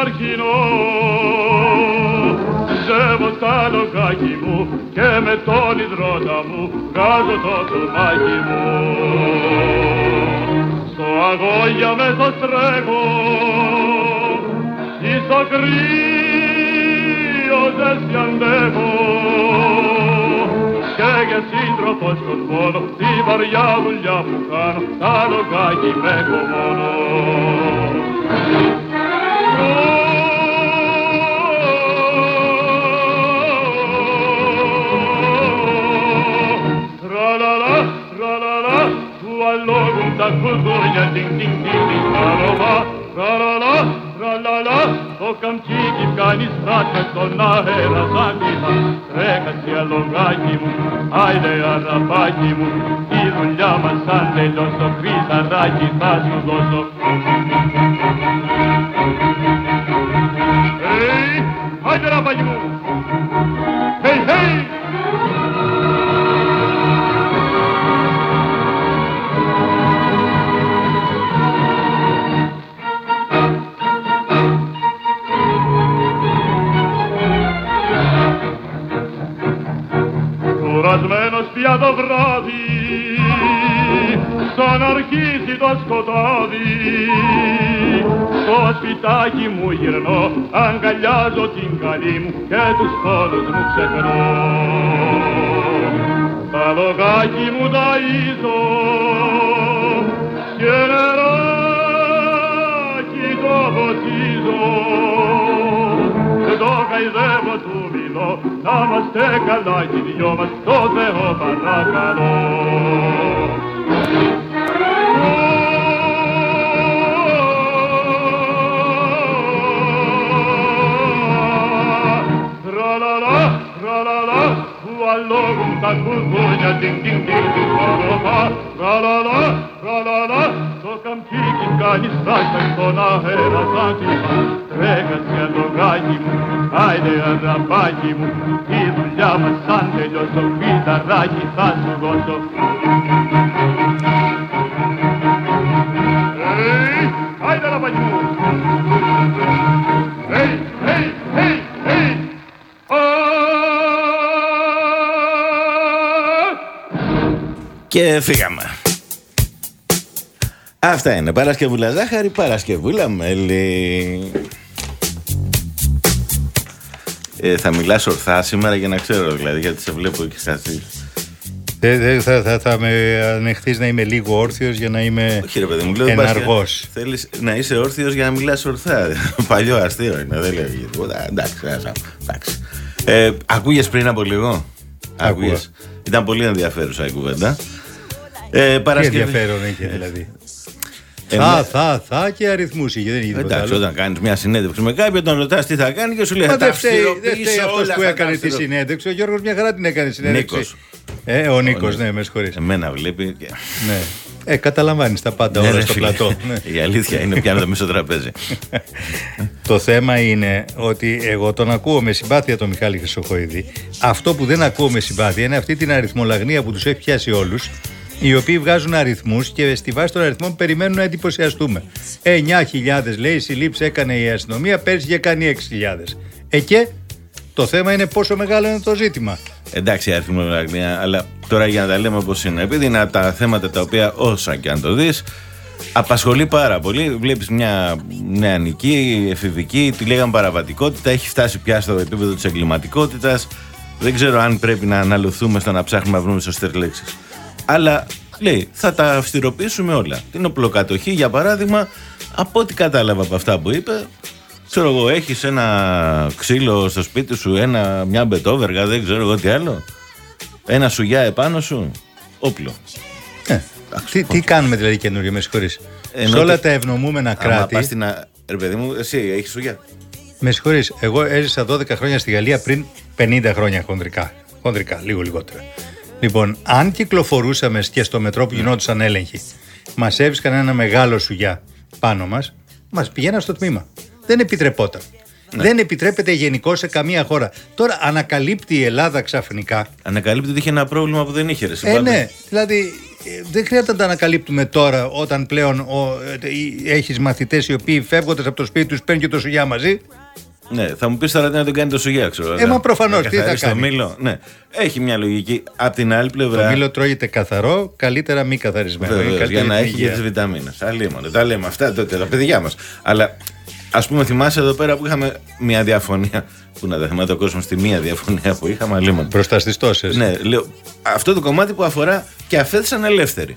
αρχινό. Ζεύω στα λογάκι μου και με τον υδρότα μου βγάζω το τσουμάκι μου. Στο αγώγια με το τρέχω ή στο κρύο δεν σε αντέχω και για σύντροφο στον πόνο τη βαριά δουλειά που κάνω τα λογάκι με έχω στον αέρα σαν κύμα. Τρέχασε αλογάκι μου, άιντε αραπάκι μου, τη δουλειά μας αν τελειώσω, χρυσαράκι θα σου δώσω. Το σκοτάδι. Στο σπιτάκι μου γυρνώ αγκαλιάζω την καλή μου και τους πόνους μου ξεχνώ. Τα λογάκι μου ταΐζω και νεράκι το ποτίζω το χαϊδεύω του μιλώ να είμαστε καλά κι οι δυο μας το Θεό παρακαλώ. Allogum ta culturnia, ding ding ding ding, tra-la-la, tra-la-la, tra-la-la, το καμτσίκι κάνει στάκα στον αέρα σαν κύμα. Τρέχασε αλογάκι μου, άιντε αδραμπάκι μου, η δουλειά μας σαν τελειώσω, φυταράκι θα σου δώσω. Και φύγαμε. Αυτά είναι. Παρασκευούλα ζάχαρη, Παρασκευούλα μέλι. Ε, θα μιλάς ορθά σήμερα για να ξέρω δηλαδή γιατί σε βλέπω και κάτι. Δεν δεν θα, θα, θα με ανεχθείς να είμαι λίγο όρθιος για να είμαι Όχι ρε παιδί μου, λέω πας εναργός. και Θέλεις να είσαι όρθιος για να μιλάς ορθά. Παλιό αστείο είναι, δεν λέω τίποτα. Εντάξει, άσα, εντάξει. Ε, ακούγες πριν από λίγο; Ακούγες. Ήταν πολύ ενδιαφέρουσα η κουβέντα. Ε, Τι Παρασκευή. ενδιαφέρον είχε δηλαδή. Ε, θα, ναι. θα, θα και αριθμούς είχε. Δεν είχε τίποτα Εντάξει, άλλο. όταν κάνεις μια συνέντευξη με κάποιον, τον ρωτάς τι θα κάνει και σου λέει Μα «Θα τα δεν φταίει, δεν αυστηροποιήσω φταίει αυτό όλα, που θα τα έκανε τη αυστηρο-». συνέντευξη. Ο Γιώργος μια χαρά την έκανε συνέντευξη. Νίκος. Ε, ο Νίκος, Νίκος. ναι, με συγχωρείς. Εμένα βλέπει. Και... Ναι. Ε, καταλαμβάνεις τα πάντα Ναι, όλα ρε στο φίλε. πλατό. Ναι. Η αλήθεια είναι πιάνω το μισό τραπέζι. Το θέμα είναι ότι εγώ τον ακούω με συμπάθεια τον Μιχάλη Χρυσοχοίδη. Αυτό που δεν ακούω με συμπάθεια είναι αυτή την αριθμολαγνία που τους έχει πιάσει όλους. Οι οποίοι βγάζουν αριθμούς και στη βάση των αριθμών περιμένουν να εντυπωσιαστούμε. 9.000 λέει συλλήψει έκανε η αστυνομία, πέρσι είχε κάνει 6.000. Ε και το θέμα είναι πόσο μεγάλο είναι το ζήτημα. Εντάξει, αριθμολογία, αλλά τώρα για να τα λέμε όπως είναι. Επειδή είναι από τα θέματα τα οποία όσα και αν το δεις, απασχολεί πάρα πολύ. Βλέπεις μια νεανική, εφηβική, τη λέγαμε παραβατικότητα, έχει φτάσει πια στο επίπεδο της εγκληματικότητας. Δεν ξέρω αν πρέπει να αναλωθούμε στο να ψάχνουμε να βρούμε σωστές λέξεις. Αλλά λέει, θα τα αυστηροποιήσουμε όλα. Την οπλοκατοχή, για παράδειγμα, από ό,τι κατάλαβα από αυτά που είπε, ξέρω εγώ, έχεις ένα ξύλο στο σπίτι σου, ένα, μια μπετόβεργα, δεν ξέρω εγώ τι άλλο. Ένα σουγιά επάνω σου, όπλο. Ε, τι, τι κάνουμε δηλαδή καινούριο, με συγχωρείς. Ενώ Σε όλα ότι- τα ευνομούμενα Άμα κράτη. πας στην. α- Ρε παιδί μου, εσύ έχεις σουγιά. Με συγχωρείς, εγώ έζησα 12 χρόνια στη Γαλλία πριν 50 χρόνια χονδρικά. Χονδρικά, λίγο λιγότερα. Λοιπόν, αν κυκλοφορούσαμε και στο μετρό που γινόντουσαν έλεγχοι, μας έβρισκαν ένα μεγάλο σουγιά πάνω μας, μας πηγαίναν στο τμήμα. Δεν επιτρεπόταν. Δεν επιτρέπεται γενικώ σε καμία χώρα. Τώρα ανακαλύπτει η Ελλάδα ξαφνικά. Ανακαλύπτει ότι είχε ένα πρόβλημα που δεν είχε. Ρε, Ε, συμπάτε. ναι, δηλαδή ε, δεν χρειάζεται να τα ανακαλύπτουμε τώρα όταν πλέον ο, ε, έχεις μαθητές οι οποίοι φεύγοντας από το σπίτι τους παίρνουν και το σουγιά μαζί. Ναι, θα μου πεις τώρα τι να τον κάνει το σουγιά, ξέρω. Ε, μα προφανώς, Να τι θα καθαρίσει κάνει. Το μήλο. Ναι, έχει μια λογική. Απ' την άλλη πλευρά. Το μήλο τρώγεται καθαρό, καλύτερα μη καθαρισμένο. Είναι Βεβαίως, καλύτερη για να την έχει και υγεία. τις βιταμίνες. Αλλήμον. Τα λέμε αυτά τότε, τα παιδιά μας. Αλλά ας πούμε, θυμάσαι εδώ πέρα που είχαμε μια διαφωνία. Πού να τα θυμάται ο κόσμος στη μία διαφωνία που είχαμε, αλλήμον. Μπροστά στις τόσες. Ναι, λέω, αυτό το κομμάτι που αφορά και αφέθησαν ελεύθεροι.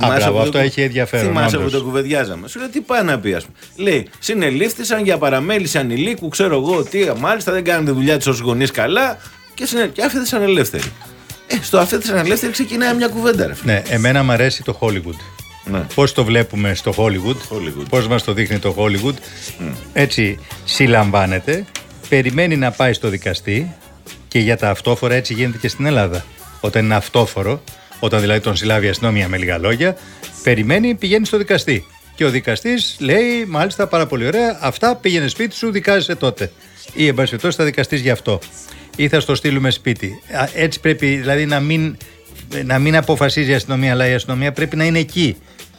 Θυμάσαι μπράβο, που αυτό το- έχει ενδιαφέρον, Θυμάσαι όντως. που το κουβεντιάζαμε. Σου λέει τι πάει να πει, ας πούμε. Λέει, συνελήφθησαν για παραμέληση ανηλίκου, ξέρω εγώ τι, μάλιστα δεν κάνουν τη δουλειά του ω γονείς καλά και, συνε... και άφηθησαν ελεύθεροι. Ε, στο αφέθησαν ελεύθεροι ξεκινάει μια κουβέντα, ρε. φίλε. Ναι, εμένα μου αρέσει το Hollywood. Ναι. Πώς το βλέπουμε στο Hollywood, Hollywood. πώς μας το δείχνει το Hollywood. Έτσι συλλαμβάνεται, περιμένει να πάει στο δικαστή και για τα αυτόφορα έτσι γίνεται και στην Ελλάδα. Όταν είναι αυτόφορο, όταν δηλαδή τον συλλάβει η αστυνομία με λίγα λόγια, περιμένει, πηγαίνει στο δικαστή. Και ο δικαστής λέει, μάλιστα πάρα πολύ ωραία, αυτά πήγαινε σπίτι σου, δικάζεσαι τότε. Ή εν πάση περιπτώσει θα δικαστείς γι' αυτό. Ή θα στο στείλουμε σπίτι. Α, Έτσι πρέπει δηλαδή να μην, να μην αποφασίζει η αστυνομία, αλλά η αστυνομία πρέπει να είναι εκεί.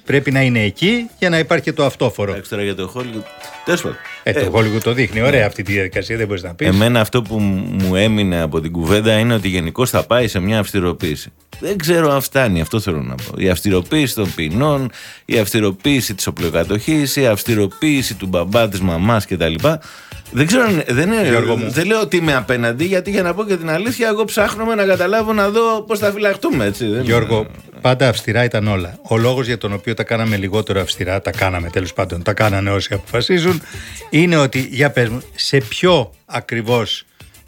Πρέπει να είναι εκεί για να υπάρχει και το αυτόφορο. Εντάξει τώρα για το Hollywood. Τέλος πάντων. Ε, το Hollywood το δείχνει. Ωραία αυτή τη διαδικασία, δεν μπορείς να πεις. Εμένα αυτό που μου έμεινε από την κουβέντα είναι ότι γενικώ θα πάει σε μια αυστηροποίηση. Δεν ξέρω αν φτάνει, αυτό θέλω να πω. Η αυστηροποίηση των ποινών, η αυστηροποίηση της οπλοκατοχής, η αυστηροποίηση του μπαμπά, της μαμάς κτλ. Δεν ξέρω, αν- δεν, είναι, Γιώργο μου. δεν λέω ότι είμαι απέναντι, γιατί για να πω και την αλήθεια, εγώ ψάχνω να καταλάβω να δω πώς θα φυλαχτούμε. Έτσι, δεν Γιώργο, πάντα αυστηρά ήταν όλα. Ο λόγος για τον οποίο τα κάναμε λιγότερο αυστηρά, τα κάναμε τέλος πάντων, τα κάνανε όσοι αποφασίζουν, είναι ότι, για πες μου, σε ποιο ακριβώς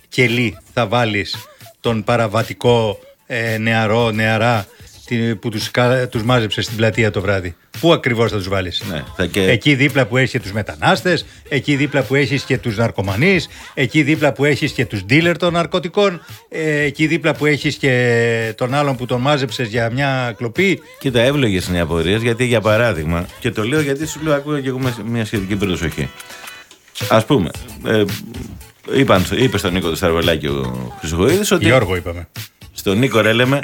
κελί θα βάλεις τον παραβατικό ε, νεαρό, νεαρά τη- που τους, κα- τους μάζεψες στην πλατεία το βράδυ. Πού ακριβώς θα τους βάλεις; Ναι, θα και- Εκεί δίπλα που έχεις και τους μετανάστες, εκεί δίπλα που έχεις και τους ναρκωμανείς, εκεί δίπλα που έχεις και τους dealer των ναρκωτικών, ε, εκεί δίπλα που έχεις και τον άλλον που τον μάζεψες για μια κλοπή. Κοίτα, εύλογες είναι οι απορίες, γιατί για παράδειγμα, και το λέω γιατί σου λέω, ακούω και εγώ με μια σχετική προσοχή. Α πούμε, ε, είπαν, είπε στον Νίκο του Σταρβελάκη ο Χρυσοχοίδης ότι. Γιώργο είπαμε. Στον Νίκο ρε λέμε.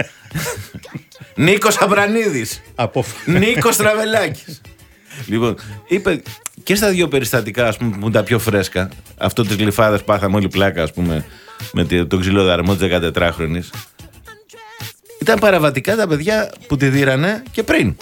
Νίκος Αμπρανίδης. Από... Νίκος Στραβελάκη. λοιπόν, είπε και στα δύο περιστατικά, ας πούμε, που είναι τα πιο φρέσκα, αυτό της γλυφάδας πάθαμε όλη πλάκα, ας πούμε, με τη- τον ξυλό δαρμό της 14χρονη. Ήταν παραβατικά τα παιδιά που τη δίρανε και πριν.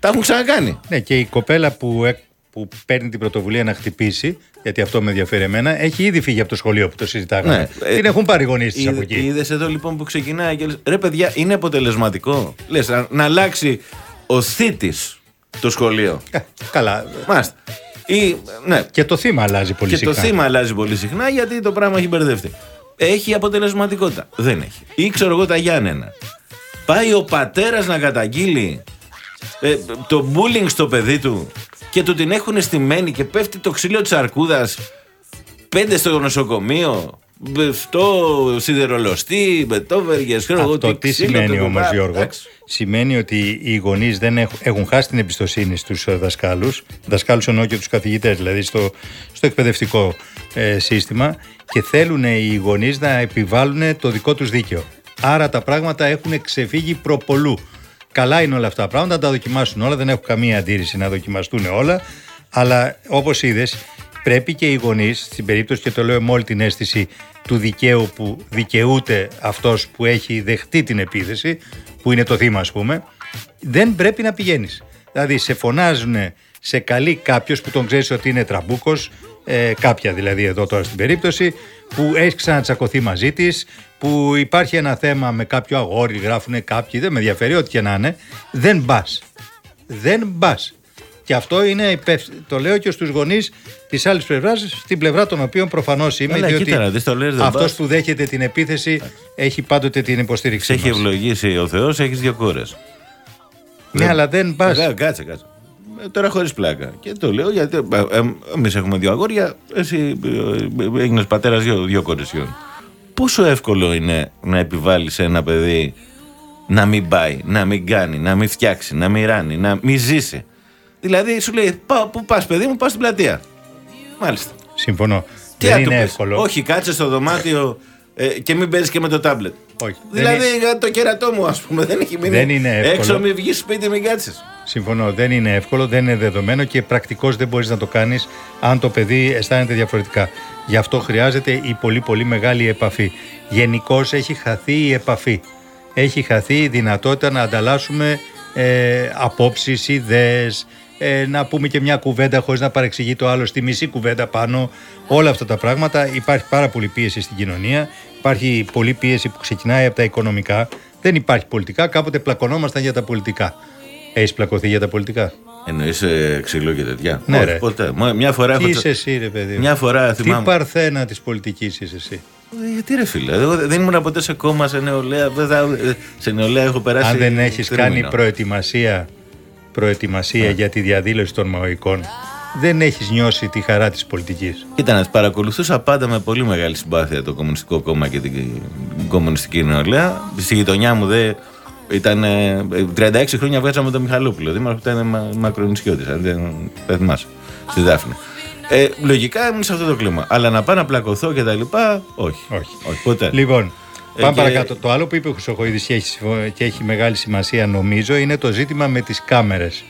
Τα έχουν ξανακάνει. ναι, και η κοπέλα που, εκ- που παίρνει την πρωτοβουλία να χτυπήσει, γιατί αυτό με ενδιαφέρει εμένα, έχει ήδη φύγει από το σχολείο που το συζητάγαμε. Ναι, ε, Την έχουν πάρει γονείς της από εκεί. Είδες εδώ λοιπόν που ξεκινάει και λες, ρε παιδιά, είναι αποτελεσματικό. Λες να, να αλλάξει ο θήτης το σχολείο. Ε, Καλά. Μάλιστα. Ή, ναι, Και το θύμα αλλάζει πολύ και συχνά. το θύμα αλλάζει πολύ συχνά γιατί το πράγμα έχει μπερδευτεί. Έχει αποτελεσματικότητα. Δεν έχει. Ή ξέρω εγώ τα Γιάννενα. Πάει ο πατέρας να καταγγείλει ε, το bullying στο παιδί του και του την έχουν στημένη και πέφτει το ξύλο της αρκούδας πέντε στο νοσοκομείο αυτό σιδερολοστή, μπετόβεργες, ξέρω εγώ Αυτό τι ξύλο σημαίνει του όμως, κουβά. Γιώργο; Εντάξει. Σημαίνει ότι οι γονείς δεν έχουν, έχουν χάσει την εμπιστοσύνη στους δασκάλους. Δασκάλους εννοώ και τους καθηγητές, δηλαδή στο, στο εκπαιδευτικό ε, σύστημα και θέλουν οι γονείς να επιβάλλουν το δικό τους δίκαιο. Άρα τα πράγματα έχουν ξεφύγει προ πολλού. Καλά είναι όλα αυτά τα πράγματα, να τα δοκιμάσουν όλα. Δεν έχω καμία αντίρρηση να δοκιμαστούν όλα. Αλλά όπως είδες, πρέπει και οι γονείς, στην περίπτωση και το λέω με όλη την αίσθηση του δικαίου που δικαιούται αυτός που έχει δεχτεί την επίθεση, που είναι το θύμα, ας πούμε, δεν πρέπει να πηγαίνεις. Δηλαδή, σε φωνάζουν σε καλή κάποιος που τον ξέρεις ότι είναι τραμπούκος, ε, κάποια δηλαδή εδώ τώρα στην περίπτωση, που έχεις ξανατσακωθεί μαζί της, που υπάρχει ένα θέμα με κάποιο αγόρι, γράφουν κάποιοι, δεν με ενδιαφέρει, ό,τι και να είναι, δεν πα. Δεν πα. Και αυτό είναι υπεύθυνο. Το λέω και στους γονείς της άλλης πλευράς, στην πλευρά των οποίων προφανώς είμαι. Έλα, διότι κοίτα να δεις, το λες, δεν αυτός πας. που δέχεται την επίθεση έχει πάντοτε την Σε υποστήριξή έχει μας. ευλογήσει ο Θεός, έχεις δύο κόρες. Ναι, αλλά δεν πα. Κάτσε, κάτσε. Κάτσε. Ε, Τώρα χωρίς πλάκα. Και το λέω γιατί εμείς έχουμε δύο αγόρια, εσύ έγινε πατέρας δύο, δύο κορισιών. Πόσο εύκολο είναι να επιβάλλεις σε ένα παιδί να μην πάει, να μην κάνει, να μην φτιάξει, να μην ράνει, να μην ζήσει; Δηλαδή σου λέει, «Πα- Πού πας, παιδί μου, πας στην πλατεία. Μάλιστα. Συμφωνώ. Τι δεν να του είναι πεις; εύκολο. Όχι, κάτσε στο δωμάτιο ε, και μην παίζεις και με το τάμπλετ. Όχι. Δηλαδή δεν, είναι, για το κερατό μου, ας πούμε, δεν έχει μείνει. Δεν είναι εύκολο. Έξω, μην βγεις σπίτι, μην κάτσεις. συμφωνώ, δεν είναι εύκολο, δεν είναι δεδομένο και πρακτικώς δεν μπορείς να το κάνεις αν το παιδί αισθάνεται διαφορετικά. Γι' αυτό χρειάζεται η πολύ πολύ μεγάλη επαφή. Γενικώς έχει χαθεί η επαφή. Έχει χαθεί η δυνατότητα να ανταλλάσσουμε ε, απόψεις, ιδέες, ε, να πούμε και μια κουβέντα χωρίς να παρεξηγεί το άλλο στη μισή κουβέντα πάνω. Όλα αυτά τα πράγματα. Υπάρχει πάρα πολύ πίεση στην κοινωνία. Υπάρχει πολλή πίεση που ξεκινάει από τα οικονομικά. Δεν υπάρχει πολιτικά. Κάποτε πλακωνόμασταν για τα πολιτικά. Έχεις πλακωθεί για τα πολιτικά; Εννοείς ε, ξυλό και τέτοια; Ναι, Όχι, ρε. ποτέ. Μα- Μια φορά Τι έχω. είσαι εσύ, ρε παιδί. μου; Μια φορά Τι θυμάμαι. παρθένα της πολιτικής είσαι εσύ; Ε, Γιατί ρε φίλε, εγώ δεν ήμουν ποτέ σε κόμμα, σε νεολαία. δεν θα- ε, Σε νεολαία έχω περάσει. Αν δεν έχεις τρίμηνο. κάνει προετοιμασία, προετοιμασία για τη διαδήλωση των μαοικών, δεν έχεις νιώσει τη χαρά της πολιτικής. Κοίτα, να παρακολουθούσα πάντα με πολύ μεγάλη συμπάθεια το Κομμουνιστικό Κόμμα και την Κομμουνιστική Νεολαία. Στη γειτονιά μου δε ήταν. ε, 36 χρόνια βγάζαμε τον Μιχαλόπουλο. Δήμαρχο ήταν μα, μακρονισιώτης, αν δεν δεν θυμάσαι. Στη Δάφνη. Ε, λογικά ήμουν σε αυτό το κλίμα. Αλλά να πάω να πλακωθώ και τα λοιπά, όχι. Όχι. όχι ποτέ. Λοιπόν, Ε, πάμε και- παρακάτω. Το άλλο που είπε ο Χρυσοχοίδης και έχει, συμφω- και έχει μεγάλη σημασία νομίζω είναι το ζήτημα με τις κάμερες.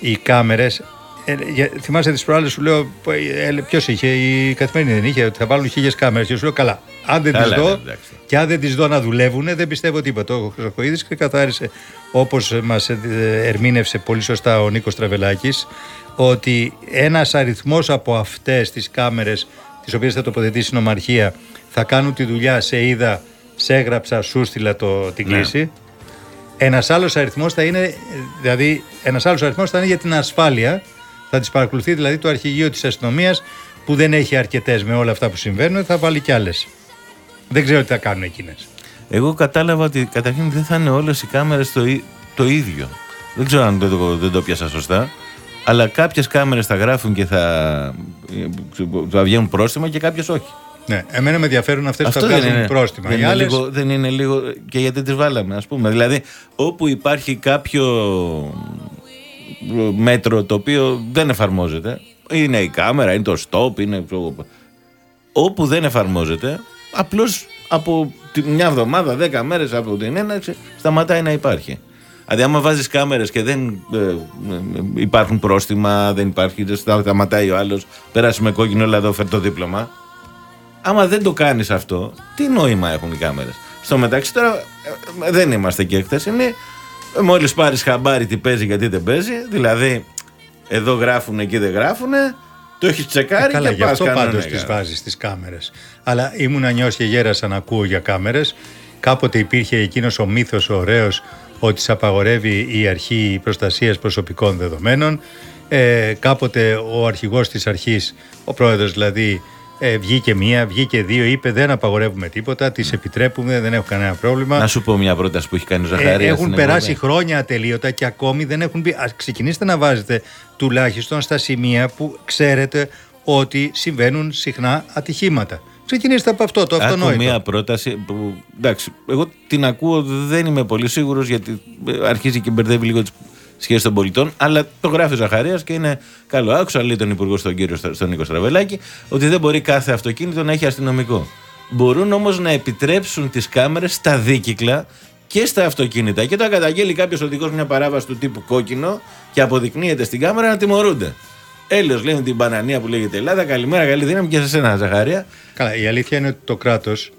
Οι κάμερες, ε, για- θυμάσαι τις προάλλες σου λέω, ε, ποιος είχε, η καθημερινή δεν είχε, ότι θα βάλουν χίλιες κάμερες και σου λέω καλά, αν δεν τις Καλά, δω ναι, εντάξει. και αν δεν τις δω να δουλεύουν δεν πιστεύω τίποτα. Ο Χρυσοχοίδης ξεκαθάρισε όπως μας ε, ερμήνευσε πολύ σωστά ο Νίκος Τραβελάκης ότι ένας αριθμός από αυτές τις κάμερες τις οποίες θα τοποθετήσει η νομαρχία θα κάνουν τη δουλειά σε είδα, σε έγραψα, σου στείλα το, την Ναι. κλίση. Ένας άλλος αριθμός θα είναι, δηλαδή ένας άλλος αριθμός θα είναι για την ασφάλεια. Θα τις παρακολουθεί δηλαδή το αρχηγείο της αστυνομίας που δεν έχει αρκετές με όλα αυτά που συμβαίνουν, θα βάλει κι άλλες. Δεν ξέρω τι θα κάνουν εκείνες. Εγώ κατάλαβα ότι καταρχήν δεν θα είναι όλες οι κάμερες το, ί- το ίδιο. Δεν ξέρω αν δεν το, δεν το πιάσα σωστά. Αλλά κάποιες κάμερες θα γράφουν και θα, θα βγαίνουν πρόστιμα και κάποιες όχι. Ναι, εμένα με ενδιαφέρουν αυτές που θα δεν βγάζουν είναι, πρόστιμα. δεν Οι είναι, άλλες, λίγο, δεν είναι λίγο. και γιατί τις βάλαμε, ας πούμε. Δηλαδή, όπου υπάρχει κάποιο μέτρο το οποίο δεν εφαρμόζεται, είναι η κάμερα, είναι το stop, είναι. Όπου δεν εφαρμόζεται, απλώς από τη- μια εβδομάδα, δέκα μέρες από την έναρξη, σταματάει να υπάρχει. Δηλαδή, άμα βάζεις κάμερες και δεν ε, ε, υπάρχουν πρόστιμα, δεν υπάρχει, δεν σταματάει ο άλλος, πέρασε με κόκκινο, έλα εδώ, φέρ το δίπλωμα. Άμα δεν το κάνεις αυτό, τι νόημα έχουν οι κάμερες; Στο μεταξύ τώρα ε, ε, δεν είμαστε και χθεσινοί. Μόλις πάρεις χαμπάρι τι παίζει γιατί δεν παίζει, δηλαδή εδώ γράφουν εκεί δεν γράφουν, το έχεις τσεκάρει Καλά, και γι' πας αυτό κανονικά. πάντως τις βάζεις τις κάμερες. Αλλά ήμουν νιώσει και γέρασα να ακούω για κάμερες. Κάποτε υπήρχε εκείνος ο μύθος ο ωραίος ότι σε απαγορεύει η αρχή προστασίας προσωπικών δεδομένων. Ε, κάποτε ο αρχηγός της αρχής, ο πρόεδρος δηλαδή, ε, βγήκε μία, βγήκε δύο, είπε δεν απαγορεύουμε τίποτα, τις επιτρέπουμε, δεν έχω κανένα πρόβλημα. Να σου πω μια πρόταση που έχει κάνει ο Ε, Ζαχαρίας έχουν στην περάσει εκπομπή. χρόνια ατελείωτα και ακόμη δεν έχουν πει. Ας ξεκινήστε να βάζετε τουλάχιστον στα σημεία που ξέρετε ότι συμβαίνουν συχνά ατυχήματα. Ξεκινήστε από αυτό, το Άκου αυτονόητο. μια πρόταση που εντάξει, εγώ την ακούω, δεν είμαι πολύ σίγουρος γιατί ε, αρχίζει και μπερδεύει λίγο τις σχέσει των πολιτών. Αλλά το γράφει ο Ζαχαρίας και είναι καλό. Άκουσα λέει τον Υπουργό στον κύριο Στα- στον Νίκο Στραβελάκη ότι δεν μπορεί κάθε αυτοκίνητο να έχει αστυνομικό. Μπορούν όμως να επιτρέψουν τις κάμερες στα δίκυκλα και στα αυτοκίνητα. Και όταν καταγγέλει κάποιος οδηγός μια παράβαση του τύπου κόκκινο και αποδεικνύεται στην κάμερα να τιμωρούνται. Έλεος λέει με την μπανανία που λέγεται Ελλάδα. Καλημέρα, καλή δύναμη και σε σένα, Ζαχαρία. Καλά, η αλήθεια είναι ότι το κράτος,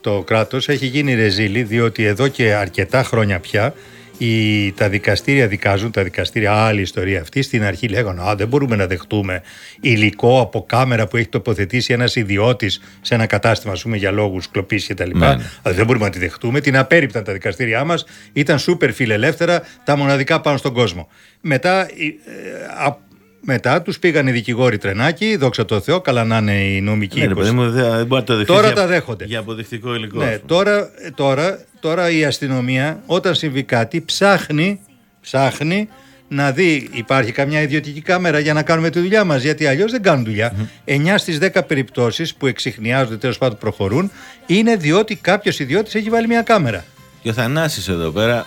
το κράτος έχει γίνει ρεζίλη διότι εδώ και αρκετά χρόνια πια οι, τα δικαστήρια δικάζουν, τα δικαστήρια άλλη ιστορία αυτή. Στην αρχή λέγανε Α, δεν μπορούμε να δεχτούμε υλικό από κάμερα που έχει τοποθετήσει ένας ιδιώτης σε ένα κατάστημα, ας πούμε, για λόγους κλοπής κτλ. Ναι, ναι. Α, Δεν μπορούμε να τη δεχτούμε. Την απέρριπταν τα δικαστήριά μας. Ήταν σούπερ φιλελεύθερα, τα μοναδικά πάνω στον κόσμο. Μετά, η- ε, α- μετά τους πήγαν οι δικηγόροι τρενάκι, δόξα τω Θεώ, καλά να είναι οι νομικοί. Ναι, ρε παιδί μου, δεν δεν μπορεί να το δεχτείς Τώρα για- τα δέχονται. Για αποδεικτικό υλικό. Ναι, ας πούμε. τώρα, ε, τώρα, τώρα η αστυνομία όταν συμβεί κάτι ψάχνει, ψάχνει να δει υπάρχει καμιά ιδιωτική κάμερα για να κάνουμε τη δουλειά μας γιατί αλλιώς δεν κάνουν δουλειά. 9 στις 10 περιπτώσεις που εξηχνιάζονται τέλος πάντων προχωρούν είναι διότι κάποιος ιδιώτης έχει βάλει μια κάμερα. Και ο Θανάσης εδώ πέρα,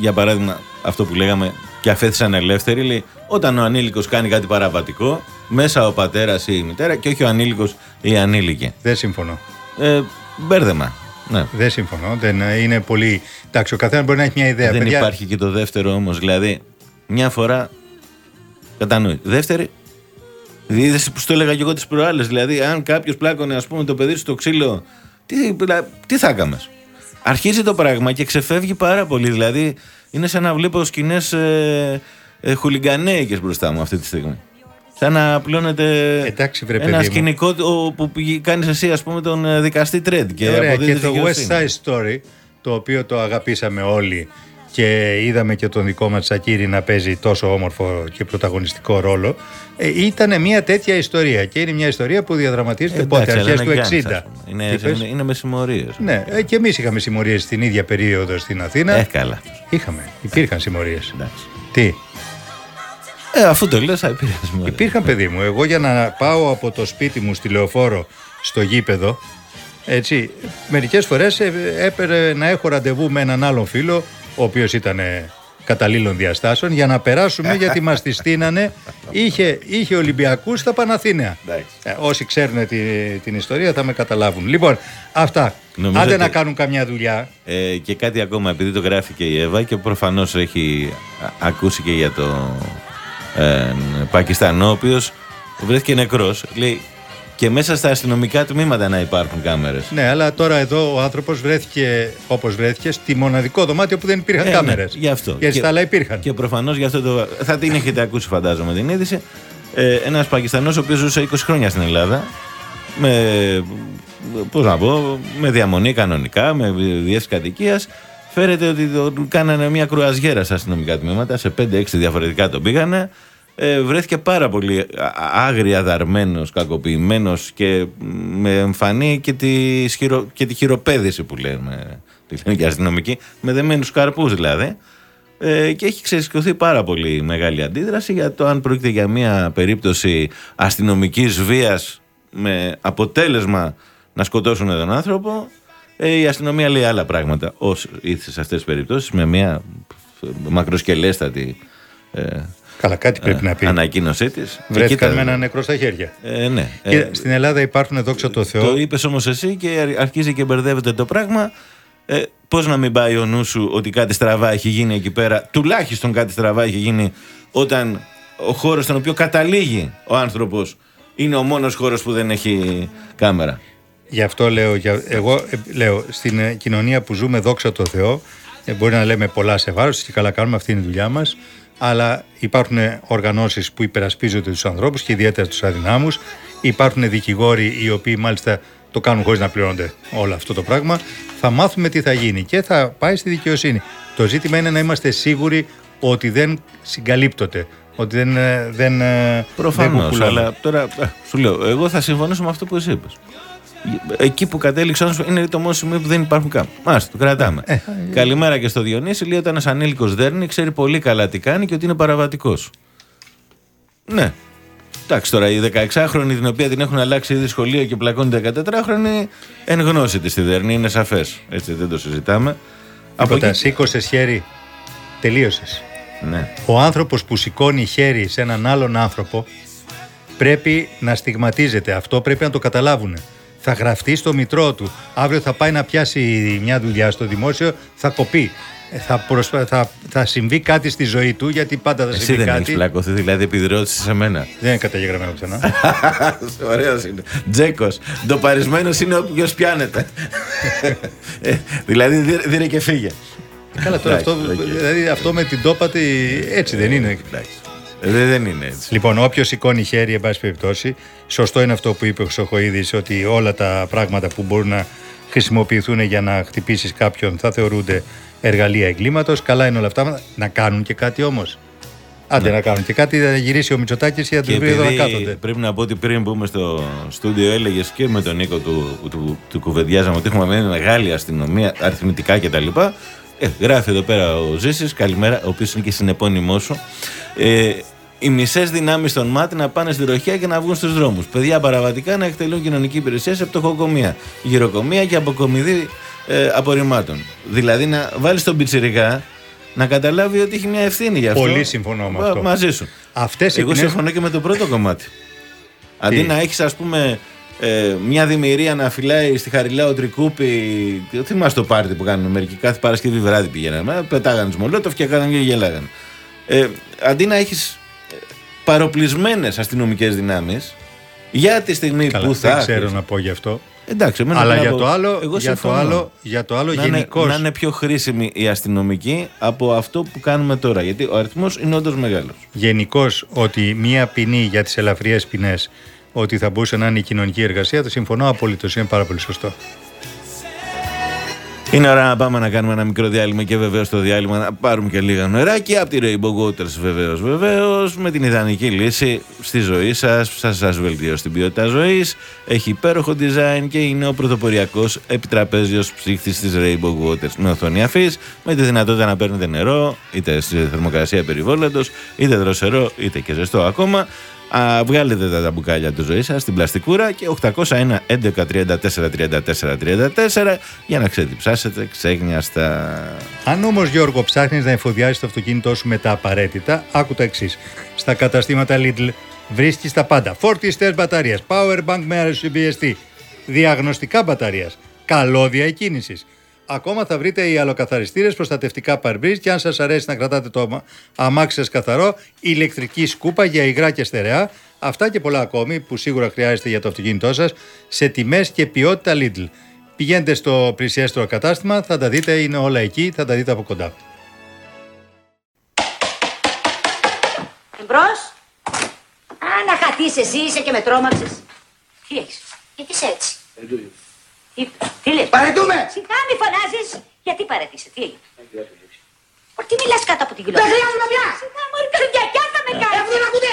για παράδειγμα, αυτό που λέγαμε και αφέθησαν ελεύθεροι, λέει όταν ο ανήλικος κάνει κάτι παραβατικό, μέσα ο πατέρας ή η μητέρα και όχι ο ανήλικος ή η ανήλικη. Δεν συμφωνώ. Ε, μπέρδεμα. Ναι. Δεν συμφωνώ. Δεν, ε, είναι πολύ. Εντάξει, ο καθένας μπορεί να έχει μια ιδέα. Δεν Παιδιά, υπάρχει και το δεύτερο όμως. Δηλαδή, μια φορά κατανοεί. Δεύτερη, είδες που στο έλεγα και εγώ τις προάλλες. Δηλαδή, αν κάποιος πλάκωνε, ας πούμε, το παιδί σου στο ξύλο, τι, δηλα- τι θα έκαμες; Αρχίζει το πράγμα και ξεφεύγει πάρα πολύ. Δηλαδή, είναι σαν να βλέπω σκηνές ε, ε, χουλιγκανέικες μπροστά μου αυτή τη στιγμή. Σαν να απλώνεται Εντάξει, βρε, ένα παιδί μου. σκηνικό το- που κάνεις εσύ, ας πούμε, τον ε, δικαστή Τρέντ. Και Ωραία, και αποδίδεις το δικαιοσύνη. West Side Story, το οποίο το αγαπήσαμε όλοι και είδαμε και τον δικό μας Σακύρη να παίζει τόσο όμορφο και πρωταγωνιστικό ρόλο, ε, ήταν μια τέτοια ιστορία και είναι μια ιστορία που διαδραματίζεται Ε, πότε, εντάξει, αλλά αρχές του είναι 60. gangs, ας πούμε. Τι Είναι, πες; είναι, είναι με συμμορίε. Ναι, ε, και εμείς είχαμε συμμορίες στην ίδια περίοδο στην Αθήνα. Ε, καλά. Είχαμε, υπήρχαν συμμορίες. Εντάξει. Τι, Ε, αφού το λες, θα υπήρχε συμμορία. Υπήρχαν παιδί μου. Εγώ για να πάω από το σπίτι μου στη λεωφόρο στο γήπεδο, έτσι, μερικές φορές ε, έπαιρνε να έχω ραντεβού με έναν άλλον φίλο, ο οποίος ήταν ε, καταλήλων διαστάσεων, για να περάσουμε γιατί μας τη στείνανε. Είχε, είχε Ολυμπιακούς στα Παναθήναια. Εντάξει. Ε, όσοι ξέρουν τη, την ιστορία θα με καταλάβουν. Λοιπόν, αυτά. Νομίζω Άντε ότι- να κάνουν καμιά δουλειά. Ε, και κάτι ακόμα, επειδή το γράφει και η Εύα και προφανώς έχει α- ακούσει και για το ε, Πακιστανό, ο οποίος βρέθηκε νεκρός. Λέει και μέσα στα αστυνομικά τμήματα να υπάρχουν κάμερες. Ναι, αλλά τώρα εδώ ο άνθρωπος βρέθηκε όπως βρέθηκε στη μοναδικό δωμάτιο που δεν υπήρχαν Ε, ναι, κάμερες. γι' αυτό. Γιατί Και- στα άλλα υπήρχαν. Και προφανώς γι' αυτό το. Θα την έχετε ακούσει, φαντάζομαι, την είδηση. Ε, Ένας Πακιστανός, ο οποίος ζούσε 20 χρόνια στην Ελλάδα, με. Πώς να πω, με διαμονή κανονικά, με διεύθυνση κατοικίας. Φέρεται ότι τον κάνανε μια κρουαζιέρα στα αστυνομικά τμήματα, σε 5-6 διαφορετικά τον πήγανε. Ε, βρέθηκε πάρα πολύ α- α- άγρια δαρμένος, κακοποιημένος και με εμφανή και τη, χειρο, και τη χειροπέδηση που λέμε, τη λένε και οι αστυνομικοί, με δεμένους καρπούς δηλαδή. Ε, και έχει ξεσηκωθεί πάρα πολύ μεγάλη αντίδραση για το αν πρόκειται για μια περίπτωση αστυνομικής βίας με αποτέλεσμα να σκοτώσουν τον άνθρωπο. Ε, η αστυνομία λέει άλλα πράγματα ως ήρθε σε αυτές τις περιπτώσεις με μια μακροσκελέστατη ε, Καλά, κάτι πρέπει να πει. ανακοίνωσή της. Και Βρέθηκαν κοίτα, με ένα νεκρό στα χέρια. Ε, ναι. Και Ε, στην Ελλάδα υπάρχουν, δόξα τω Θεώ, το είπες όμως εσύ και αρ- αρχίζει και μπερδεύεται το πράγμα. Ε, Πώς να μην πάει ο νου σου ότι κάτι στραβά έχει γίνει εκεί πέρα, τουλάχιστον κάτι στραβά έχει γίνει όταν ο χώρος στον οποίο καταλήγει ο άνθρωπος είναι ο μόνος χώρος που δεν έχει κάμερα. Γι' αυτό λέω, για, εγώ ε, λέω, στην ε, κοινωνία που ζούμε, δόξα τω Θεώ, ε, μπορεί να λέμε πολλά σε βάρος και καλά κάνουμε, αυτή είναι η δουλειά μας, αλλά υπάρχουν ε, οργανώσεις που υπερασπίζονται τους ανθρώπους και ιδιαίτερα τους αδυνάμους, υπάρχουν δικηγόροι οι οποίοι μάλιστα το κάνουν χωρίς να πληρώνονται όλο αυτό το πράγμα, θα μάθουμε τι θα γίνει και θα πάει στη δικαιοσύνη. Το ζήτημα είναι να είμαστε σίγουροι ότι δεν συγκαλύπτονται, ότι δεν, ε, δεν, ε, δεν Προφανώς. κουκουλώνουν. Αλλά τώρα ε, σου λέω, εγώ θα συμφωνήσω με αυτό που εσύ είπες. Εκεί που κατέληξε ο άνθρωπος είναι το μόνο σημείο που δεν υπάρχουν καν. Μάλιστα, το κρατάμε. Ε, Καλημέρα και στο Διονύση. Λέει όταν ένας ανήλικος δέρνει, ξέρει πολύ καλά τι κάνει και ότι είναι παραβατικός. Ναι. Εντάξει τώρα, η 16χρονη την οποία την έχουν αλλάξει ήδη σχολείο και πλακώνει 14χρονη, εν γνώση της τη δέρνει, είναι σαφές. Έτσι δεν το συζητάμε. Από Τίποτα, εκεί- σήκωσες χέρι, τελείωσες. Ναι. Ο άνθρωπος που σηκώνει χέρι σε έναν άλλον άνθρωπο πρέπει να στιγματίζεται. Αυτό πρέπει να το καταλάβουν. Θα γραφτεί στο μητρό του. Αύριο θα πάει να πιάσει μια δουλειά στο δημόσιο, θα κοπεί. Ε, Θα, προσπα... θα, θα συμβεί κάτι στη ζωή του, γιατί πάντα θα Εσύ συμβεί δεν έχεις κάτι. πλακωθεί, δηλαδή επειδή ρώτησες σε μένα. Δεν είναι καταγεγραμμένο πουθενά. Ωραίος είναι. Τζέκος. Ντοπαρισμένος είναι όποιος πιάνεται. Ε, δηλαδή δι- δείρε και φύγε. Καλά, τώρα αυτό, Εντάξει, οκ. δηλαδή, αυτό με την ντόπα τη έτσι δεν είναι. Εντάξει. Ε, Δεν δεν είναι έτσι. Λοιπόν, όποιος σηκώνει χέρι, εν πάση περιπτώσει, σωστό είναι αυτό που είπε ο Χρυσοχοίδης, ότι όλα τα πράγματα που μπορούν να χρησιμοποιηθούν για να χτυπήσεις κάποιον θα θεωρούνται εργαλεία εγκλήματος. Καλά είναι όλα αυτά. Να κάνουν και κάτι όμως. Άντε να κάνουν και κάτι, θα γυρίσει ο Μητσοτάκης για Και να του εδώ να επειδή κάθονται. πρέπει να πω ότι πριν μπούμε στο στούντιο έλεγες και με τον Νίκο του, του, του κουβεντιάζαμε ότι έχουμε μια μεγάλη αστυνομία, αριθμητικά κτλ. Ε, γράφει εδώ πέρα ο Ζήσης, καλημέρα, ο οποίος είναι και συνεπώνυμό σου. Ε, οι μισές δυνάμεις των ΜΑΤ να πάνε στη ροχιά και να βγουν στους δρόμους. Παιδιά παραβατικά να εκτελούν κοινωνική υπηρεσία σε πτωχοκομεία, γυροκομεία και αποκομιδή ε, απορριμμάτων. Δηλαδή να βάλει τον πιτσιρικά να καταλάβει ότι έχει μια ευθύνη γι' αυτό. Πολύ συμφωνώ με Μα- αυτό. Μαζί σου. Αυτές οι Εγώ πνεύμα- συμφωνώ και με το πρώτο κομμάτι. Αντί Τι; να έχεις, ας πούμε, ε, μια δημιουργία να φυλάει στη Χαριλάου Τρικούπη. Θυμάσαι το πάρτι που κάνουν μερικοί κάθε Παρασκευή βράδυ πηγαίναμε. Πετάγανε τους Μολότοφ και κάνανε και γελάγανε. Ε, αντί να έχεις παροπλισμένες αστυνομικές δυνάμεις, για τη στιγμή Καλά, που θα. Δεν ξέρω να πω γι' αυτό. Εντάξει, εμένα Αλλά πρέπει για να το πω- άλλο, εγώ για το συμφωνώ. άλλο, για το άλλο να, είναι, γενικώς, να είναι πιο χρήσιμη η αστυνομική από αυτό που κάνουμε τώρα. Γιατί ο αριθμός είναι όντως μεγάλος. γενικώς ότι μία ποινή για τις ελαφριές ποινές ότι θα μπορούσε να είναι η κοινωνική εργασία, το συμφωνώ απολύτως, είναι πάρα πολύ σωστό. Είναι ώρα να πάμε να κάνουμε ένα μικρό διάλειμμα και βεβαίως το διάλειμμα να πάρουμε και λίγα νεράκι από τη Rainbow Waters βεβαίως. Βεβαίως με την ιδανική λύση στη ζωή σας. Σα σας βελτιώσει την ποιότητα ζωής. Έχει υπέροχο design και είναι ο πρωτοποριακός επιτραπέζιος ψύχτης της Rainbow Waters. Με οθόνη αφής, με τη δυνατότητα να παίρνετε νερό, είτε στη θερμοκρασία περιβόλαντο, είτε δροσερό, είτε και ζεστό ακόμα. Α, βγάλετε τα, τα μπουκάλια του ζωή σας στην πλαστικούρα και 801 11 34 34 34 για να ξεδιψάσετε ξέγνιαστα. Αν όμως, Γιώργο, ψάχνεις να εφοδιάσει το αυτοκίνητό σου με τα απαραίτητα, άκου τα εξής. Στα καταστήματα Lidl βρίσκεις τα πάντα. Φορτιστές μπαταρία, power bank με RSUBST, διαγνωστικά μπαταρία, καλώδια εκκίνησης. Ακόμα θα βρείτε οι αλοκαθαριστήρες, προστατευτικά παρμπρίζ και αν σας αρέσει να κρατάτε το αμα- αμάξι σας καθαρό, ηλεκτρική σκούπα για υγρά και στερεά. Αυτά και πολλά ακόμη που σίγουρα χρειάζεται για το αυτοκίνητό σας σε τιμές και ποιότητα Lidl. Πηγαίνετε στο πλησιέστερο κατάστημα, θα τα δείτε, είναι όλα εκεί, θα τα δείτε από κοντά. Εμπρός. Α, να χαθείς εσύ, είσαι και με τρόμαξες. Τι έχεις, γιατί είσαι έτσι; Τι, τι λες; Παρετούμε! Σιγά μη φωνάζεις. Γιατί παρετήσε, τι έγινε; Ω, Τι μιλάς κάτω από την γλώσσα. Δεν χρειάζομαι πια! Σιγά μωρή καρδιακιά θα με κάνεις. Ε, δεν ακούτε!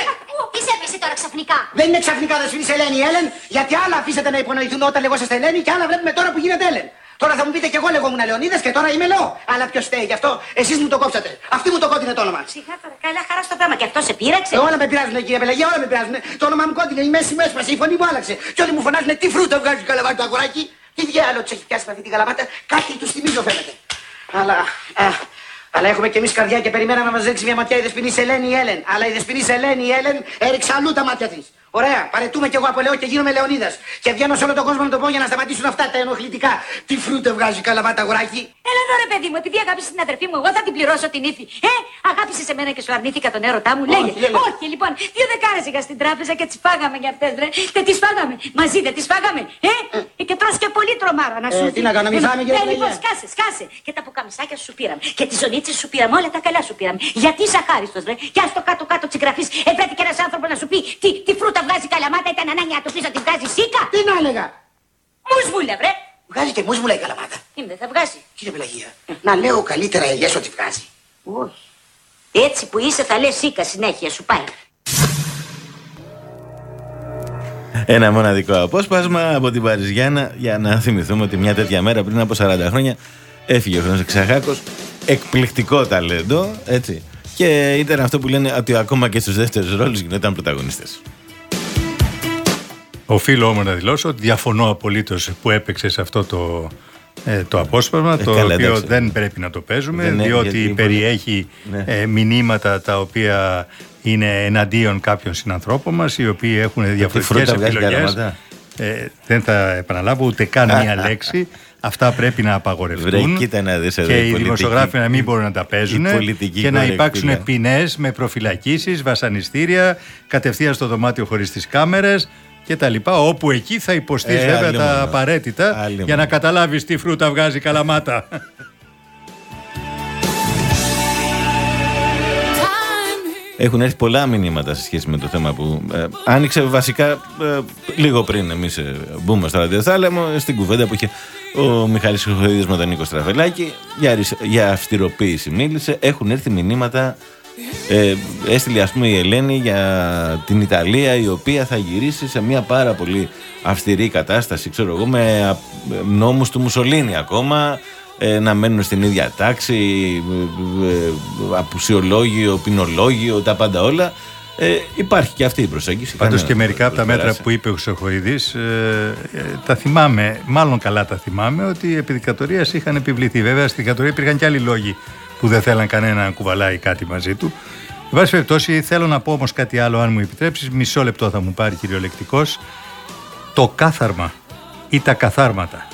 Τι σε έπεσε τώρα ξαφνικά; Δεν είναι ξαφνικά δεσποινή Ελένη η Έλεν, γιατί άλλα αφήσατε να υπονοηθούν όταν λεγόσαστε Ελένη και άλλα βλέπουμε τώρα που γίνεται Έλεν. Τώρα θα μου πείτε κι εγώ λεγόμουν Λεωνίδας και τώρα είμαι Λεό. Αλλά ποιος φταίει γι' αυτό, εσείς μου το κόψατε. Αυτή μου το κότεινε το όνομα. Σιγά τώρα, καλά χαρά στο πράγμα. Και αυτό σε πείραξε; Ε, όλα με πειράζουν κύριε Πελαγία, όλα με πειράζουν. Το όνομα μου κότεινε, η μέση μου έσπασε, η φωνή μου άλλαξε. Και όλοι μου φωνάζουν τι φρούτα βγάζει καλαβάτι το αγοράκι. Τι διάλογο τους έχει πιάσει με αυτή την καλαβάτα, κάτι τους θυμίζω φαίνεται. Αλλά, α, αλλά έχουμε κι εμείς καρδιά και περιμέναμε να μας ρίξει μια ματιά η δεσποινή Ελένη η Έλεν. Αλλά η δεσποινή Ελένη η Έλεν έριξε αλλού τα μάτια της. Ωραία, παρετούμε κι εγώ από Λεό και γίνομαι Λεωνίδας. Και βγαίνω σε όλο τον κόσμο να το πω για να σταματήσουν αυτά τα ενοχλητικά. Τι φρούτα βγάζει καλαβάτα αγοράκι; Έλα εδώ ρε παιδί μου, επειδή αγάπησες την αδερφή μου, εγώ θα την πληρώσω την ύφη. Ε, αγάπησες σε μένα και σου αρνήθηκα τον έρωτά μου, λέγε. δεν λέω. Όχι, λοιπόν, δύο δεκάρες είχα στην τράπεζα και τις φάγαμε για αυτές, ρε. Δεν τις φάγαμε. Μαζί δεν τις φάγαμε. Ε, ε, και τρως και πολύ τρομάρα να σου Ε, τι να κάνω, μη Ε, φάμε, κύριε Ε, λοιπόν, Πλαγιά. σκάσε, σκάσε. Και τα πουκαμισάκια σου πήραμε. Και τις ζωνίτσες σου πήραμε. Όλα τα καλά σου πήραμε. Γιατί είσαι αχάριστος, ρε. Και ας το κάτω-κάτω της γραφής. Ε, βρέθηκε ένας άνθρωπος να σου πει τι, τι φρούτα βγάζει καλαμάτα. Ήταν ανάγκη να του πεις ότι βγάζει σίκα. Τι να έλεγα; Μουσμούλα, βρε. Βγάζει και μου μου λέει καλαμάτα. Τι δεν θα βγάζει. Κύριε Πελαγία, να λέω καλύτερα ελιές ότι βγάζει. Όχι. Έτσι που είσαι θα λες σίκα συνέχεια σου πάει. Ένα μοναδικό απόσπασμα από την Παριζιάννα για να θυμηθούμε ότι μια τέτοια μέρα πριν από 40 χρόνια έφυγε ο Χρόνο Ξαχάκο. Εκπληκτικό ταλέντο, έτσι. Και ήταν αυτό που λένε ότι ακόμα και στους δεύτερους ρόλους γινόταν πρωταγωνιστές. Οφείλω όμως να δηλώσω ότι διαφωνώ απολύτως που έπαιξε σε αυτό το, ε, το απόσπασμα, Ε, το καλά, οποίο εντάξει. δεν πρέπει να το παίζουμε, Δεν είναι, διότι γιατί είναι περιέχει Ναι. ε, μηνύματα τα οποία είναι εναντίον κάποιων συνανθρώπων μας, οι οποίοι έχουν διαφορετικές φρούτα βγάζει επιλογές. καραμάτα. Ε, δεν θα επαναλάβω ούτε καν μία λέξη. Αυτά πρέπει να απαγορευτούν. Βρε, κοίτα να δεις εδώ, και η οι πολιτική- δημοσιογράφοι να μην μπορούν να τα παίζουν. η πολιτική Και να κορεκτούλα. υπάρξουν ποινές με προφυλακίσεις, βασανιστήρια, κατευθείαν στο δωμάτιο χωρίς τις κάμερες και τα λοιπά, όπου εκεί θα υποστείς Ε, βέβαια άλλη τα μόνο. απαραίτητα Άλλη για μόνο. να καταλάβεις τι φρούτα βγάζει καλαμάτα. Έχουν έρθει πολλά μηνύματα σε σχέση με το θέμα που ε, άνοιξε βασικά ε, λίγο πριν εμείς ε, μπούμε στο ραδιοθάλαμο στην κουβέντα που είχε ο Μιχάλης Χρυσοχοίδης με τον Νίκο Στραφελάκη για, ρης- για αυστηροποίηση μίλησε. Έχουν έρθει μηνύματα ε, έστειλε ας πούμε η Ελένη για την Ιταλία η οποία θα γυρίσει σε μια πάρα πολύ αυστηρή κατάσταση ξέρω εγώ με α, νόμους του Μουσολίνη ακόμα ε, να μένουν στην ίδια τάξη ε, ε, απουσιολόγιο, ποινολόγιο τα πάντα όλα ε, υπάρχει και αυτή η προσέγγιση Πάντως Κανένας και μερικά από τα δεν μέτρα περάσει. που είπε ο Χρυσοχοίδη, ε, ε, τα θυμάμαι, μάλλον καλά τα θυμάμαι, ότι επί δικτατορίας είχαν επιβληθεί. Βέβαια, στη δικτατορία υπήρχαν και άλλοι λόγοι που δεν θέλαν κανένα να κουβαλάει κάτι μαζί του. Εν πάση περιπτώσει, θέλω να πω όμως κάτι άλλο, αν μου επιτρέψεις. Μισό λεπτό θα μου πάρει κυριολεκτικός. το κάθαρμα ή τα καθάρματα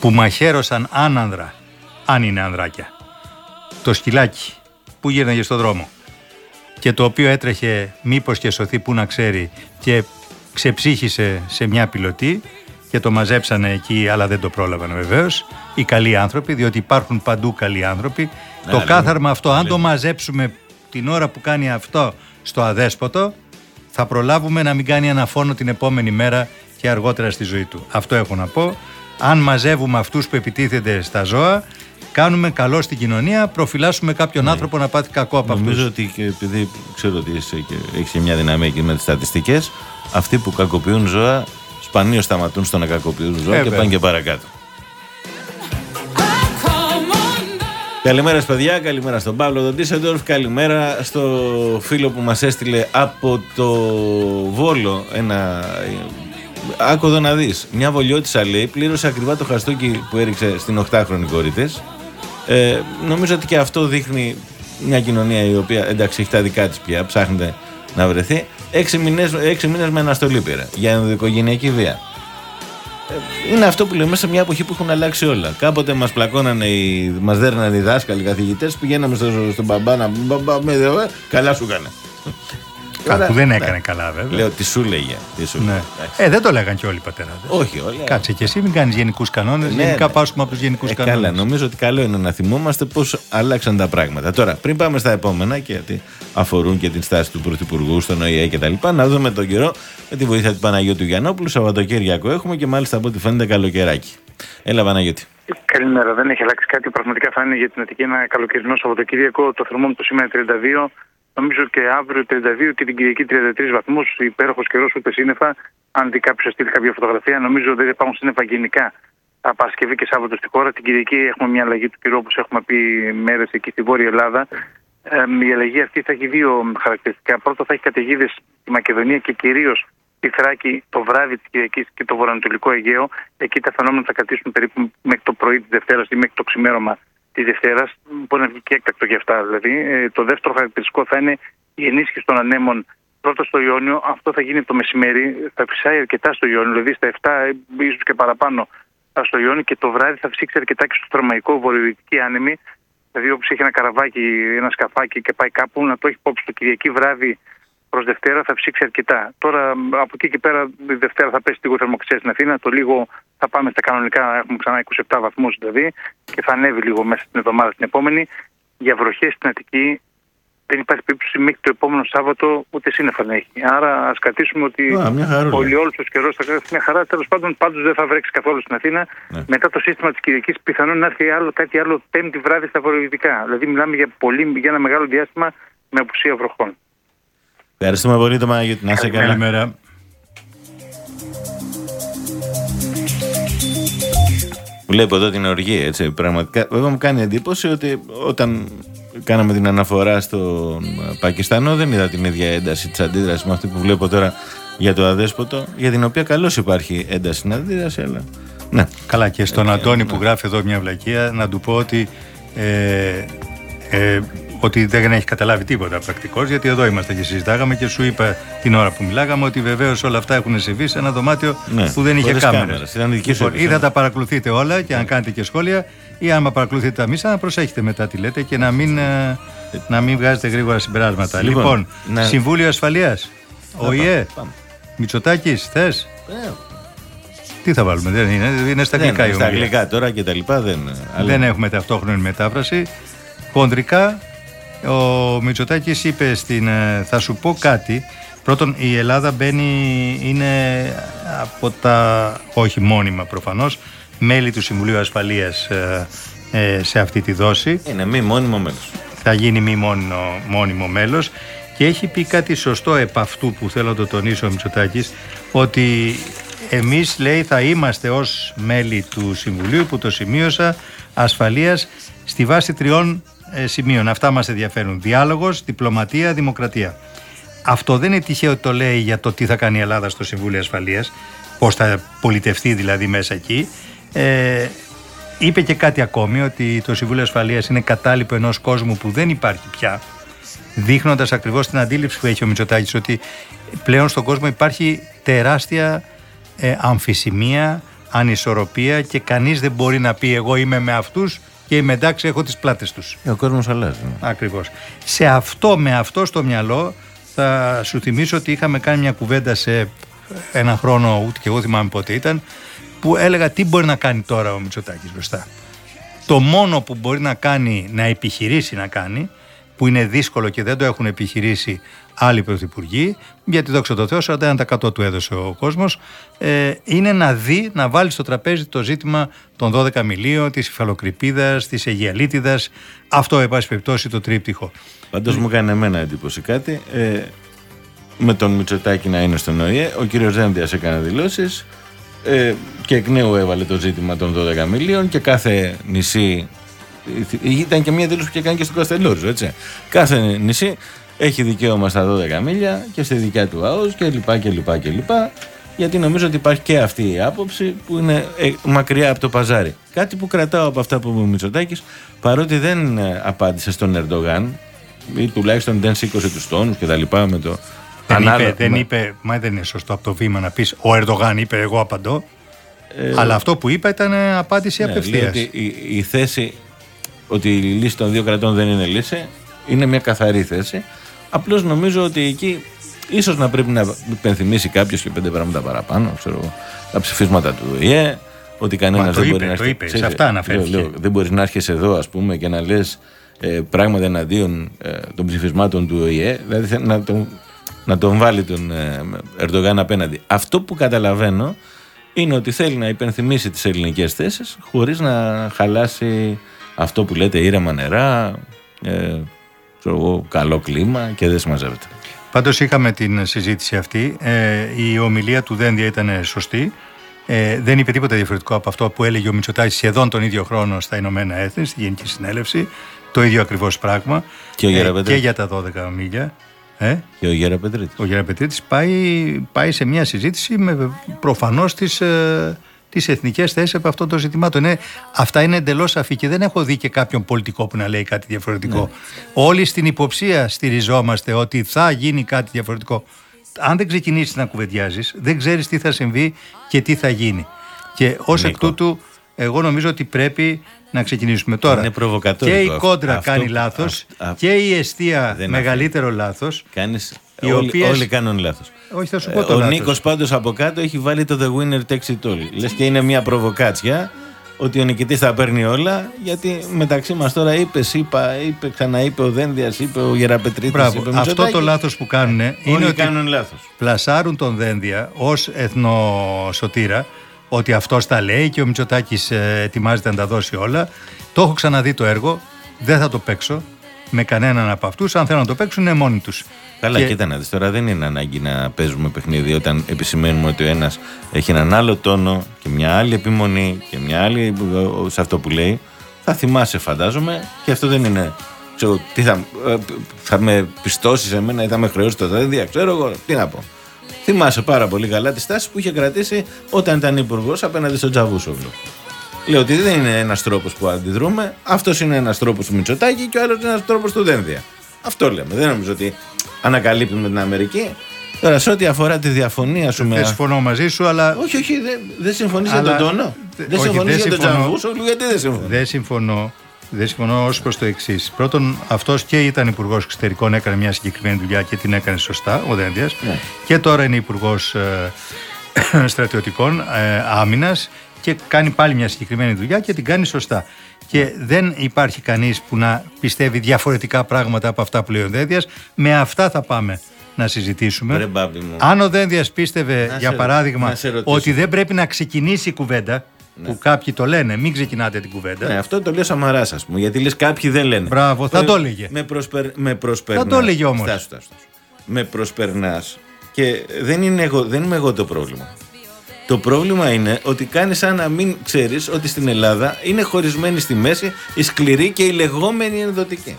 που μαχαίρωσαν άνανδρα, αν είναι ανδράκια. Το σκυλάκι που γύρναγε στο δρόμο και το οποίο έτρεχε μήπως και σωθεί που να ξέρει και ξεψύχησε σε μια πιλωτή και το μαζέψανε εκεί αλλά δεν το πρόλαβαν βεβαίως οι καλοί άνθρωποι διότι υπάρχουν παντού καλοί άνθρωποι Ναι, το αλλά κάθαρμα αυτό αν είναι- το μαζέψουμε την ώρα που κάνει αυτό στο αδέσποτο θα προλάβουμε να μην κάνει αναφόνο την επόμενη μέρα και αργότερα στη ζωή του. Αυτό έχω να πω. Αν μαζεύουμε αυτούς που επιτίθενται στα ζώα, κάνουμε καλό στην κοινωνία, προφυλάσσουμε κάποιον άνθρωπο να πάθει κακό από Ναι. Νομίζω αυτούς. ότι και επειδή ξέρω ότι είσαι και έχεις και μια δυναμία εκεί με τις στατιστικές, αυτοί που κακοποιούν ζώα σπανίως σταματούν στο να κακοποιούν ζώα και Βέβαια. πάνε και παρακάτω. Καλημέρα σας παιδιά, καλημέρα στον Παύλο τον Τίσεντορφ, καλημέρα στο φίλο που μας έστειλε από το Βόλο ένα... Άκου εδώ να δεις, μια βολιώτησα λέει, πλήρωσε ακριβά το χαστούκι που έριξε στην 8χρονη κόρη της. Ε, νομίζω ότι και αυτό δείχνει μια κοινωνία η οποία εντάξει έχει τα δικά της πια, ψάχνεται να βρεθεί. Έξι μήνες, έξι μήνες με αναστολή πήρε για ενδοοικογενειακή βία. Ε, Είναι αυτό που λέμε σε μια εποχή που έχουν αλλάξει όλα. Κάποτε μας πλακώνανε, οι, μας δέρνανε οι δάσκαλοι, οι καθηγητές, πηγαίναμε στο, στον μπαμπά να μπαμπά, με, ε, καλά σου έκανε. Κάτι που δεν Ναι. έκανε καλά βέβαια. Λέω τι σου λέγε. Τι σου Ναι. λέγε. Εντάξει. Ε, δεν το λέγαν και όλοι οι πατέρατε. Όχι, όλοι. Κάτσε και εσύ μην κάνεις γενικούς κανόνες. Ναι, γενικά ναι. πάσουμε από του γενικούς Ε, κανόνες. καλά, νομίζω ότι καλό είναι να θυμόμαστε πώς άλλαξαν τα πράγματα. Τώρα, πριν πάμε στα επόμενα και ότι αφορούν και την στάση του Πρωθυπουργού στον ΟΗΕ κτλ., να δούμε τον καιρό με τη βοήθεια του Παναγιώτου Γιαννόπουλου. Σαββατοκύριακο έχουμε και μάλιστα από ό,τι φαίνεται καλοκαιράκι. Έλα, Παναγιώτη. Καλημέρα. Δεν έχει αλλάξει κάτι. Πραγματικά θα είναι για την Αττική ένα καλοκαιρινό Σαββατοκύριακο. Το θερμόμετρο σήμερα 32. Νομίζω και αύριο 32 και την Κυριακή 33 βαθμούς. Υπέροχος καιρός ούτε σύννεφα. Αν δει κάποιος στείλει κάποια φωτογραφία, νομίζω δεν υπάρχουν σύννεφα γενικά. Τα Παρασκευή και Σάββατο στη χώρα. Την Κυριακή έχουμε μια αλλαγή του καιρού όπως έχουμε πει μέρες εκεί στη Βόρεια Ελλάδα. Ε, η αλλαγή αυτή θα έχει δύο χαρακτηριστικά. Πρώτο θα έχει καταιγίδες στη Μακεδονία και κυρίως στη Θράκη το βράδυ της Κυριακής και το βορειοανατολικό Αιγαίο. Εκεί τα φαινόμενα θα κρατήσουν περίπου μέχρι το πρωί της Δευτέρας ή μέχρι το ξημέρωμα τη Δευτέρα. Μπορεί να βγει και έκτακτο για αυτά δηλαδή. Ε, το δεύτερο χαρακτηριστικό θα είναι η ενίσχυση των ανέμων πρώτα στο Ιόνιο. Αυτό θα γίνει το μεσημέρι. Θα φυσάει αρκετά στο Ιόνιο, δηλαδή στα 7 ίσως και παραπάνω α, στο Ιόνιο και το βράδυ θα φυσήξει αρκετά και στο θερμαϊκό βορειοδυτική άνεμη. Δηλαδή, όποιο έχει ένα καραβάκι, ένα σκαφάκι και πάει κάπου, να το έχει υπόψη το Κυριακή βράδυ προς Δευτέρα θα φυσήξει αρκετά. Τώρα από εκεί και πέρα, η Δευτέρα θα πέσει λίγο θερμοκρασία στην Αθήνα. Το λίγο θα πάμε στα κανονικά, έχουμε ξανά 27 βαθμούς δηλαδή, και θα ανέβει λίγο μέσα στην εβδομάδα την επόμενη. Για βροχές στην Αττική δεν υπάρχει περίπτωση μέχρι το επόμενο Σάββατο ούτε σύννεφα να έχει. Άρα ας κρατήσουμε ότι Α, μια χαρούλα. πολύ όλο ο καιρός θα κρατήσει μια χαρά. Τέλος πάντων, πάντως δεν θα βρέξει καθόλου στην Αθήνα. Ναι. Μετά το σύστημα της Κυριακής, πιθανόν να έρθει άλλο, κάτι άλλο πέμπτη βράδυ στα βορειοδυτικά. Δηλαδή, μιλάμε για, πολύ, για ένα μεγάλο διάστημα με απουσία βροχών. Ευχαριστούμε πολύ τον Παναγιώτη. Να είσαι καλά. Καλημέρα. Βλέπω εδώ την οργή, έτσι. Πραγματικά, βέβαια μου κάνει εντύπωση ότι όταν κάναμε την αναφορά στον Πακιστανό δεν είδα την ίδια ένταση της αντίδρασης με αυτή που βλέπω τώρα για το αδέσποτο, για την οποία καλώς υπάρχει ένταση στην αντίδραση, αλλά. Ναι. Καλά και στον Ε, Αντώνη ναι. που γράφει εδώ μια βλακεία να του πω ότι, ε, ε, ότι δεν έχει καταλάβει τίποτα πρακτικώ, γιατί εδώ είμαστε και συζητάγαμε και σου είπα την ώρα που μιλάγαμε ότι βεβαίως όλα αυτά έχουν συμβεί σε ένα δωμάτιο Ναι, που δεν είχε χωρίς κάμερες. κάμερες. Ήταν δική σου Λοιπόν, ή επιστήμη. θα τα παρακολουθείτε όλα και αν κάνετε και σχόλια, ή άμα παρακολουθείτε τα μίσα, να προσέχετε μετά τι λέτε και να μην, ε, να μην βγάζετε γρήγορα συμπεράσματα. Λοιπόν, Λοιπόν, να- Συμβούλιο Ασφαλείας. Ο ΙΕ. πάμε. Μητσοτάκης, θες; Ε, Τι θα βάλουμε, δεν είναι, είναι στα δεν αγγλικά η είναι, στα ομιλία. αγγλικά τώρα και τα λοιπά δεν. αλλά- Δεν έχουμε ταυτόχρονη μετάφραση. Χοντρικά, ο Μητσοτάκης είπε στην. ε, Θα σου πω κάτι. Πρώτον, η Ελλάδα μπαίνει, είναι από τα, όχι μόνιμα προφανώς, μέλη του Συμβουλίου Ασφαλείας ε, ε, σε αυτή τη δόση. Είναι μη μόνιμο μέλος. Θα γίνει μη μόνιμο, μόνιμο μέλος και έχει πει κάτι σωστό επ' αυτού που θέλω να το τονίσω ο Μητσοτάκης ότι εμείς λέει θα είμαστε ως μέλη του Συμβουλίου που το σημείωσα ασφαλείας στη βάση τριών ε, σημείων. Αυτά μας ενδιαφέρουν. Διάλογος, διπλωματία, δημοκρατία. Αυτό δεν είναι τυχαίο ότι το λέει για το τι θα κάνει η Ελλάδα στο Συμβούλιο Ασφαλείας, πώς θα πολιτευτεί δηλαδή μέσα εκεί. Ε, είπε και κάτι ακόμη ότι το Συμβούλιο Ασφαλείας είναι κατάλοιπο ενός κόσμου που δεν υπάρχει πια δείχνοντας ακριβώς την αντίληψη που έχει ο Μητσοτάκης ότι πλέον στον κόσμο υπάρχει τεράστια ε, αμφισημία, ανισορροπία και κανείς δεν μπορεί να πει εγώ είμαι με αυτούς και είμαι εντάξει έχω τις πλάτες τους. Ο κόσμος αλλάζει. Ακριβώς. Σε αυτό, με αυτό στο μυαλό θα σου θυμίσω ότι είχαμε κάνει μια κουβέντα σε ένα χρόνο, ούτε και εγώ θυμάμαι πότε ήταν, που έλεγα τι μπορεί να κάνει τώρα ο Μητσοτάκης μπροστά; Το μόνο που μπορεί να κάνει, να επιχειρήσει να κάνει, που είναι δύσκολο και δεν το έχουν επιχειρήσει άλλοι πρωθυπουργοί, γιατί δόξα τω Θεώ 41% του έδωσε ο κόσμος, ε, είναι να δει, να βάλει στο τραπέζι το ζήτημα των 12 μιλίων, της υφαλοκρηπίδας, της αιγιαλίτιδας, αυτό εν πάση περιπτώσει το τρίπτυχο. Πάντως μου έκανε εμένα εντύπωση κάτι. Ε, με τον Μητσοτάκη να είναι στον ΟΗΕ, ο κύριος Δένδια έκανε δηλώσεις ε, και εκ νέου έβαλε το ζήτημα των 12 μιλίων και κάθε νησί. Ήταν και μια δήλωση που είχε κάνει και στο Καστελόριζο, έτσι. Κάθε νησί έχει δικαίωμα στα 12 μίλια και στη δικιά του ΑΟΣ και λοιπά και λοιπά και λοιπά γιατί νομίζω ότι υπάρχει και αυτή η άποψη που είναι ε, μακριά από το παζάρι. Κάτι που κρατάω από αυτά που είπε ο Μητσοτάκης παρότι δεν ε, απάντησε στον Ερντογάν ή τουλάχιστον δεν σήκωσε τους τόνους και τα λοιπά με το Δεν, ανάλογο- είπε, δεν είπε, μα δεν είναι σωστό από το βήμα να πεις ο Ερντογάν είπε εγώ απαντώ, αλλά αυτό που είπα ήταν ε, απάντηση Ναι, λέει απευθείας. ότι η, η θέση ότι η λύση των δύο κρατών δεν είναι λύση είναι μια καθαρή θέση. Απλώς νομίζω ότι εκεί ίσως να πρέπει να υπενθυμίσει κάποιος και πέντε πράγματα παραπάνω. Ξέρω, εγώ, τα ψηφίσματα του ΟΗΕ. Ότι κανένας Μα το δεν είπε, μπορεί να το έρθει- είπε, σε ξέρεις, αυτά αναφέρθηκε. λέω, λέω, δεν μπορείς να έρχεσαι εδώ, ας πούμε, και να λες ε, πράγματα εναντίον ε, των ψηφισμάτων του ΟΗΕ. Δηλαδή θε- να τον, να τον βάλει τον ε, Ερντογάν απέναντι. Αυτό που καταλαβαίνω είναι ότι θέλει να υπενθυμίσει τις ελληνικές θέσεις χωρίς να χαλάσει αυτό που λέτε ήρεμα νερά, ε, ξέρω εγώ, καλό κλίμα και δεν συμμαζεύεται. Πάντως είχαμε την συζήτηση αυτή. Ε, η ομιλία του Δένδια ήταν σωστή. Ε, δεν είπε τίποτα διαφορετικό από αυτό που έλεγε ο Μητσοτάκης σχεδόν τον ίδιο χρόνο στα Ηνωμένα Έθνη, στη Γενική Συνέλευση. Το ίδιο ακριβώς πράγμα. Και ο Ε, Γεραπετρίτης. και για τα 12 μίλια. Ε, Και ο Γέρα Πετρίτης. ο Γεραπετρίτης πάει, πάει σε μια συζήτηση με προφανώς τις, ε, τις εθνικές θέσεις από αυτό το ζητημάτων. Είναι, αυτά είναι εντελώς σαφή και δεν έχω δει και κάποιον πολιτικό που να λέει κάτι διαφορετικό. Ναι. Όλοι στην υποψία στηριζόμαστε ότι θα γίνει κάτι διαφορετικό. Αν δεν ξεκινήσεις να κουβεντιάζεις, δεν ξέρεις τι θα συμβεί και τι θα γίνει. Και ως εκ Νίκο. τούτου, εγώ νομίζω ότι πρέπει να ξεκινήσουμε τώρα. Είναι προβοκατόρικο Και η αυτό. κόντρα Αυτό- κάνει λάθος αυ- αυ- και η αιστεία Δεν μεγαλύτερο λάθος. Κάνεις, Οι όλοι, οποίες- όλοι κάνουν λάθος. Όχι, θα σου Ε, πω το ο λάθος. Νίκος πάντως από κάτω έχει βάλει το The Winner Takes It All. Λες και είναι μια προβοκάτσια ότι ο νικητής θα παίρνει όλα γιατί μεταξύ μας τώρα είπες, είπα, είπε, ξαναείπε ο Δένδιας, είπε ο Γεραπετρίτης, Μπράβο. είπε ο Αυτό Μητσοτάκης. το λάθος που κάνουν είναι Όλοι ότι κάνουν λάθος. πλασάρουν τον Δένδια ως εθνοσωτήρα ότι αυτός τα λέει και ο Μητσοτάκης ε, ετοιμάζεται να τα δώσει όλα. Το έχω ξαναδεί το έργο, δεν θα το παίξω με κανέναν από αυτούς. Αν θέλουν να το παίξουν είναι μόνοι τους. Καλά, Και- κοίτα να δεις, τώρα δεν είναι ανάγκη να παίζουμε παιχνίδι όταν επισημαίνουμε ότι ο ένας έχει έναν άλλο τόνο και μια άλλη επιμονή και μια άλλη ε, σε αυτό που λέει. Θα θυμάσαι φαντάζομαι και αυτό δεν είναι... Ξέρω, τι θα, ε, θα με πιστώσεις εμένα ή θα με χρεώσεις το δένδια, ξέρω εγώ, τι να πω. Θυμάσαι πάρα πολύ καλά τη στάση που είχε κρατήσει όταν ήταν υπουργός απέναντι στον Τζαβούσογλου. Λέω ότι δεν είναι ένας τρόπος που αντιδρούμε. Αυτός είναι ένας τρόπος του Μητσοτάκη και ο άλλος είναι ένας τρόπος του Δένδια. Αυτό λέμε. Δεν νομίζω ότι ανακαλύπτουμε την Αμερική. Τώρα, σε ό,τι αφορά τη διαφωνία σου Δεν με. συμφωνώ μαζί σου, αλλά Όχι, όχι, δεν, δεν συμφωνείς για Αλλά- τον τόνο. Τε- Δεν όχι, συμφωνείς δεν για τον συμφωνώ. Τζαβούσογλου, γιατί δεν συμφωνείς; δεν συμφωνώ. Δεν συμφωνώ ως προς το εξής. Πρώτον, αυτός και ήταν υπουργός εξωτερικών, έκανε μια συγκεκριμένη δουλειά και την έκανε σωστά, ο Δένδιας. Ναι. Και τώρα είναι υπουργός στρατιωτικών ε, άμυνας και κάνει πάλι μια συγκεκριμένη δουλειά και την κάνει σωστά. Και δεν υπάρχει κανείς που να πιστεύει διαφορετικά πράγματα από αυτά που λέει ο Δένδιας. Με αυτά θα πάμε να συζητήσουμε. Ρε, μπάμπη μου. Αν ο Δένδιας πίστευε, Να για σε- παράδειγμα, να σε ρωτήσω. ότι δεν πρέπει να ξεκινήσει η κουβέντα, που κάποιοι το λένε, μην ξεκινάτε την κουβέντα. Ναι, αυτό το λέει ο Σαμαρά, ας πούμε. Γιατί λες κάποιοι δεν λένε. Μπράβο, θα Με- το έλεγε. Με, προσπερ, με προσπερνάς. Θα το έλεγε όμως. Στάσου, στάσου, στάσου. Με προσπερνάς. Και δεν, είναι εγώ, δεν είμαι εγώ το πρόβλημα. Το πρόβλημα είναι ότι κάνει σαν να μην ξέρεις ότι στην Ελλάδα είναι χωρισμένη στη μέση η σκληρή και η λεγόμενη ενδοτική.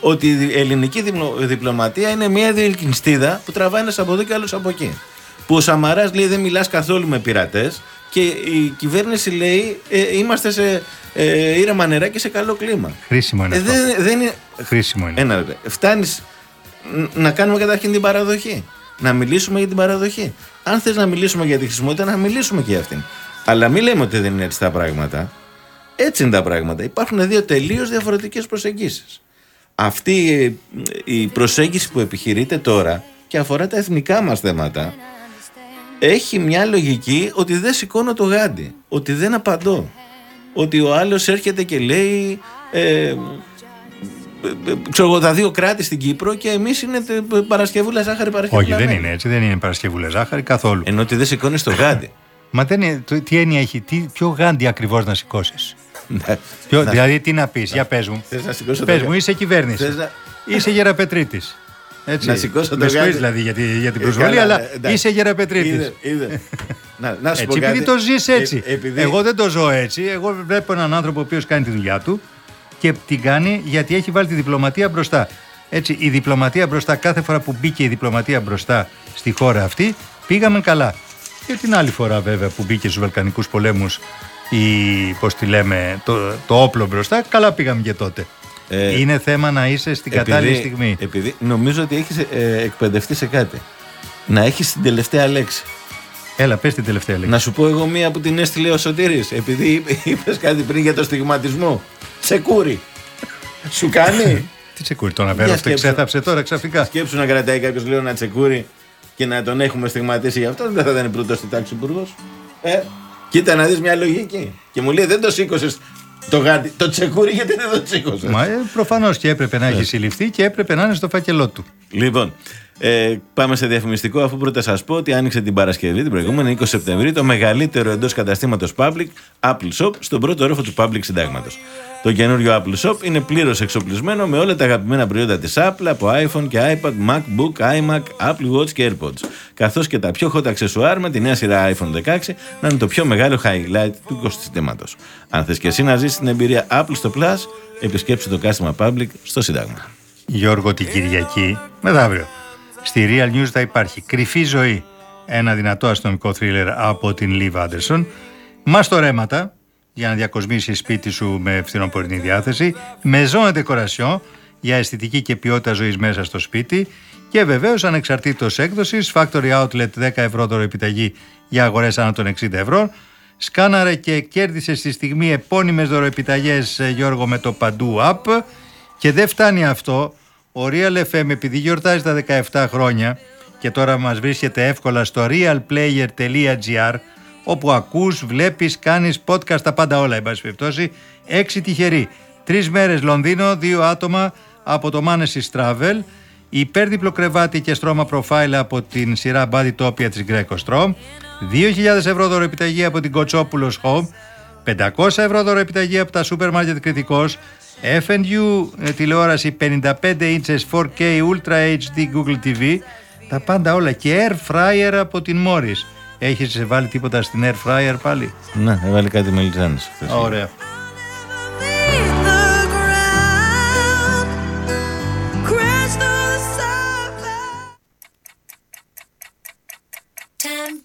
Ότι η ελληνική διπλω- διπλωματία είναι μια διελκυνστίδα που τραβάει ένας από εδώ και άλλος από εκεί. Που ο Σαμαράς λέει δεν μιλάς καθόλου με πειρατές και η κυβέρνηση λέει ε, είμαστε σε ε, ήρεμα νερά και σε καλό κλίμα. Χρήσιμο είναι Ε, αυτό. δεν, δεν είναι. Χρήσιμο είναι. Ένα λεπτό. Φτάνεις να κάνουμε καταρχήν την παραδοχή. Να μιλήσουμε για την παραδοχή. Αν θες να μιλήσουμε για τη χρησιμότητα, να μιλήσουμε και για αυτήν. Αλλά μην λέμε ότι δεν είναι έτσι τα πράγματα. Έτσι είναι τα πράγματα. Υπάρχουν δύο τελείως διαφορετικές προσεγγίσεις. Αυτή η προσέγγιση που επιχειρείται τώρα και αφορά τα εθνικά μας θέματα έχει μια λογική ότι δεν σηκώνω το γάντι, ότι δεν απαντώ. Ότι ο άλλος έρχεται και λέει ε, ξέρω εγώ, τα δύο κράτη στην Κύπρο και εμείς είναι Παρασκευούλα ζάχαρη Παρασκευούλα. Όχι, δεν είναι έτσι. Δεν είναι Παρασκευούλα ζάχαρη καθόλου. Ενώ ότι δεν σηκώνεις το γάντι. Μα δεν είναι, τι έννοια έχει, τι, ποιο γάντι ακριβώς να σηκώσεις; Ναι. δηλαδή, τι να πεις, για πες μου. Πες μου, είσαι κυβέρνηση. Είσαι γεραπετρίτης. Έτσι. Να σηκώσω το γάντι. δηλαδή για, τη, για την ε, προσβολή, αλλά εντάξει. είσαι γεραπετρίτης. να, να σου έτσι, επειδή το ζεις έτσι. Ε, επειδή... Εγώ δεν το ζω έτσι. Εγώ βλέπω έναν άνθρωπο ο οποίος κάνει τη δουλειά του και την κάνει γιατί έχει βάλει τη διπλωματία μπροστά. Έτσι, η διπλωματία μπροστά, κάθε φορά που μπήκε η διπλωματία μπροστά στη χώρα αυτή, πήγαμε καλά. Και την άλλη φορά βέβαια που μπήκε στους Βαλκανικούς πολέμους η, πώς τη λέμε, το, το όπλο μπροστά, καλά πήγαμε και τότε. Ε, είναι θέμα να είσαι στην επειδή, κατάλληλη στιγμή. Επειδή νομίζω ότι έχεις ε, εκπαιδευτεί σε κάτι. Να έχεις την τελευταία λέξη. Έλα, πες την τελευταία λέξη. Να σου πω εγώ μία που την έστειλε ο Σωτήρης Επειδή είπε κάτι πριν για το στιγματισμό. Τσεκούρι. Σου κάνει; Τι τσεκούρι, τον αβέρω, ξέθαψε τώρα ξαφνικά. Σκέψου να κρατάει κάποιος λίγο ένα τσεκούρι και να τον έχουμε στιγματίσει γι' αυτό. Δεν θα ήταν πρώτος στην τάξη υπουργός. Ε, κοίτα να δεις μια λογική. Και μου λέει δεν το σήκωσες το, γάντι, το τσεκούρι γιατί δεν το σήκωσε. Μα ε, προφανώς και έπρεπε να έχει συλληφθεί και έπρεπε να είναι στο φάκελό του. Λοιπόν, ε, πάμε σε διαφημιστικό αφού πρώτα σας πω ότι άνοιξε την Παρασκευή την προηγούμενη 20 Σεπτεμβρίου το μεγαλύτερο εντός καταστήματος Public Apple Shop στον πρώτο όροφο του Public Συντάγματος. Το καινούριο Apple Shop είναι πλήρως εξοπλισμένο με όλα τα αγαπημένα προϊόντα της Apple από iPhone και iPad, MacBook, iMac, Apple Watch και AirPods. Καθώς και τα πιο hot αξεσουάρ με τη νέα σειρά iPhone 16 να είναι το πιο μεγάλο highlight του οικοσυστήματος. Αν θες και εσύ να ζήσεις την εμπειρία Apple στο Plus, επισκέψτε το Customer Public στο Συντάγμα. Γιώργο την Κυριακή, μεθαύριο. Στη Real News θα υπάρχει Κρυφή Ζωή, ένα δυνατό αστυνομικό θρίλερ από την Liv Anderson. Μαστορέματα, για να διακοσμήσει σπίτι σου με φθινοπορεινή διάθεση, Maison Decoration για αισθητική και ποιότητα ζωής μέσα στο σπίτι και βεβαίως ανεξαρτήτως έκδοσης, Factory Outlet 10 ευρώ δωροεπιταγή για αγορές άνω των 60 ευρώ. Σκάναρε και κέρδισε στη στιγμή επώνυμες δωροεπιταγέ ε, Γιώργο με το παντού app. Και δεν φτάνει αυτό. Ο Real FM επειδή γιορτάζει τα 17 χρόνια και τώρα μας βρίσκεται εύκολα στο realplayer.gr όπου ακούς, βλέπεις, κάνεις podcast, τα πάντα όλα, εν πάση περιπτώσει. Έξι τυχεροί. Τρεις μέρες Λονδίνο, δύο άτομα από το Manesis Travel, υπέρδιπλο κρεβάτι και στρώμα profile από την σειρά Body Topia της Greco Strom, 2.000 ευρώ δωροεπιταγή από την Κοτσόπουλος Home, 500 ευρώ δωροεπιταγή από τα Super Market Κριτικός, FNU ε, τηλεόραση 55 inches 4K Ultra HD Google TV, τα πάντα όλα και Air Fryer από την Morris. Έχει βάλει τίποτα στην air fryer πάλι. Ναι, έβαλε κάτι με λιτζάνες Ωραία.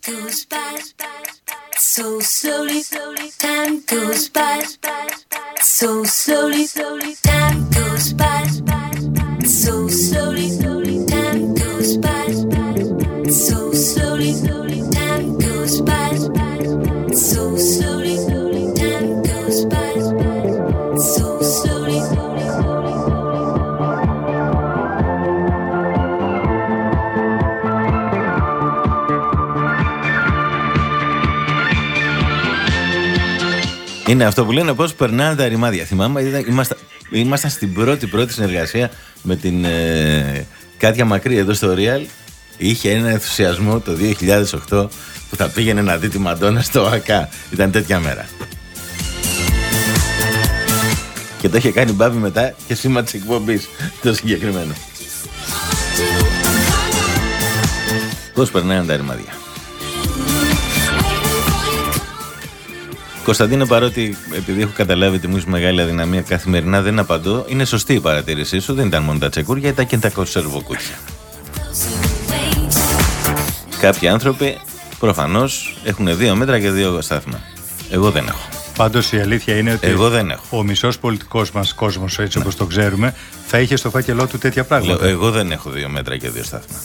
goes by so slowly. Time goes by so slowly. Time goes by so slowly. Είναι αυτό που λένε πώς περνάνε τα ρημάδια. Θυμάμαι, ήμασταν, ήμασταν στην πρώτη πρώτη συνεργασία με την ε, Κάτια Μακρύ εδώ στο Real. Είχε ένα ενθουσιασμό το 2008 που θα πήγαινε να δει τη Μαντόνα στο ΑΚΑ. Ήταν τέτοια μέρα. Και το είχε κάνει μπάμπι μετά και σήμα της εκπομπής το συγκεκριμένο. Πώς περνάνε τα ρημάδια. Κωνσταντίνο, παρότι επειδή έχω καταλάβει ότι μου είσαι μεγάλη αδυναμία καθημερινά δεν απαντώ, είναι σωστή η παρατήρησή σου. Δεν ήταν μόνο τα τσεκούρια, ήταν και τα κονσερβοκούτια. Κάποιοι άνθρωποι προφανώς έχουν δύο μέτρα και δύο στάθμα. Εγώ δεν έχω. Πάντως η αλήθεια είναι ότι Εγώ δεν έχω. ο μισός πολιτικός μας κόσμος, έτσι ναι. όπως το ξέρουμε, θα είχε στο φάκελό του τέτοια πράγματα. εγώ δεν έχω δύο μέτρα και δύο στάθμα.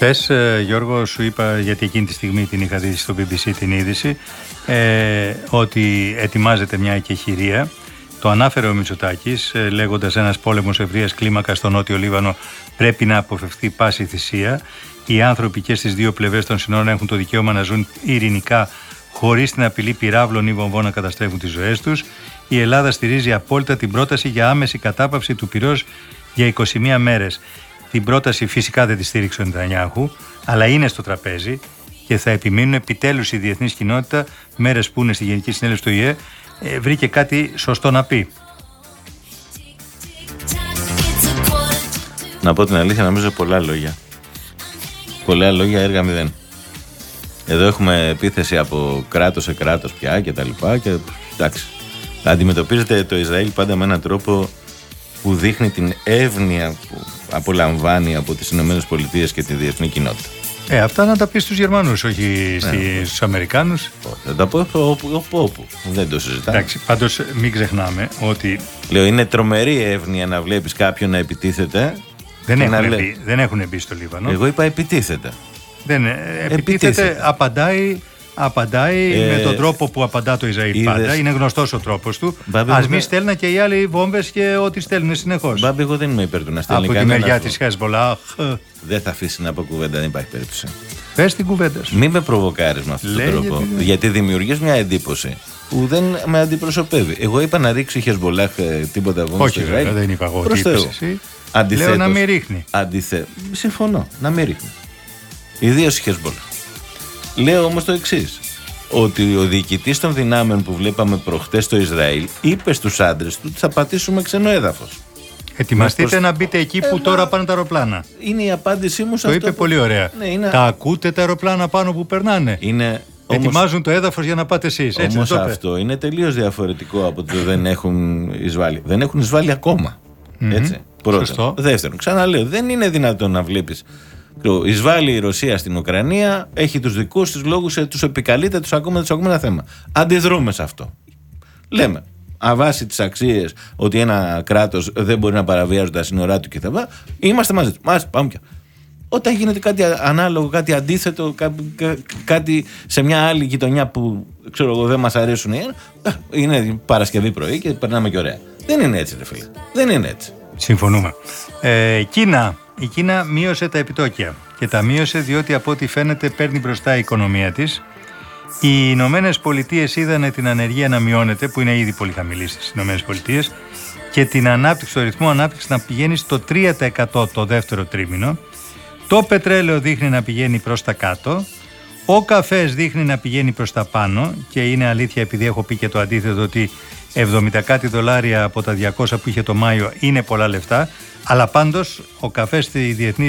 Χθες, ε, Γιώργο, σου είπα, γιατί εκείνη τη στιγμή την είχα δει στο BBC την είδηση, ε, ότι ετοιμάζεται μια εκεχηρία. Το ανάφερε ο Μητσοτάκης, ε, λέγοντας ένας πόλεμος ευρείας κλίμακα στο νότιο Λίβανο πρέπει να αποφευθεί πάση θυσία. Οι άνθρωποι και στις δύο πλευρές των συνόρων έχουν το δικαίωμα να ζουν ειρηνικά, χωρίς την απειλή πυράβλων ή βομβών να καταστρέφουν τις ζωές τους. Η Ελλάδα στηρίζει απόλυτα την πρόταση για άμεση κατάπαυση του πυρός για 21 μέρες. Την πρόταση φυσικά δεν τη στήριξε ο Νετανιάχου, αλλά είναι στο τραπέζι και θα επιμείνουν επιτέλους η διεθνής κοινότητα, μέρες που είναι στη Γενική Συνέλευση του ΙΕ, ε, βρήκε κάτι σωστό να πει. Να πω την αλήθεια, νομίζω πολλά λόγια. Πολλά λόγια, έργα μηδέν. Εδώ έχουμε επίθεση από κράτος σε κράτος πια και τα λοιπά και εντάξει. Αντιμετωπίζεται το Ισραήλ πάντα με έναν τρόπο που δείχνει την εύνοια που απολαμβάνει από τις Ηνωμένες Πολιτείες και τη διεθνή κοινότητα. Ε, αυτά να τα πεις στους Γερμανούς, όχι ναι. στους Αμερικάνους. Θα τα πω όπου, όπου, Δεν το συζητάμε. Εντάξει, πάντως μην ξεχνάμε ότι... Λέω, είναι τρομερή εύνοια να βλέπεις κάποιον να επιτίθεται. Δεν, έχουν, μπει, δεν έχουν μπει στο Λίβανο. Εγώ είπα επιτίθεται. Δεν, ε, επιτίθεται, επιτίθεται. απαντάει απαντάει ε, με τον τρόπο που απαντά το Ισραήλ είδες... πάντα. Είναι γνωστός ο τρόπος του. Α μην στέλνουν και οι άλλοι βόμβες και ό,τι στέλνουν συνεχώς. Μπάμπη, εγώ δεν είμαι υπέρ του να στέλνει Από τη μεριά της Χέσμολα. Δεν θα αφήσει να πω κουβέντα, δεν υπάρχει περίπτωση. Πες την κουβέντα σου. Μην με προβοκάρεις με αυτόν τον τρόπο. Γιατί, γιατί δημιουργείς μια εντύπωση που δεν με αντιπροσωπεύει. Εγώ είπα να ρίξει η Χεσμολάχ τίποτα βόμβα. Όχι, βέβαια, δεν είπα εγώ. Τι Λέω να μην ρίχνει. Αντιθέτω. Συμφωνώ, να μην ρίχνει. Ιδίως η Χεσμολάχ. Λέω όμως το εξής. Ότι ο διοικητής των δυνάμεων που βλέπαμε προχτές στο Ισραήλ είπε στους άντρες του ότι θα πατήσουμε ξένο έδαφος. Ετοιμαστείτε να μπείτε εκεί που τώρα πάνε τα αεροπλάνα. Είναι η απάντησή μου σε το αυτό. Το είπε πολύ ωραία. Ναι, είναι... Τα ακούτε τα αεροπλάνα πάνω που περνάνε; Είναι... Ετοιμάζουν το έδαφος για να πάτε εσείς. Όμως αυτό είναι τελείως διαφορετικό από το δεν έχουν εισβάλει. Δεν έχουν εισβάλει ακόμα. Έτσι. Πρώτον. Δεύτερον, ξαναλέω, δεν είναι δυνατόν να βλέπεις Εισβάλλει η Ρωσία στην Ουκρανία, έχει τους δικούς τους λόγους, ε, τους επικαλείται, τους ακούμε, τους ακούμε ένα θέμα. Αντιδρούμε σε αυτό. Λέμε, αβάσει τις αξίες ότι ένα κράτος δεν μπορεί να παραβιάζει τα σύνορά του και θα πάει, είμαστε μαζί του. Μάλιστα, πάμε πια. Όταν γίνεται κάτι ανάλογο, κάτι αντίθετο, κάτι σε μια άλλη γειτονιά που ξέρω εγώ δεν μας αρέσουν, ε, είναι Παρασκευή πρωί και περνάμε και ωραία. Δεν είναι έτσι, ρε φίλε. Δεν είναι έτσι. Συμφωνούμε. Ε, Κίνα η Κίνα μείωσε τα επιτόκια και τα μείωσε διότι από ό,τι φαίνεται παίρνει μπροστά η οικονομία της. Οι Ηνωμένες Πολιτείες είδαν την ανεργία να μειώνεται, που είναι ήδη πολύ χαμηλή στις Ηνωμένες Πολιτείες, και την ανάπτυξη, το ρυθμό ανάπτυξης να πηγαίνει στο 3% το δεύτερο τρίμηνο. Το πετρέλαιο δείχνει να πηγαίνει προς τα κάτω. Ο καφές δείχνει να πηγαίνει προς τα πάνω και είναι αλήθεια επειδή έχω πει και το αντίθετο ότι 70 κάτι δολάρια από τα 200 που είχε το Μάιο είναι πολλά λεφτά. Αλλά πάντως ο καφές η διεθνή,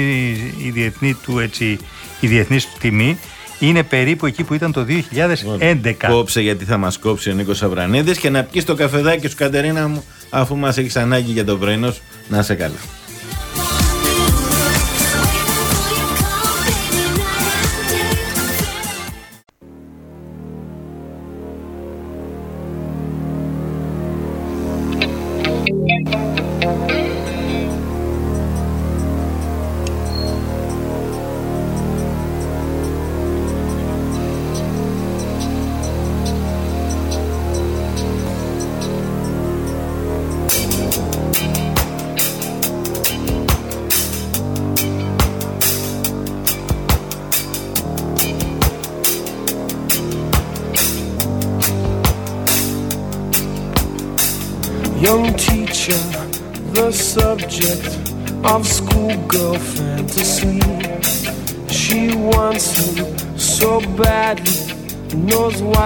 η διεθνή του έτσι, η διεθνής του τιμή είναι περίπου εκεί που ήταν το 2011. Κόψε γιατί θα μας κόψει ο Νίκος Αβρανίδης και να πιεις το καφεδάκι σου Κατερίνα μου αφού μας έχεις ανάγκη για το πρωινό να σε καλά.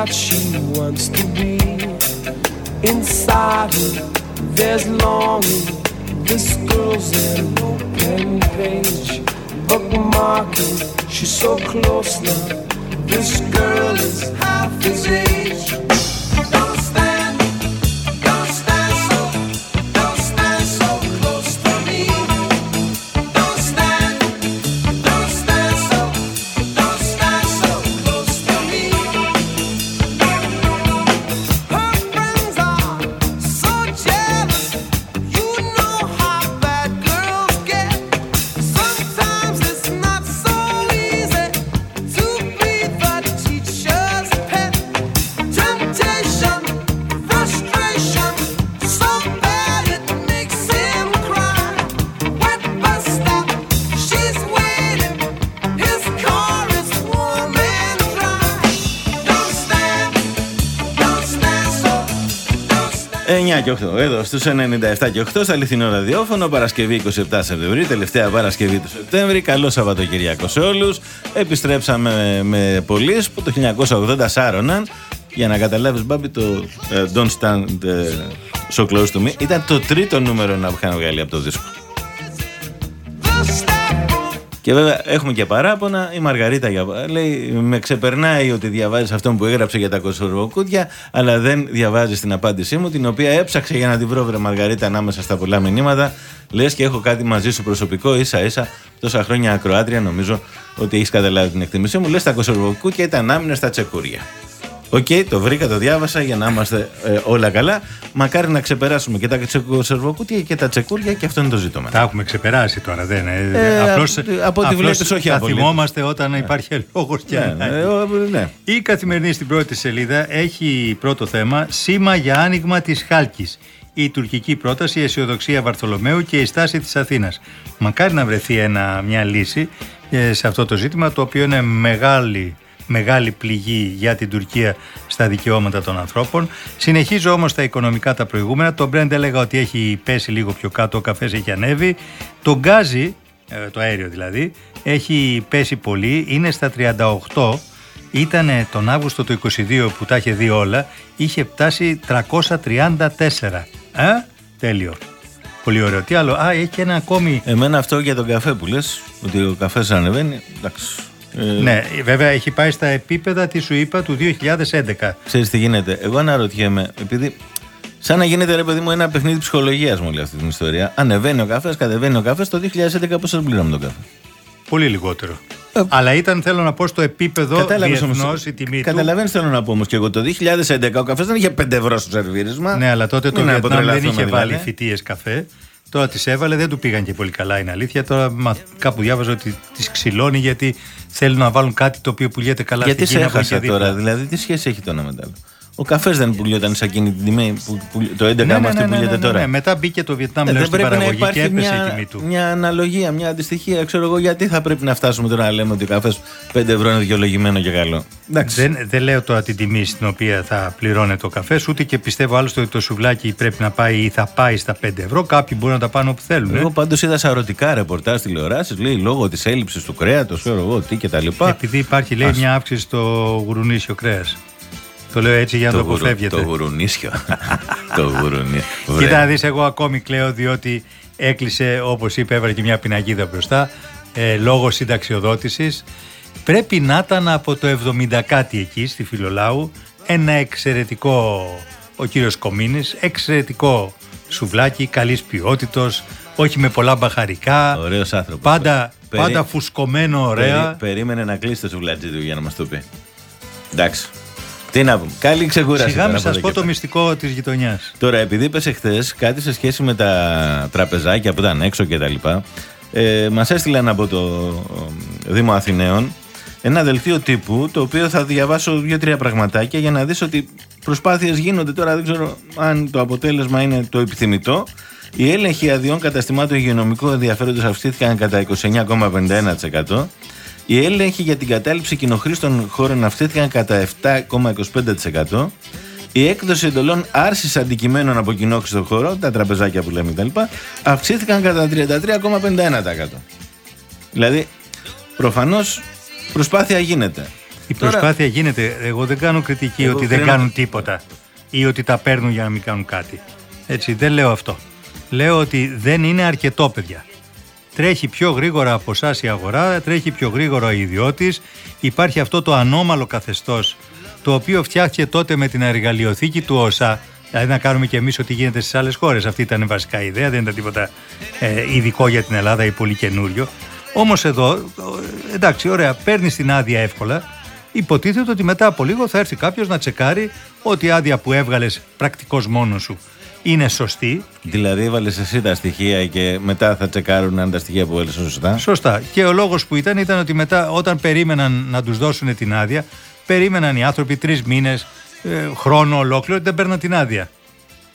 What she wants to be. Inside her, there's longing. This girl's an open page, bookmarking. She's so close now. This girl is half his age. 9 και 8. Εδώ στους 97 και 8 στα αληθινό ραδιόφωνο. Παρασκευή 27 Σεπτεμβρίου, τελευταία Παρασκευή του Σεπτέμβρη. Καλό Σαββατοκυριακό σε όλους. Επιστρέψαμε με πολλοί που το 1980 σάρωναν. Για να καταλάβεις, Μπάμπη, το ε, Don't Stand ε, So Close to Me ήταν το τρίτο νούμερο να είχαν βγάλει από το δίσκο. Και βέβαια έχουμε και παράπονα. Η Μαργαρίτα για... λέει: Με ξεπερνάει ότι διαβάζεις αυτό που έγραψε για τα κοσορβοκούτια, αλλά δεν διαβάζει την απάντησή μου, την οποία έψαξε για να την βρω, βρε Μαργαρίτα, ανάμεσα στα πολλά μηνύματα. Λες και έχω κάτι μαζί σου προσωπικό, ίσα ίσα, τόσα χρόνια ακροάτρια, νομίζω ότι έχεις καταλάβει την εκτίμησή μου. Λες τα κονσερβοκούτια ήταν άμυνα στα τσεκούρια. Οκ, το βρήκα, το διάβασα για να είμαστε ε, όλα καλά. Μακάρι να ξεπεράσουμε και τα κονσερβοκούτια και τα τσεκούρια και αυτό είναι το ζήτημα. Τα έχουμε ξεπεράσει τώρα, δεν είναι. Ε, απλώς, από ό,τι απλώς βλέπεις, όχι θα απολύτως. θυμόμαστε όταν υπάρχει λόγος και Ναι, ανάγκη. ναι, ο- ναι. Η καθημερινή στην πρώτη σελίδα έχει πρώτο θέμα σήμα για άνοιγμα της Χάλκης. Η τουρκική πρόταση, η αισιοδοξία Βαρθολομαίου και η στάση της Αθήνας. Μακάρι να βρεθεί ένα, μια λύση ε, σε αυτό το ζήτημα το οποίο είναι μεγάλη, μεγάλη πληγή για την Τουρκία στα δικαιώματα των ανθρώπων. Συνεχίζω όμως τα οικονομικά τα προηγούμενα. Το Brent έλεγα ότι έχει πέσει λίγο πιο κάτω, ο καφές έχει ανέβει. Το γκάζι, ε, το αέριο δηλαδή, έχει πέσει πολύ, είναι στα 38 ήταν τον Αύγουστο του 22 που τα είχε δει όλα, είχε φτάσει 334. Α, τέλειο. Πολύ ωραίο. Τι άλλο, α, έχει ένα ακόμη. Εμένα αυτό για τον καφέ που λες, ότι ο καφές ανεβαίνει. Εντάξει. Ε, Ναι, βέβαια έχει πάει στα επίπεδα, τι σου είπα, του 2011. Ξέρεις τι γίνεται. Εγώ αναρωτιέμαι, επειδή σαν να γίνεται ρε παιδί μου ένα παιχνίδι ψυχολογίας μου όλη αυτή την ιστορία. Ανεβαίνει ο καφές, κατεβαίνει ο καφές. Το 2011 πόσο πλήραμε τον καφέ; Πολύ λιγότερο. Αλλά ήταν, θέλω να πω, στο επίπεδο Κατάλαβες όμως, διεθνώς η τιμή του. Καταλαβαίνεις θέλω να πω όμως και εγώ το 2011 ο καφές δεν είχε 5 ευρώ στο σερβίρισμα. Ναι, αλλά τότε το Μην Βιετνάμ δεν αποτρελαθούμε είχε βάλει δηλαδή. φοιτίε καφέ. Τώρα τις έβαλε, δεν του πήγαν και πολύ καλά, είναι αλήθεια. Τώρα μα, κάπου διάβαζα ότι τις ξυλώνει γιατί θέλουν να βάλουν κάτι το οποίο πουλιέται καλά Γιατί στην σε Κίνα που έχασα είχε δίπλα. τώρα, δηλαδή τι σχέση έχει το ένα με το άλλο. Ο καφές δεν πουλιόταν σε εκείνη την τιμή που, που, το 11 Ναι, ναι, μας ναι, το ναι, πουλιέται ναι, τώρα. ναι. Μετά μπήκε το Βιετνάμ Ε, λέω δεν στην πρέπει να παραγωγή και υπάρχει έπεσε η μια, τιμή του. μια αναλογία, μια αντιστοιχεία. Ξέρω εγώ γιατί θα πρέπει να φτάσουμε τώρα να λέμε ότι ο καφές 5 ευρώ είναι δικαιολογημένο και καλό. Εντάξει. Δεν, δεν λέω τώρα την τιμή στην οποία θα πληρώνεται ο καφές, ούτε και πιστεύω άλλωστε ότι το σουβλάκι πρέπει να πάει ή θα πάει στα 5 ευρώ. Κάποιοι μπορούν να τα πάνε όπου θέλουν. ε. Εγώ πάντως είδα σαρωτικά ρεπορτάζ τηλεοράσεις. Λέει λόγω της έλλειψης του κρέατος, ξέρω εγώ τι κτλ. Επειδή υπάρχει, λέει, Ας- μια αύξηση στο γουρουνίσιο κρέας. Το λέω έτσι για να το, γουρου- αποφεύγετε. Το γουρουνίσιο. το γουρουνίσιο. Κοίτα να δεις εγώ ακόμη κλαίω διότι έκλεισε όπως είπε έβαλε και μια πινακίδα μπροστά ε, λόγω συνταξιοδότησης πρέπει να ήταν από το 70 κάτι εκεί στη Φιλολάου ένα εξαιρετικό ο κύριος Κομίνης εξαιρετικό σουβλάκι καλής ποιότητος όχι με πολλά μπαχαρικά Ωραίος άνθρωπος. πάντα, πάντα φουσκωμένο ωραία περίμενε να κλείσει το σουβλάτζι του για να μας το πει. Εντάξει. Τι να πούμε. Καλή ξεκούραση. σιγά τώρα μην από σας εδώ πω και το πέρα. μυστικό της γειτονιάς Τώρα, επειδή είπες χθε κάτι σε σχέση με τα τραπεζάκια που ήταν έξω και τα λοιπά, ε, μας έστειλαν από το ε, Δήμο Αθηναίων ένα δελτίο τύπου το οποίο θα διαβάσω δύο-τρία πραγματάκια για να δεις ότι προσπάθειες γίνονται τώρα δεν ξέρω αν το αποτέλεσμα είναι το επιθυμητό οι έλεγχοι αδειών καταστημάτων υγειονομικού ενδιαφέροντος αυξήθηκαν κατά 29,51% οι έλεγχοι για την κατάληψη κοινοχρήστων χώρων αυξήθηκαν κατά 7,25%. Η έκδοση εντολών άρσης αντικειμένων από κοινόχρηστο χώρο, τα τραπεζάκια που λέμε κτλ., αυξήθηκαν κατά 33,51%. Δηλαδή, προφανώς προσπάθεια γίνεται. Η Τώρα- προσπάθεια γίνεται. Εγώ δεν κάνω κριτική Εγώ ότι δεν κρίνω- κάνουν τίποτα ή ότι τα παίρνουν για να μην κάνουν κάτι. Έτσι, δεν λέω αυτό. Λέω ότι δεν είναι αρκετό, παιδιά. Τρέχει πιο γρήγορα από εσάς η αγορά, τρέχει πιο γρήγορα ο ιδιώτης. Υπάρχει αυτό το ανώμαλο καθεστώς το οποίο φτιάχτηκε τότε με την εργαλειοθήκη του ΩΣΑ. Δηλαδή να κάνουμε και εμείς ό,τι γίνεται στις άλλες χώρες. Αυτή ήταν βασικά η ιδέα, δεν ήταν τίποτα ε, ειδικό για την Ελλάδα ή πολύ καινούριο. Όμως εδώ, ε, εντάξει, ωραία, παίρνει την άδεια εύκολα. Υποτίθεται ότι μετά από λίγο θα έρθει κάποιος να τσεκάρει ότι η άδεια που έβγαλες πρακτικό μόνος σου είναι σωστή. Δηλαδή, έβαλες εσύ τα στοιχεία και μετά θα τσεκάρουν αν τα στοιχεία που έλεγε σωστά. Σωστά. Και ο λόγος που ήταν ήταν ότι μετά, όταν περίμεναν να τους δώσουν την άδεια, περίμεναν οι άνθρωποι τρεις μήνες, χρόνο ολόκληρο, δεν παίρναν την άδεια.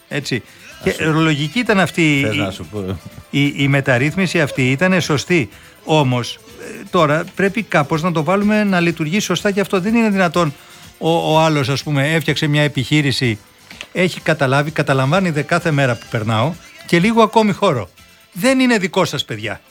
Έτσι. Και λογική ήταν αυτή Θες η, να σου πω. η, η μεταρρύθμιση αυτή, ήταν σωστή. Όμως τώρα πρέπει κάπως να το βάλουμε να λειτουργεί σωστά και αυτό δεν είναι δυνατόν. Ο, ο άλλος, ας πούμε, έφτιαξε μια επιχείρηση έχει καταλάβει, καταλαμβάνει δε κάθε μέρα που περνάω και λίγο ακόμη χώρο. Δεν είναι δικό σας παιδιά.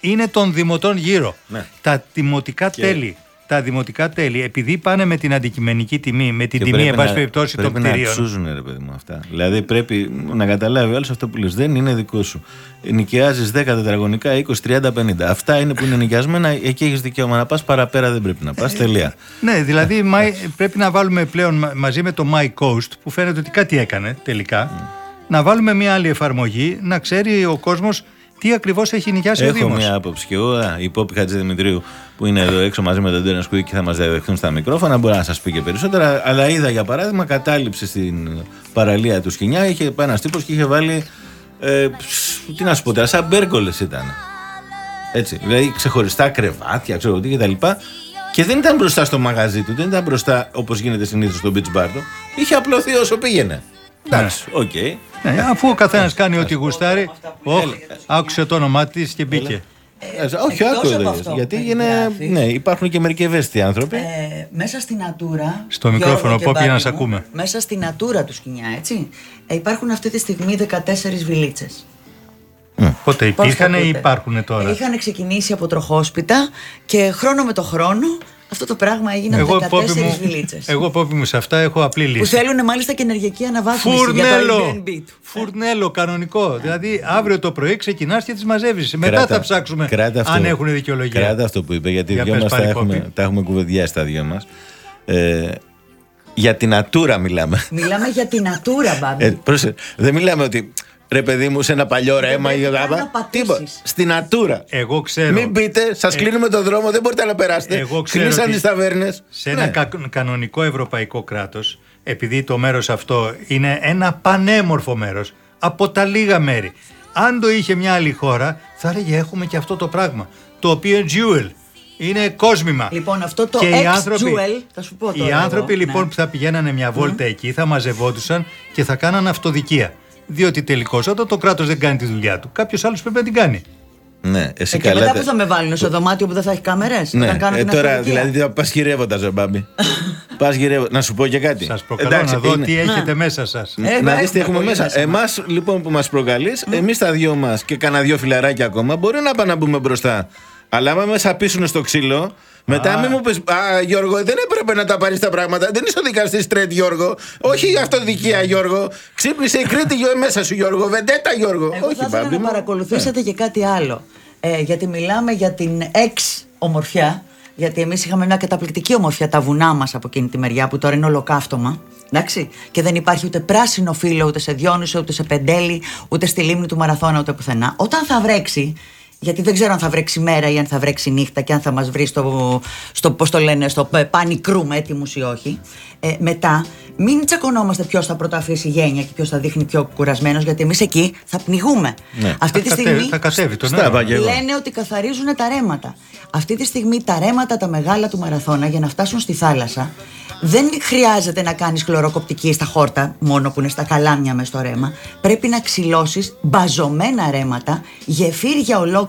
Είναι των δημοτών γύρω. Ναι. Τα δημοτικά τέλη. Τα δημοτικά τέλη, επειδή πάνε με την αντικειμενική τιμή, με την Και τιμή, πρέπει εν πάση να- περιπτώσει, των Πρέπει να κτηρίων. ψούζουν, ρε παιδί μου, αυτά. Δηλαδή πρέπει να καταλάβει όλος αυτό που λες. Δεν είναι δικό σου. Νοικιάζεις 10 τετραγωνικά, 20, 30, 50. Αυτά είναι που είναι νοικιασμένα. Εκεί έχεις δικαίωμα να πας. Παραπέρα δεν πρέπει να πας. Τελεία. Ναι, δηλαδή my- πρέπει να βάλουμε πλέον μα- μαζί με το My Coast που φαίνεται ότι κάτι έκανε τελικά. Να βάλουμε μια άλλη εφαρμογή να ξέρει ο κόσμος τι ακριβώς έχει νοικιάσει ο Έχω Δήμος; μια άποψη και εγώ. α, Η Πόπη Χατζηδημητρίου που είναι εδώ έξω μαζί με τον Τέρνα Σκούδη και θα μας διαδεχθούν στα μικρόφωνα. Μπορεί να σας πει και περισσότερα. Αλλά είδα για παράδειγμα κατάληψη στην παραλία του Σκινιά. Είχε πάει ένας τύπος και είχε βάλει. Ε, ψ, τι να σου πω τώρα, σαν πέργκολες ήταν. Έτσι. Δηλαδή ξεχωριστά κρεβάτια, ξέρω εγώ τι κτλ. Και δεν ήταν μπροστά στο μαγαζί του, δεν ήταν μπροστά όπως γίνεται συνήθως στο beach bar του. Είχε απλωθεί όσο πήγαινε. Εντάξει, οκ. Ναι, αφού ο καθένας κάνει ό,τι γουστάρει. Όχ, άκουσε το όνομά της και μπήκε. Ε, όχι, εκτός άκουγε. από αυτό Γιατί που είναι, περιγράφεις, ναι, υπάρχουν και μερικοί ευαίσθητοι άνθρωποι. Ε, μέσα στην Ατούρα. Στο Γιώργο μικρόφωνο, και Πόπη, για να Μπάμπη σε μου, ακούμε. Μέσα στην Ατούρα του σκηνιά, έτσι. Ε, υπάρχουν αυτή τη στιγμή 14 βιλίτσες. Πότε υπήρχαν ή υπάρχουν τώρα; Είχαν ξεκινήσει από τροχόσπιτα και χρόνο με το χρόνο αυτό το πράγμα έγινε Εγώ, από 14 Πόπη μου, βιλίτσε. εγώ, Πόπη μου, σε αυτά έχω απλή Που λύση. θέλουν μάλιστα και ενεργειακή αναβάθμιση για το Φουρνέλο! Airbnb του. Φουρνέλο, κανονικό. Δηλαδή, αύριο το πρωί ξεκινάς και τις μαζεύεις. Μετά Κράτα- θα ψάξουμε κράτα αυτό- αν έχουν δικαιολογία. Κράτα αυτό που είπε, γιατί Για δυο πες μας τα πάλι, έχουμε, Πόπη. τα έχουμε κουβεντιάσει τα δυο μας. Ε, για την ατούρα μιλάμε. Μιλάμε για την Ατούρα, Μπάμπη. Ε, πρόσεχε, δεν μιλάμε ότι ρε παιδί μου σε ένα παλιό ρέμα ή πρέπει καν γάμα. να πατήσεις. Τίποτα. Στην ατούρα. Εγώ ξέρω. Μην πείτε, σας κλείνουμε τον δρόμο, δεν μπορείτε να περάσετε. Εγώ ξέρω Κλείσαν ότι τις ταβέρνες. Σε ένα κα- κανονικό ευρωπαϊκό κράτος, επειδή το μέρος αυτό είναι ένα πανέμορφο μέρος από τα λίγα μέρη. Αν το είχε μια άλλη χώρα, θα έλεγε έχουμε και αυτό το πράγμα. Το οποίο είναι jewel. Είναι κόσμημα. Λοιπόν, αυτό το Και οι ex άνθρωποι- jewel, θα σου πω Οι τώρα άνθρωποι εγώ, λοιπόν ναι. που θα πηγαίνανε μια βόλτα εκεί θα μαζευόντουσαν και θα κάναν αυτοδικία. Διότι τελικώς όταν το κράτος δεν κάνει τη δουλειά του, κάποιος άλλος πρέπει να την κάνει. Ναι, εσύ Ε, και καλά. μετά τα- που θα με βάλουν σε δωμάτιο που δεν θα έχει κάμερες; Ναι, κάνω ε, την τώρα αυτοδικία. δηλαδή πας γυρεύοντας, Ζεμπάμπη. πας γυρεύοντας. Να σου πω και κάτι. Σας προκαλώ Εντάξει, να δω είναι- τι έχετε μέσα σας. Ε, να μα δεις τι έχουμε έχουμε πολύ μέσα. μέσα Εμάς λοιπόν που μας προκαλείς, εμείς τα δυο μας και κανένα δυο φιλαράκια ακόμα μπορεί να πάμε να μπούμε μπροστά. Αλλά άμα με σαπίσουν στο ξύλο, μετά μην μου πεις Α, Γιώργο, δεν έπρεπε να τα πάρεις τα πράγματα. Δεν είσαι ο δικαστής Τρέντ, Γιώργο. Όχι η αυτοδικία, Γιώργο. Ξύπνησε η Κρήτη Γιώ- μέσα σου, Γιώργο. Βεντέτα, Γιώργο. Εγώ Όχι, θα ήθελα μπάμπη να μου. Ναι. παρακολουθήσετε και κάτι άλλο. Ε, γιατί μιλάμε για την εξ ομορφιά. Γιατί εμείς είχαμε μια καταπληκτική ομορφιά τα βουνά μας από εκείνη τη μεριά που τώρα είναι ολοκαύτωμα. Εντάξει. Και δεν υπάρχει ούτε πράσινο φύλλο ούτε σε Διόνυσο, ούτε σε Πεντέλη, ούτε στη λίμνη του Μαραθώνα, ούτε πουθενά. Όταν θα βρέξει, γιατί δεν ξέρω αν θα βρέξει μέρα ή αν θα βρέξει νύχτα και αν θα μας βρει στο, στο πώς το λένε, στο panic room έτοιμους ή όχι. Ε, μετά, μην τσακωνόμαστε ποιος θα πρωτοαφήσει γένεια και ποιος θα δείχνει πιο κουρασμένος, γιατί εμείς εκεί θα πνιγούμε. Ναι. Αυτή τη Θα στιγμή. κατέβει- θα κατέβει το Στα νερό. είπα και εγώ. Λένε ότι καθαρίζουν τα ρέματα. Αυτή τη στιγμή τα ρέματα τα μεγάλα του μαραθώνα για να φτάσουν στη θάλασσα δεν χρειάζεται να κάνεις χλωροκοπτική στα χόρτα μόνο που είναι στα καλάμια μες στο ρέμα. Πρέπει να ξυλώσεις μπαζωμένα ρέματα, γεφύρια ολόκληρα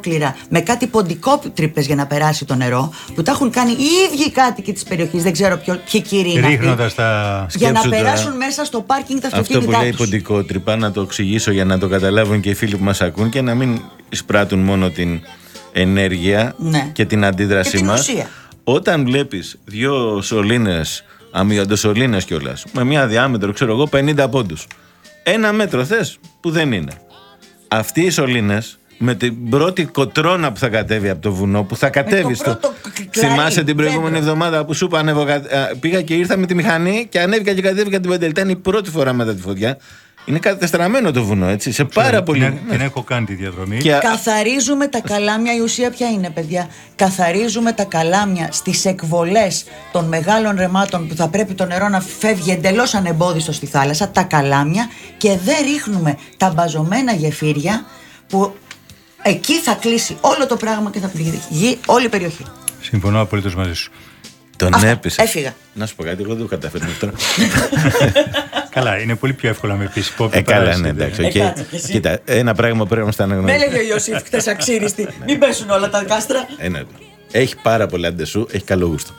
με κάτι ποντικότρυπες για να περάσει το νερό που τα έχουν κάνει οι ίδιοι κάτοικοι της περιοχής, δεν ξέρω ποιο, ποιοι κύριοι είναι αυτοί, Ρίχνοντας τα. για να Σκέψου τώρα. περάσουν μέσα στο πάρκινγκ τα Αυτό που αυτοκίνητά λέει τους. ποντικότρυπα, να το εξηγήσω για να το καταλάβουν και οι φίλοι που μας ακούν και να μην εισπράττουν μόνο την ενέργεια Ναι. και την αντίδρασή Και την μας. ουσία. Όταν βλέπεις δύο σωλήνες, αμυαντοσωλήνες κιόλας, με μια διάμετρο, ξέρω εγώ, 50 πόντους. Ένα μέτρο θες, που δεν είναι. Αυτοί οι σωλήνες, με την πρώτη κοτρώνα που θα κατέβει από το βουνό, που θα κατέβει στο. πρώτο κλαρί, Θυμάσαι την προηγούμενη δέντρο. εβδομάδα που σου είπα ανέβω, κα- α, πήγα και ήρθα με τη μηχανή και ανέβηκα και κατέβηκα την Πεντέλη. Ήταν η πρώτη φορά μετά τη φωτιά. Είναι κατεστραμμένο το βουνό, έτσι, σε πάρα πολύ. Την, την έχω κάνει τη διαδρομή. Και α- Καθαρίζουμε τα καλάμια, η ουσία ποια είναι παιδιά; Καθαρίζουμε τα καλάμια στις εκβολές των μεγάλων ρεμάτων που θα πρέπει το νερό να φεύγει εντελώς ανεμπόδιστο στη θάλασσα, τα καλάμια και δεν ρίχνουμε τα μπαζωμένα γεφύρια που εκεί θα κλείσει όλο το πράγμα και θα πνιγεί όλη η περιοχή. Συμφωνώ απολύτως μαζί σου. τον Αυτά. έπεισε. Έφυγα. Να σου πω κάτι, εγώ δεν το καταφέρνω τώρα. Καλά, είναι πολύ πιο εύκολο να με πεις. ε, καλά, ναι, εντάξει. Ε, οκ. κάτσε και εσύ. Κοίτα, ένα πράγμα πρέπει να στα Με αναγνωρίσουμε. έλεγε ο Ιωσήφ χτες αξίριστη, μην πέσουν όλα τα κάστρα. Ένα. Έχει πάρα πολλά ντεσού, έχει καλό γούστο.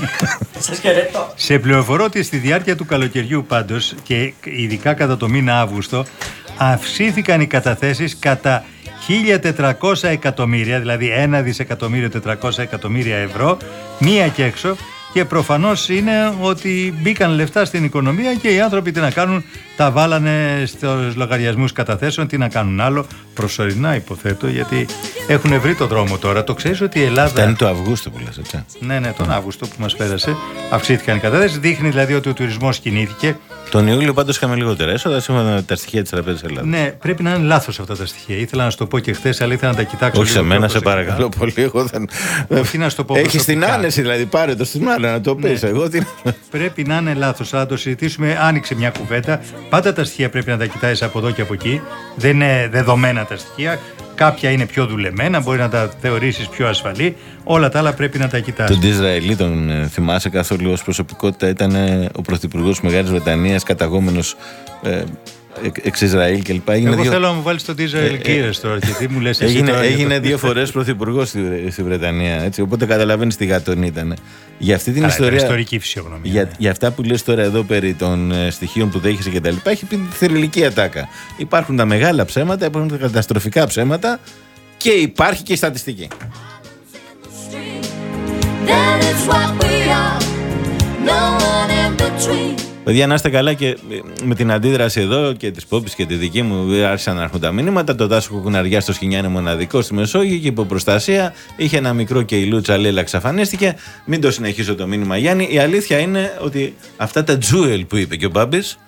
Σας χαιρετώ. Σε πληροφορώ ότι στη διάρκεια του καλοκαιριού πάντως και ειδικά κατά το μήνα Αύγουστο αυξήθηκαν οι καταθέσεις κατά 1.400 εκατομμύρια, δηλαδή 1 δισεκατομμύριο 400 εκατομμύρια ευρώ, μία και έξω και προφανώς είναι ότι μπήκαν λεφτά στην οικονομία και οι άνθρωποι τι να κάνουν, τα βάλανε στους λογαριασμούς καταθέσεων, τι να κάνουν άλλο, προσωρινά υποθέτω, γιατί έχουν βρει το δρόμο τώρα. Το ξέρεις ότι η Ελλάδα... Αυτά είναι το Αυγούστο που λες, έτσι. Ναι, ναι, τον Αύγουστο που μας πέρασε. Αυξήθηκαν οι καταθέσεις. Δείχνει δηλαδή ότι ο τουρισμός κινήθηκε. Τον Ιούλιο πάντως είχαμε λιγότερα έσοδα σύμφωνα με τα στοιχεία της Τραπέζας Ελλάδα. Ναι, πρέπει να είναι λάθος αυτά τα στοιχεία. Ήθελα να σου το πω και χθες, αλλά ήθελα να τα κοιτάξω. Όχι σε λίγο πιο μένα, σε προσεκτικά. παρακαλώ πολύ. Εγώ δεν... Όχι να σου το πω Έχεις την προσωπικά. άνεση, δηλαδή πάρε το στην μάνα να το πεις. Ναι. Εγώ τι. Πρέπει να είναι λάθος. Θα το συζητήσουμε. Άνοιξε μια κουβέντα. Πάντα τα στοιχεία πρέπει να τα κοιτάει από εδώ και από εκεί. Δεν είναι δεδομένα τα στοιχεία. Κάποια είναι πιο δουλεμένα, μπορεί να τα θεωρήσεις πιο ασφαλή. Όλα τα άλλα πρέπει να τα κοιτάς. Τον Τιζραηλί τον ε, θυμάσαι καθόλου ως προσωπικότητα; Ήταν ε, ο πρωθυπουργός της Μεγάλης Βρετανίας, καταγόμενος ε, εξ Ισραήλ κλπ. Έγινε Εγώ δύο- θέλω να μου βάλεις τον Diesel Ε, ε, Gears τώρα και τι μου λες. Έγινε, έγινε δύο φορές πρωθυπουργός στη, στη Βρετανία. Έτσι, οπότε καταλαβαίνεις τι γατόν ήταν. Για αυτή την Καλά, ήταν ιστορία. ιστορική φυσιογνωμία. Για, ναι. για αυτά που λες τώρα εδώ περί των ε, στοιχείων που δέχεσαι και τα λοιπά, έχει πει τη θρηλυκή ατάκα. Υπάρχουν τα μεγάλα ψέματα, υπάρχουν τα καταστροφικά ψέματα και υπάρχει και η στατιστική. That is what we are. No one in between. Παιδιά, να είστε καλά και ε, με την αντίδραση εδώ και της Πόπης και τη δική μου ε, άρχισαν να έρχονται τα μηνύματα. Το Τάσο Κουκουναριά στο Σχοινιά είναι μοναδικό στη Μεσόγειο και υπό προστασία. Είχε ένα μικρό και η Λούτσα Λέλα εξαφανίστηκε. Μην το συνεχίσω το μήνυμα, Γιάννη. Η αλήθεια είναι ότι αυτά τα τζούελ που είπε και ο Μπάμπης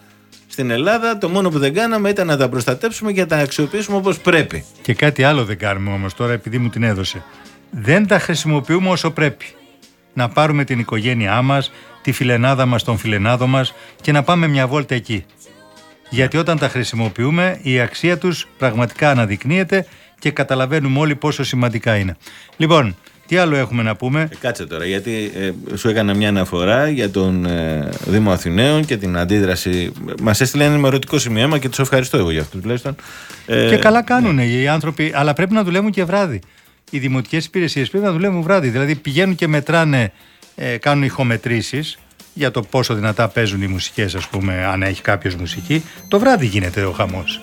στην Ελλάδα το μόνο που δεν κάναμε ήταν να τα προστατέψουμε και να τα αξιοποιήσουμε όπως πρέπει. Και κάτι άλλο δεν κάνουμε όμως τώρα επειδή μου την έδωσε. Δεν τα χρησιμοποιούμε όσο πρέπει. Να πάρουμε την οικογένειά μας, τη φιλενάδα μας, τον φιλενάδο μας και να πάμε μια βόλτα εκεί. Γιατί όταν τα χρησιμοποιούμε η αξία τους πραγματικά αναδεικνύεται και καταλαβαίνουμε όλοι πόσο σημαντικά είναι. Λοιπόν, τι άλλο έχουμε να πούμε; Ε, κάτσε τώρα, γιατί ε, σου έκανα μια αναφορά για τον ε, Δήμο Αθηναίων και την αντίδραση. Μας έστειλε ένα ενημερωτικό σημείωμα και τους ευχαριστώ εγώ για αυτό τουλάχιστον. Ε, Και καλά κάνουν οι άνθρωποι, αλλά πρέπει να δουλεύουν και βράδυ. Οι δημοτικές υπηρεσίες πρέπει να δουλεύουν βράδυ. Δηλαδή πηγαίνουν και μετράνε, ε, κάνουν ηχομετρήσεις για το πόσο δυνατά παίζουν οι μουσικές, ας πούμε, αν έχει κάποιος μουσική. Το βράδυ γίνεται ο χαμός.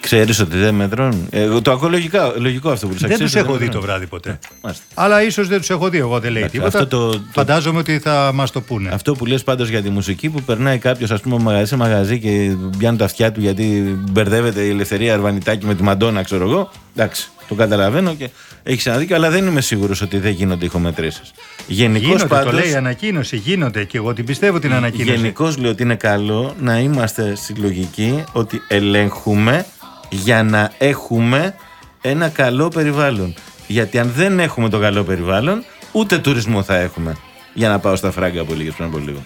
Ξέρεις ότι δεν μετρώνουν; Ε, Εγώ το ακούω λογικά, λογικό αυτό που λες. Δεν Ξέρεις τους ότι έχω δει το μετρώνουν. βράδυ ποτέ. Μάλιστα. Αλλά ίσως δεν τους έχω δει, εγώ δεν λέει Εντάξει, τίποτα. αυτό το- το- Φαντάζομαι ότι θα μας το πούνε. Αυτό που λες πάντως για τη μουσική που περνάει κάποιος ας πούμε μαγαζί σε μαγαζί και πιάνουν τα αυτιά του γιατί μπερδεύεται η ελευθερία Αρβανιτάκη με τη Μαντόνα, ξέρω εγώ. Εντάξει, το καταλαβαίνω και έχεις ένα δίκιο, αλλά δεν είμαι σίγουρος ότι δεν γίνονται ηχομετρήσεις. Γενικώς Γίνονται, πάντως. το λέει η ανακοίνωση, γίνονται και εγώ την πιστεύω την ανακοίνωση. Γενικώς λέω ότι είναι καλό να είμαστε στη λογική ότι ελέγχουμε για να έχουμε ένα καλό περιβάλλον. Γιατί αν δεν έχουμε το καλό περιβάλλον, ούτε τουρισμό θα έχουμε. Για να πάω στα φράγκα που λίγες πριν από λίγο.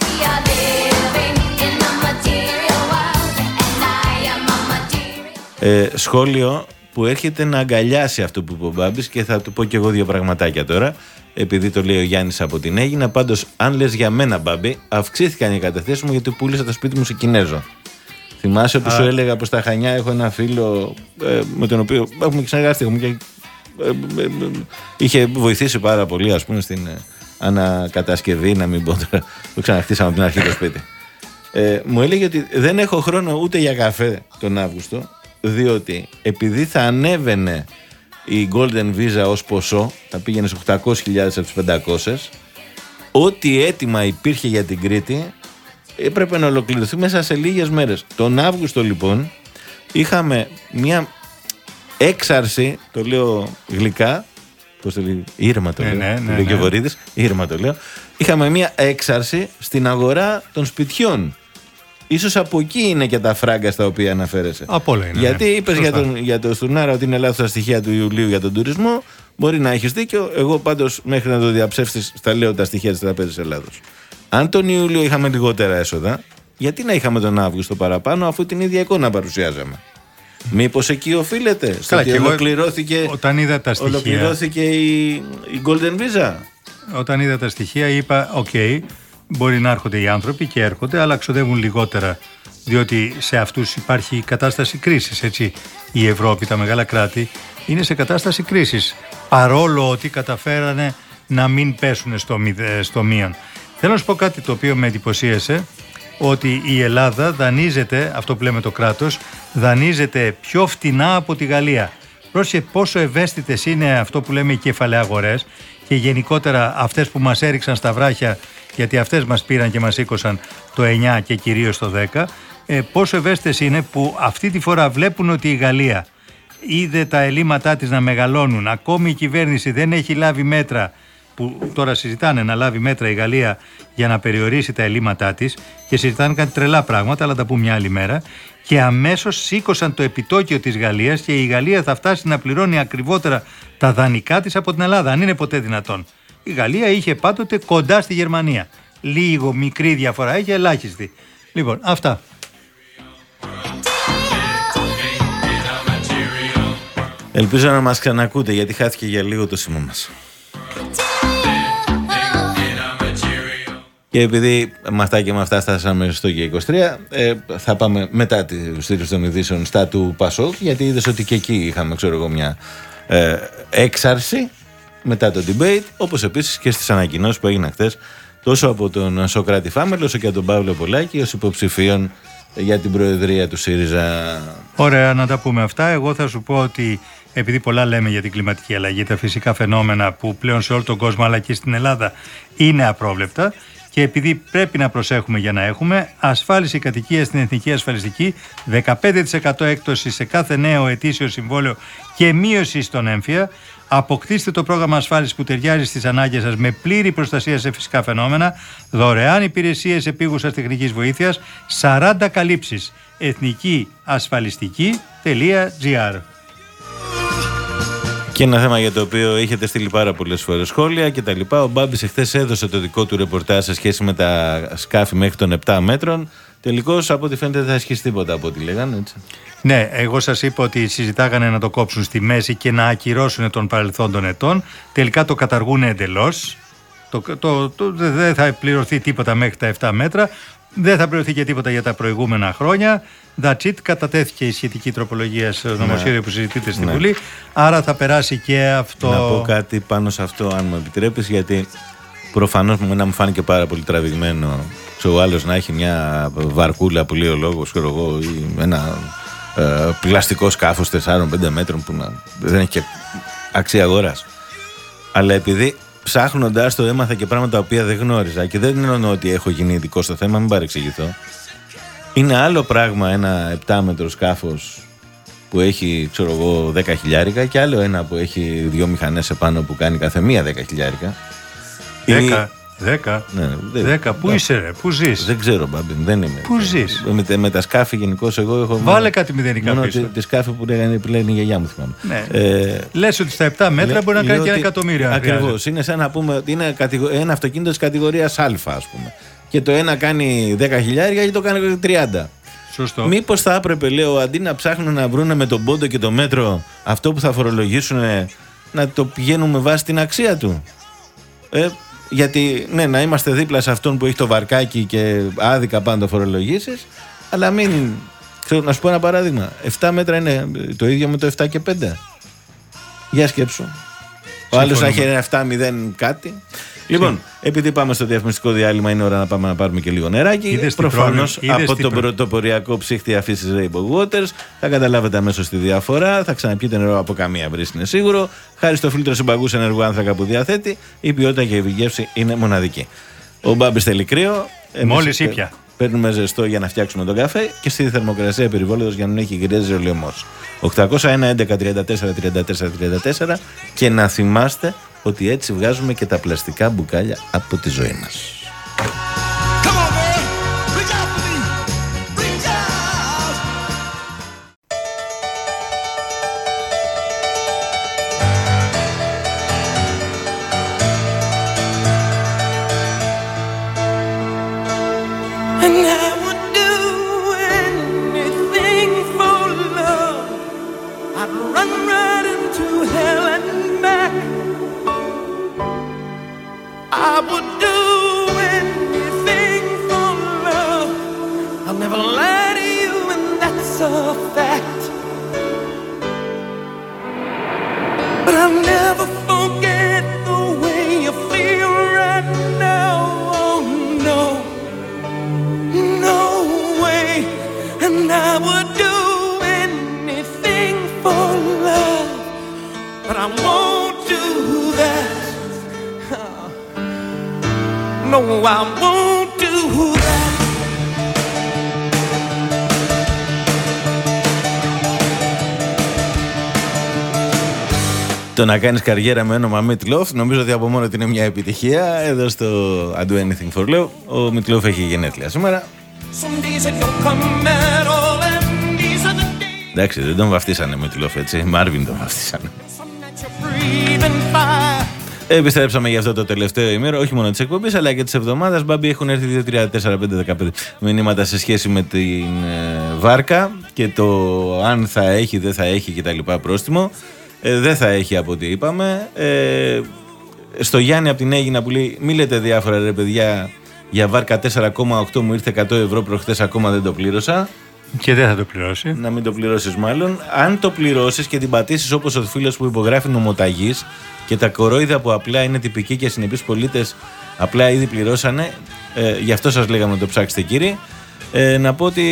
We are living in the material world, and I am a material. Ε, σχόλιο που έρχεται να αγκαλιάσει αυτό που είπε ο Μπάμπης και θα του πω και εγώ δύο πραγματάκια τώρα επειδή το λέει ο Γιάννης από την Έγινα. Πάντως αν λες για μένα Μπάμπη αυξήθηκαν οι καταθέσεις μου γιατί πούλησα το σπίτι μου σε Κινέζο. Θυμάσαι που σου έλεγα πως στα Χανιά έχω ένα φίλο ε, με τον οποίο έχουμε συνεργαστεί έχουμε και, ε, ε, ε, είχε βοηθήσει πάρα πολύ ας πούμε στην ε, ανακατασκευή να μην πω τώρα το ξαναχτίσαμε από την αρχή το σπίτι. Ε, μου έλεγε ότι δεν έχω χρόνο ούτε για καφέ τον Αύγουστο διότι επειδή θα ανέβαινε η Golden Visa ως ποσό θα πήγαινε σε 800.000 από τις 500 ό,τι έτοιμα υπήρχε για την Κρήτη έπρεπε να ολοκληρωθεί μέσα σε λίγες μέρες τον Αύγουστο λοιπόν είχαμε μια έξαρση το λέω γλυκά Πώς το λέει, ήρμα το Ναι, λέω. ναι, το ναι, λέει και ο ναι. Βορύδης, ήρμα το λέω. Είχαμε μια έξαρση στην αγορά των σπιτιών. Ίσως από εκεί είναι και τα φράγκα στα οποία αναφέρεσαι. Από όλα είναι, Γιατί ναι. είπες για Σωστά. τον, για το Στουρνάρα ότι είναι λάθος τα στοιχεία του Ιουλίου για τον τουρισμό. Μπορεί να έχεις δίκιο. Εγώ πάντως μέχρι να το διαψεύσεις θα λέω τα στοιχεία της Τραπέζης Ελλάδος. Αν τον Ιούλιο είχαμε λιγότερα έσοδα, γιατί να είχαμε τον Αύγουστο παραπάνω αφού την ίδια εικόνα παρουσιάζαμε; Μήπως εκεί οφείλεται στο Καλά, ότι και εγώ ολοκληρώθηκε, Όταν είδα τα στοιχεία, ολοκληρώθηκε η, η Golden Visa; όταν είδα τα στοιχεία είπα, οκ, μπορεί να έρχονται οι άνθρωποι και έρχονται, αλλά ξοδεύουν λιγότερα, διότι σε αυτούς υπάρχει κατάσταση κρίσης, έτσι. Η Ευρώπη, τα μεγάλα κράτη, είναι σε κατάσταση κρίσης. παρόλο ότι καταφέρανε να μην πέσουν στο, μηδε- στο μείον. Θέλω να σου πω κάτι το οποίο με εντυπωσίασε ότι η Ελλάδα δανείζεται, αυτό που λέμε το κράτος, δανείζεται πιο φτηνά από τη Γαλλία. Πρόσεχε πόσο ευαίσθητες είναι αυτό που λέμε οι κεφαλαίες αγορές και γενικότερα αυτές που μας έριξαν στα βράχια γιατί αυτές μας πήραν και μας σήκωσαν το 9 και κυρίως το 10 ε, πόσο ευαίσθητες είναι που αυτή τη φορά βλέπουν ότι η Γαλλία είδε τα ελλείμματά της να μεγαλώνουν ακόμη η κυβέρνηση δεν έχει λάβει μέτρα που τώρα συζητάνε να λάβει μέτρα η Γαλλία για να περιορίσει τα ελλείμματά της και συζητάνε κάτι τρελά πράγματα, αλλά τα πούμε μια άλλη μέρα. Και αμέσως σήκωσαν το επιτόκιο της Γαλλίας και η Γαλλία θα φτάσει να πληρώνει ακριβότερα τα δανεικά της από την Ελλάδα, αν είναι ποτέ δυνατόν. Η Γαλλία είχε πάντοτε κοντά στη Γερμανία. Λίγο μικρή διαφορά, είχε ελάχιστη. Λοιπόν, αυτά. Ελπίζω να μας ξανακούτε γιατί χάθηκε για λίγο το σήμα μας. Και επειδή με αυτά και με αυτά φτάσαμε στο G23, ε, θα πάμε μετά τη στήριξη των ειδήσεων στα του Πασόκ, γιατί είδες ότι και εκεί είχαμε, ξέρω εγώ, μια ε, έξαρση μετά το debate, όπως επίσης και στις ανακοινώσεις που έγιναν χθες τόσο από τον Σοκράτη Φάμελ, όσο και από τον Παύλο Πολάκη, ως υποψηφίων για την Προεδρία του ΣΥΡΙΖΑ. Ωραία, να τα πούμε αυτά. Εγώ θα σου πω ότι επειδή πολλά λέμε για την κλιματική αλλαγή, τα φυσικά φαινόμενα που πλέον σε όλο τον κόσμο αλλά και στην Ελλάδα είναι απρόβλεπτα και επειδή πρέπει να προσέχουμε για να έχουμε ασφάλιση κατοικίας στην εθνική ασφαλιστική, 15% έκπτωση σε κάθε νέο ετήσιο συμβόλαιο και μείωση στον έμφυα, αποκτήστε το πρόγραμμα ασφάλισης που ταιριάζει στις ανάγκες σας με πλήρη προστασία σε φυσικά φαινόμενα, δωρεάν υπηρεσίες επίγουσας τεχνικής βοήθειας, 40 καλύψεις. εθνικήασφαλιστική.gr Και ένα θέμα για το οποίο είχετε στείλει πάρα πολλές φορές σχόλια και τα λοιπά. Ο Μπάμπης εχθές έδωσε το δικό του ρεπορτάζ σε σχέση με τα σκάφη μέχρι των 7 μέτρων. Τελικώς, από ό,τι φαίνεται, δεν θα ασχίσει τίποτα από ό,τι λέγανε. Έτσι. Ναι, εγώ σας είπα ότι συζητάγανε να το κόψουν στη μέση και να ακυρώσουν των παρελθόν των ετών. Τελικά το καταργούν εντελώς. Το, το, το, δεν θα πληρωθεί τίποτα μέχρι τα 7 μέτρα. Δεν θα πληρωθεί και τίποτα για τα προηγούμενα χρόνια. That's it. Κατατέθηκε η σχετική τροπολογία στο νομοσχέδιο που συζητείται στη Ναι. Βουλή. Άρα θα περάσει και αυτό. Να πω κάτι πάνω σε αυτό, αν μου επιτρέπεις, γιατί προφανώς μου να μου φάνηκε πάρα πολύ τραβηγμένο. Ξέρω, ο άλλος να έχει μια βαρκούλα που λέει ο λόγος, ξέρω εγώ, ή ένα ε, πλαστικό σκάφος 4-5 μέτρων που να, δεν έχει και αξία αγοράς. Αλλά επειδή ψάχνοντα το έμαθα και πράγματα τα οποία δεν γνώριζα και δεν εννοώ ότι έχω γίνει ειδικό στο θέμα, μην παρεξηγηθώ. Είναι άλλο πράγμα ένα 7 μέτρο σκάφος που έχει, ξέρω εγώ, 10 χιλιάρικα και άλλο ένα που έχει δύο μηχανές επάνω που κάνει κάθε μία 10 χιλιάρικα. 10. 10. Ναι, δεν- 10. Πού είσαι, ρε, πού ζεις; Δεν ξέρω, Μπάμπη, δεν είμαι. Πού ζεις; Με, τα- με τα σκάφη γενικώ εγώ έχω. Βάλε μόνο- κάτι μηδενικά Μόνο πίσω. τη, τη σκάφη που λέγανε, που λένε η γιαγιά μου, θυμάμαι. Ναι. Ε, Λες ότι στα 7 μέτρα λέ- μπορεί να κάνει λέω και ένα ότι- εκατομμύριο. αν Ακριβώς. χρειάζεται. Είναι σαν να πούμε ότι είναι κατηγο- ένα αυτοκίνητο της κατηγορίας Α, ας πούμε. Και το ένα κάνει 10 χιλιάρια και το κάνει 30. Σωστό. Μήπως θα έπρεπε, λέω, αντί να ψάχνουν να βρουν με τον πόντο και το μέτρο αυτό που θα φορολογήσουν, να το πηγαίνουν με βάση την αξία του. Ε, γιατί, ναι, να είμαστε δίπλα σε αυτόν που έχει το βαρκάκι και άδικα πάντα το φορολογήσεις, αλλά μην. Ξέρω, να σου πω ένα παράδειγμα. 7 μέτρα είναι το ίδιο με το 7 και 5. Για σκέψου. Ο άλλος να έχει ένα 7-0 κάτι. Λοιπόν, επειδή πάμε στο διαφημιστικό διάλειμμα, είναι ώρα να πάμε να πάρουμε και λίγο νεράκι. Είδες τι Προφανώς πρόβλημα- είδες από τι τον προ- πρωτοποριακό ψύχτη αφήσεις Rainbow Waters θα καταλάβετε αμέσως τη διαφορά. Θα ξαναπιείτε νερό από καμία βρύση, είναι σίγουρο. Χάρη στο φίλτρο συμπαγούς ενεργού άνθρακα που διαθέτει, η ποιότητα και η γεύση είναι μοναδική. Ο Μπάμπης θέλει κρύο. εμείς Μόλις παι- ήπια. Παίρνουμε ζεστό για να φτιάξουμε τον καφέ και στη θερμοκρασία περιβόλατος για να μην έχει γκρέζι ο λαιμός. 801 11 34 34 34 και να θυμάστε ότι έτσι βγάζουμε και τα πλαστικά μπουκάλια από τη ζωή μας. Να κάνεις καριέρα με όνομα Meatloaf νομίζω ότι από μόνο ότι είναι μια επιτυχία. Εδώ στο I Do Anything for Love ο Meatloaf έχει γενέθλια σήμερα. Some days it don't come at all, and these are the days Εντάξει, δεν τον βαφτίσανε Meatloaf έτσι. Μάρβιν τον βαφτίσανε. that you're breathing fire. Επιστρέψαμε για αυτό το τελευταίο ημέρο, όχι μόνο της εκπομπής αλλά και της εβδομάδας. Μπάμπη έχουν έρθει 2, 3, 4, 5, 15 μηνύματα σε σχέση με την ε, βάρκα και το αν θα έχει, δεν θα έχει κτλ. πρόστιμο. Ε, δεν θα έχει από ό,τι είπαμε. Ε, στο Γιάννη από την Έγινα που λέει: Μη λέτε διάφορα ρε παιδιά. Για βάρκα 4,8 μου ήρθε 100 ευρώ προχθές ακόμα δεν το πλήρωσα. Και δεν θα το πληρώσει. Να μην το πληρώσεις μάλλον. Αν το πληρώσεις και την πατήσεις όπως ο φίλος που υπογράφει νομοταγής και τα κορόιδα που απλά είναι τυπικοί και συνεπείς πολίτες απλά ήδη πληρώσανε. Ε, γι' αυτό σας λέγαμε να το ψάξετε κύριε. Ε, να πω ότι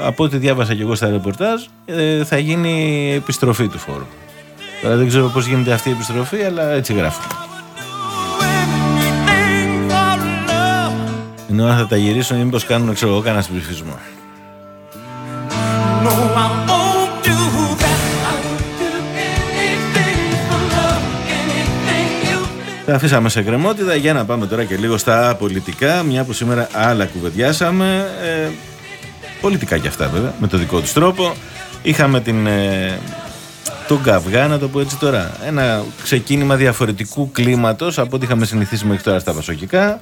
από ό,τι διάβασα και εγώ στα ρεπορτάζ ε, θα γίνει επιστροφή του φόρου. Τώρα δεν ξέρω πώς γίνεται αυτή η επιστροφή αλλά έτσι γράφει. Anything for love. Ενώ αν θα τα γυρίσουν ή μήπως κάνουν ξέρω εγώ κανένας ψηφισμό. No, I won't do that. I would do anything for love, anything you Τα αφήσαμε σε κρεμότητα για να πάμε τώρα και λίγο στα πολιτικά, μια που σήμερα άλλα κουβεντιάσαμε. Ε, πολιτικά κι αυτά βέβαια, με το δικό τους τρόπο. Είχαμε την, ε, τον καυγά, να το πω έτσι τώρα. Ένα ξεκίνημα διαφορετικού κλίματος από ό,τι είχαμε συνηθίσει μέχρι τώρα στα Πασοκικά.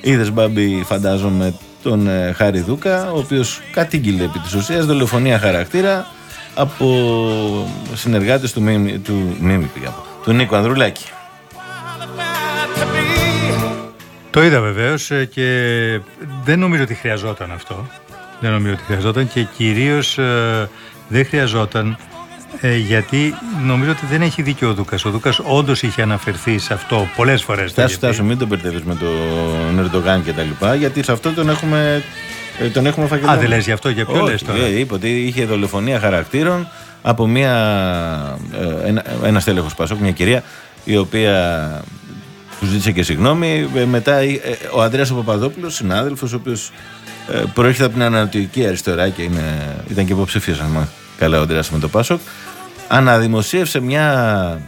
Είδες Μπάμπη, φαντάζομαι, τον ε, Χάρη Δούκα, ο οποίος κατήγγειλε επί της ουσίας δολοφονία χαρακτήρα από συνεργάτες του, Μίμη- του, Μίμη, πήγα, του Νίκο Ανδρουλάκη. to be. Το είδα βεβαίως και δεν νομίζω ότι χρειαζόταν αυτό. Δεν νομίζω ότι χρειαζόταν και κυρίως δεν χρειαζόταν ε, γιατί νομίζω ότι δεν έχει δίκιο ο Δούκας. Ο Δούκας όντως είχε αναφερθεί σε αυτό πολλές φορές. Τάσου, τάσου, μην τον μπερδεύεις με τον Ερντογάν και τα λοιπά, γιατί σε αυτό τον έχουμε, ε, τον έχουμε φακελώσει. Α, δεν λες γι' αυτό, για ποιο Όχι, λες τώρα; ε, είπε ότι είχε δολοφονία χαρακτήρων από μια, ε, ένα, ένα στέλεχος Πασόκ, μια κυρία, η οποία τους ζήτησε και συγγνώμη. Ε, μετά ε, ο Ανδρέας ο Παπαδόπουλος, συνάδελφος, ο οποίος ε, προέρχεται από την Ανατολική Αριστερά και είναι, ήταν και υποψήφιος, αν θυμάμαι καλά, ο Ανδρέας με το Πάσοκ, αναδημοσίευσε μια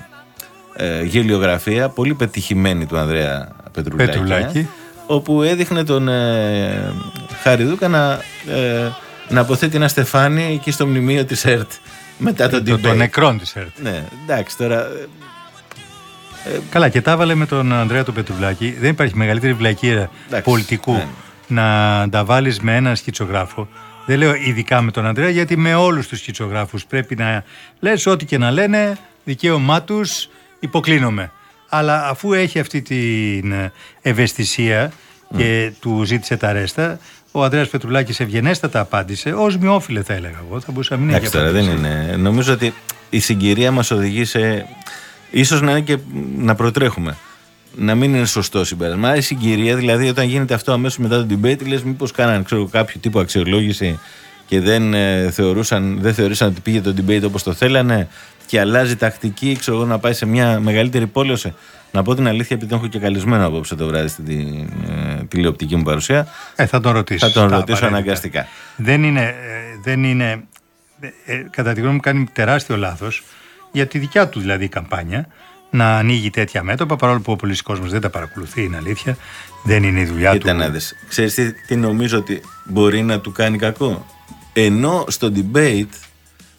ε, γελιογραφία πολύ πετυχημένη του Ανδρέα Πετρουλάκη, Πετρουλάκη. ε, όπου έδειχνε τον ε, Χάρη Δούκα να, ε, να αποθέτει ένα στεφάνι εκεί στο μνημείο της ΕΡΤ μετά τον Το, debate. το νεκρόν της ΕΡΤ. Ναι, εντάξει τώρα. ε, Καλά, και τα έβαλε με τον Ανδρέα του Πετρουλάκη. Δεν υπάρχει μεγαλύτερη βλακεία Εντάξει, πολιτικού ναι. να τα βάλεις με έναν σκητσογράφο. Δεν λέω ειδικά με τον Ανδρέα, γιατί με όλους τους σκητσογράφους πρέπει να λες ό,τι και να λένε, δικαίωμά τους, υποκλίνομαι. Αλλά αφού έχει αυτή την ε, ευαισθησία και του ζήτησε τα ρέστα, ο Ανδρέας Πετρουλάκης ευγενέστατα απάντησε, ως μειόφιλε θα έλεγα εγώ. Θα μπορούσα να μην έχει Εντάξει τώρα δεν απαντήσει. είναι. Νομίζω ότι η συγκυρία μας οδηγεί σε. ίσως να είναι και να προτρέχουμε. Να μην είναι σωστό συμπέρασμα. Η συγκυρία, δηλαδή, όταν γίνεται αυτό αμέσως μετά το debate, λες, μήπως κάναν ξέρω, κάποιο τύπο αξιολόγηση και δεν, ε, θεωρούσαν, δεν θεωρήσαν ότι πήγε το debate όπως το θέλανε και αλλάζει τακτική, ξέρω εγώ, να πάει σε μια μεγαλύτερη πόλωση. Να πω την αλήθεια, επειδή τον έχω και καλεσμένο απόψε το βράδυ στην ε, τηλεοπτική μου παρουσία. Ε, θα τον ρωτήσω. Θα τον στα ρωτήσω απαραίτητα. αναγκαστικά. Δεν είναι, ε, δεν είναι ε, ε, κατά τη γνώμη μου κάνει τεράστιο λάθος για τη δικιά του δηλαδή καμπάνια να ανοίγει τέτοια μέτωπα παρόλο που ο πολλής κόσμος δεν τα παρακολουθεί είναι αλήθεια δεν είναι η δουλειά Κοίτα του να δεις. Ξέρεις τι, τι νομίζω ότι μπορεί να του κάνει κακό; Ενώ στο debate,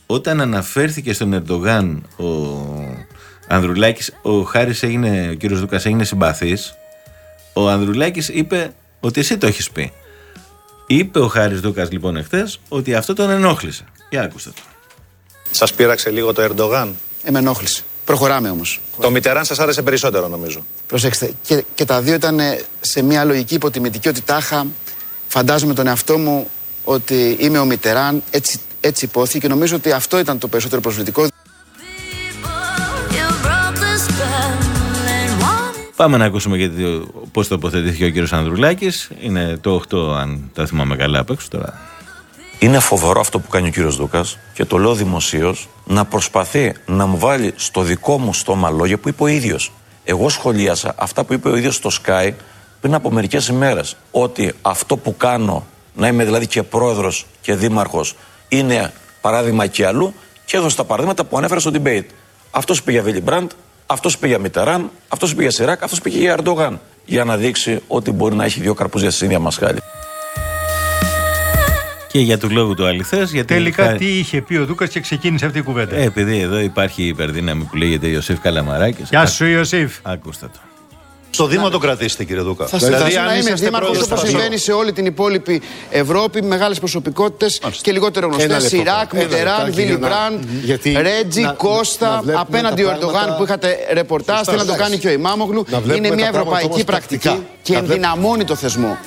όταν αναφέρθηκε στον Ερντογάν ο Ανδρουλάκης, ο Χάρης έγινε, ο κύριος Δούκας έγινε συμπαθής, ο Ανδρουλάκης είπε ότι εσύ το έχεις πει. Είπε ο Χάρης Δούκας λοιπόν εχθές ότι αυτό τον ενόχλησε. Για ακούστε το. Σας πείραξε λίγο το Ερντογάν; Ε, με ενόχλησε. Προχωράμε όμως. Το Μιτεράν σας άρεσε περισσότερο, νομίζω. Προσέξτε, και, και τα δύο ήταν ε, σε μια λογική υποτιμητική ότι τάχα φαντάζομαι τον εαυτό μου ότι είμαι ο Μιτεράν, έτσι, έτσι υπόθηκε και νομίζω ότι αυτό ήταν το περισσότερο προσβλητικό. Πάμε να ακούσουμε γιατί πώς τοποθετήθηκε ο κύριος Ανδρουλάκης. Είναι το 8 αν τα θυμάμαι καλά απ' έξω τώρα. Είναι φοβερό αυτό που κάνει ο κύριος Δούκας και το λέω δημοσίως να προσπαθεί να μου βάλει στο δικό μου στόμα λόγια που είπε ο ίδιος. Εγώ σχολίασα αυτά που είπε ο ίδιος στο Sky πριν από μερικές ημέρες ότι αυτό που κάνω, να είμαι δηλαδή και πρόεδρος και δήμαρχος, είναι παράδειγμα και αλλού και έδωσε τα παραδείγματα που ανέφερα στο debate. Αυτός είπε για Βίλι Μπραντ, αυτός είπε για Μιτεράν, αυτός είπε για Σιράκ, αυτός είπε για Ερντογάν. Για να δείξει ότι μπορεί να έχει δύο καρπούζια στην ίδια μασχάλη. Και για του λόγου του αληθές. Γιατί Τελικά χάρη- τι είχε πει ο Δούκας και ξεκίνησε αυτή η κουβέντα. Ε, επειδή εδώ υπάρχει η υπερδύναμη που λέγεται Ιωσήφ Καλαμαράκης. Γεια σου, Ιωσήφ. Ακούστε το. Στο Δήμο τον κρατήσετε, κύριε Δούκα. Θα συνεχίσω να είμαι είσαστε δήμαρχος πρόεδρος όπως του Πασόκ. συμβαίνει σε όλη την υπόλοιπη Ευρώπη. Μεγάλες προσωπικότητες και λιγότερο Ένα γνωστές. λεπτό. Σιράκ, Ένα Μιτεράν, λεπτάκι Βίλι για να- Μπραντ, γιατί Ρέτζι, να- να Κώστα. βλέπουμε Απέναντι τα ο Ερντογάν πράγματα- που είχατε ρεπορτάζ. Σωστά, Θέλω να το εντάξει. κάνει και ο Ημάμογλου. Να βλέπουμε Είναι μια τα πράγματα ευρωπαϊκή όμως πρακτική πρακτικά. και Να βλέπουμε- ενδυναμώνει το θεσμό.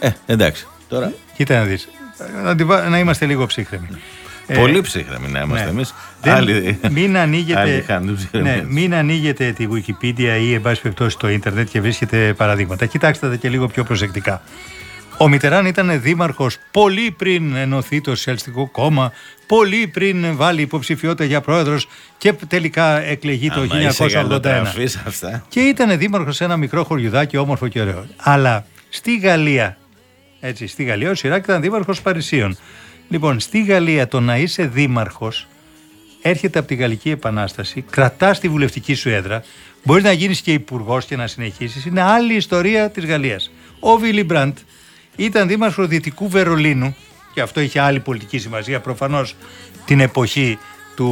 Ε, εντάξει. Τώρα. Κοίτα να δεις. Να, τη βα- να είμαστε λίγο ψύχρεμοι. Ε, Πολύ ψύχρεμοι να είμαστε ναι. εμείς. Δεν- Άλλοι, μην άλλοι ανοίγετε, χάνουν τους ναι, ηρεμίες. μην ανοίγετε τη Wikipedia ή εν πάση περιπτώσει το ίντερνετ και βρίσκετε παραδείγματα. Κοιτάξτε τα και λίγο πιο προσεκτικά. Ο Μιτεράν ήταν δήμαρχος πολύ πριν ενωθεί το Σοσιαλιστικό Κόμμα, πολύ πριν βάλει υποψηφιότητα για πρόεδρος και τελικά εκλεγεί το Άμα είσαι 1981. γαλοτραφής αυτά. Και ήταν δήμαρχος σε ένα μικρό χωριουδάκι όμορφο και ωραίο. Αλλά στη Γαλλία, έτσι, στη Γαλλία ο Σιράκ ήταν δήμαρχος Παρισίων. Λοιπόν, στη Γαλλία το να είσαι δήμαρχος έρχεται από τη Γαλλική Επανάσταση, κρατάς τη βουλευτική σου έδρα, μπορείς να γίνεις και υπουργός και να συνεχίσεις. Είναι άλλη ιστορία της Γαλλίας. Ο Βίλι Μπραντ ήταν δήμαρχος Δυτικού Βερολίνου και αυτό είχε άλλη πολιτική σημασία προφανώς την εποχή του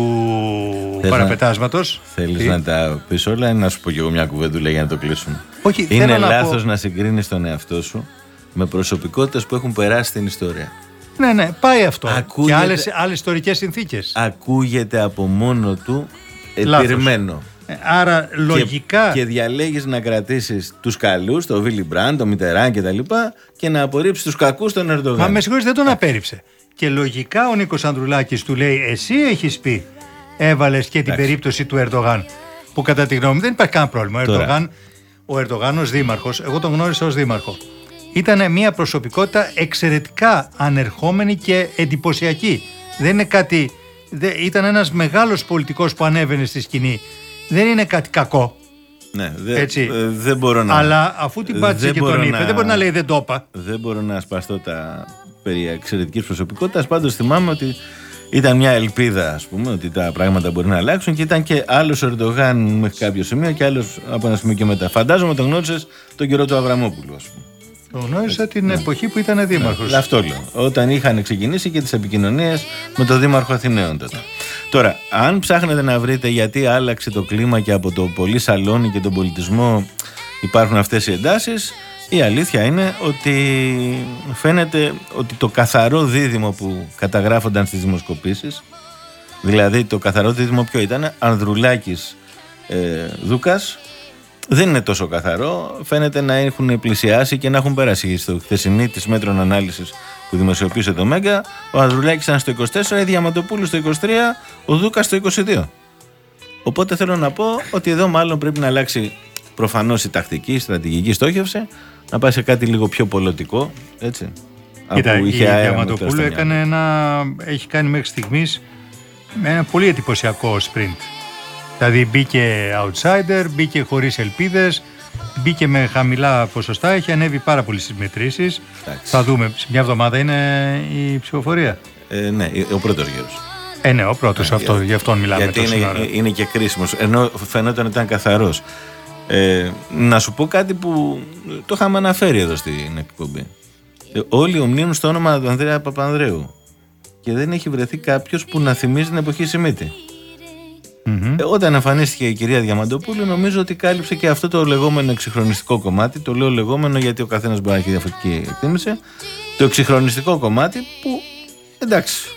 Θες να- παραπετάσματος. Θέλεις να τα πεις όλα ή να σου πω κι εγώ μια κουβέντουλα για να το κλείσουμε; Όχι, Είναι θέλω να λάθος πω- να συγκρίνεις τον εαυτό σου με προσωπικότητες που έχουν περάσει την ιστορία. Ναι, ναι, πάει αυτό. Ακούγεται- Και άλλες άλλες ιστορικές συνθήκες. Ακούγεται από μόνο του Λάθος. επιρμένο. Άρα λογικά. Και, και διαλέγεις να κρατήσεις τους καλούς, τον Βίλι Μπραντ, τον Μιτεράν κτλ. Και, και να απορρίψεις τους κακούς τον Ερντογάν. Μα με συγχωρείς δεν τον απέρριψε. Και λογικά ο Νίκος Ανδρουλάκης του λέει εσύ έχεις πει έβαλες και την Εντάξει. περίπτωση του Ερντογάν που κατά τη γνώμη μου δεν υπάρχει κανένα πρόβλημα. Ο Τώρα. Ερντογάν, ο Ερντογάν ως δήμαρχος, εγώ τον γνώρισα ως δήμαρχο, ήταν μια προσωπικότητα εξαιρετικά ανερχόμενη και εντυπωσιακή. Δεν είναι κάτι... δε- ήταν ένας μεγάλος πολιτικός που ανέβαινε στη σκηνή. Δεν είναι κάτι κακό. Ναι, δε- Έτσι. ε, δεν μπορώ να. Αλλά αφού την πάτησε δεν και μπορώ τον είπε, δεν μπορεί να λέει δεν το είπα. Δεν μπορώ να σπαστώ τα περί εξαιρετικής προσωπικότητας. Πάντως θυμάμαι ότι ήταν μια ελπίδα, ας πούμε, ότι τα πράγματα μπορεί να αλλάξουν και ήταν και άλλος ο Ερντογάν μέχρι κάποιο σημείο και άλλος από ένα σημείο και μετά. Φαντάζομαι τον γνώρισες τον καιρό του Αβραμόπουλου, ας πούμε. Το γνώρισα την εποχή που ήταν δήμαρχος. Ναι, Αυτό λέω. Όταν είχαν ξεκινήσει και τις επικοινωνίες με τον Δήμαρχο Αθηναίων τότε. Τώρα, αν ψάχνετε να βρείτε γιατί άλλαξε το κλίμα και από το πολύ σαλόνι και τον πολιτισμό υπάρχουν αυτές οι εντάσεις, η αλήθεια είναι ότι φαίνεται ότι το καθαρό δίδυμο που καταγράφονταν στις δημοσκοπήσεις, δηλαδή το καθαρό δίδυμο ποιο ήταν, Ανδρουλάκης ε, Δούκας, δεν είναι τόσο καθαρό. Φαίνεται να έχουν πλησιάσει και να έχουν περάσει στο χθεσινή της μέτρων ανάλυσης που δημοσιοποίησε το Μέγκα. Ο Ανδρουλάκης ήταν στο 24, η Διαματοπούλου στο 23, ο Δούκας στο 22. Οπότε θέλω να πω ότι εδώ μάλλον πρέπει να αλλάξει προφανώς η τακτική, η στρατηγική στόχευση, να πάει σε κάτι λίγο πιο πολιτικό. Έτσι. Κοίτα, Από η είχε αέρα με Διαματοπούλου στο έκανε ένα, έχει κάνει μέχρι στιγμής ένα πολύ εντυπωσιακό sprint. Δηλαδή μπήκε outsider, μπήκε χωρίς ελπίδες, μπήκε με χαμηλά ποσοστά, έχει ανέβει πάρα πολύ στις μετρήσεις. Θα δούμε, σε μια εβδομάδα είναι η ψηφοφορία. Ε, ναι, ο πρώτος γύρος. Ε, ναι, ο πρώτος, αυτό, γι' αυτόν μιλάμε Γιατί τόση είναι, ώρα. είναι και κρίσιμος. Ενώ φαινόταν ότι ήταν καθαρός. Ε, να σου πω κάτι που το είχαμε αναφέρει εδώ στην εκπομπή. Ε, όλοι ομνύουν στο όνομα του Ανδρέα Παπανδρέου. Και δεν έχει βρεθεί κάποιος που να θυμίζει την εποχή Σιμίτη. Ε, όταν εμφανίστηκε η κυρία Διαμαντοπούλου, νομίζω ότι κάλυψε και αυτό το λεγόμενο εξυγχρονιστικό κομμάτι. Το λέω λεγόμενο γιατί ο καθένας μπορεί να έχει διαφορετική εκτίμηση. Το εξυγχρονιστικό κομμάτι που εντάξει.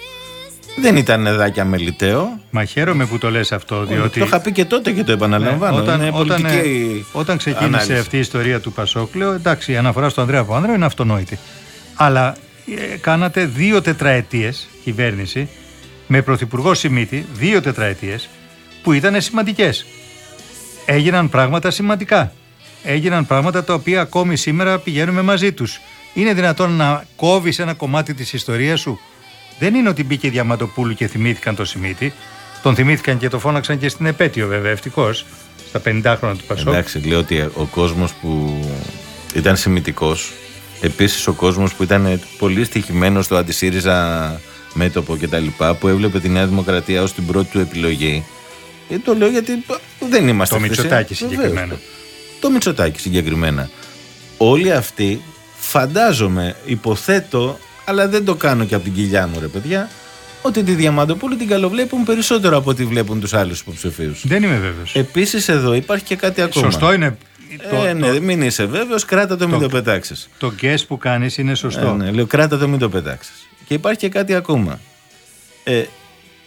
Δεν ήταν εδάκια μελιτέο. Μα χαίρομαι που το λες αυτό, διότι... Το είχα πει και τότε και το επαναλαμβάνω. Ναι, όταν, είναι όταν, πολιτική ε, όταν ξεκίνησε ανάλυση. αυτή η ιστορία του Πασόκ, λέω εντάξει, η αναφορά στον Ανδρέα Παπανδρέου είναι αυτονόητη. Αλλά ε, κάνατε δύο τετραετίες κυβέρνηση με πρωθυπουργό Σιμίτη, δύο τετραετίες που ήταν σημαντικές. Έγιναν πράγματα σημαντικά. Έγιναν πράγματα τα οποία ακόμη σήμερα πηγαίνουμε μαζί τους. Είναι δυνατόν να κόβεις ένα κομμάτι της ιστορίας σου; Δεν είναι ότι μπήκε η Διαμαντοπούλου και θυμήθηκαν το Σιμίτη. Τον θυμήθηκαν και το φώναξαν και στην επέτειο βέβαια, ευτυχώς. Στα 50 χρόνια του Πασόκ. Εντάξει, λέω ότι ο κόσμος που ήταν σημητικός, επίσης ο κόσμος που ήταν πολύ στοιχημένος στο αντισύριζα μέτωπο και τα λοιπά, που έβλεπε τη Νέα Δημοκρατία ως την πρώτη του επιλογή. Ε, το λέω γιατί δεν είμαστε Το χρυσοί. Μητσοτάκη Βεβαίως. συγκεκριμένα. Το Μητσοτάκη συγκεκριμένα. Όλοι αυτοί φαντάζομαι, υποθέτω, αλλά δεν το κάνω και από την κοιλιά μου ρε παιδιά, ότι τη Διαμαντοπούλου την καλοβλέπουν περισσότερο από ό,τι βλέπουν τους άλλους υποψηφίους. Δεν είμαι βέβαιος. Επίσης εδώ υπάρχει και κάτι ακόμα. Σωστό είναι. Το, ε, ναι, το, μην είσαι βέβαιος, κράτα το, μην το- το πετάξεις. το guess που κάνεις είναι σωστό. Ε, ναι, λέω κράτα το μην το πετάξεις. Και υπάρχει και κάτι ακόμα. Ε,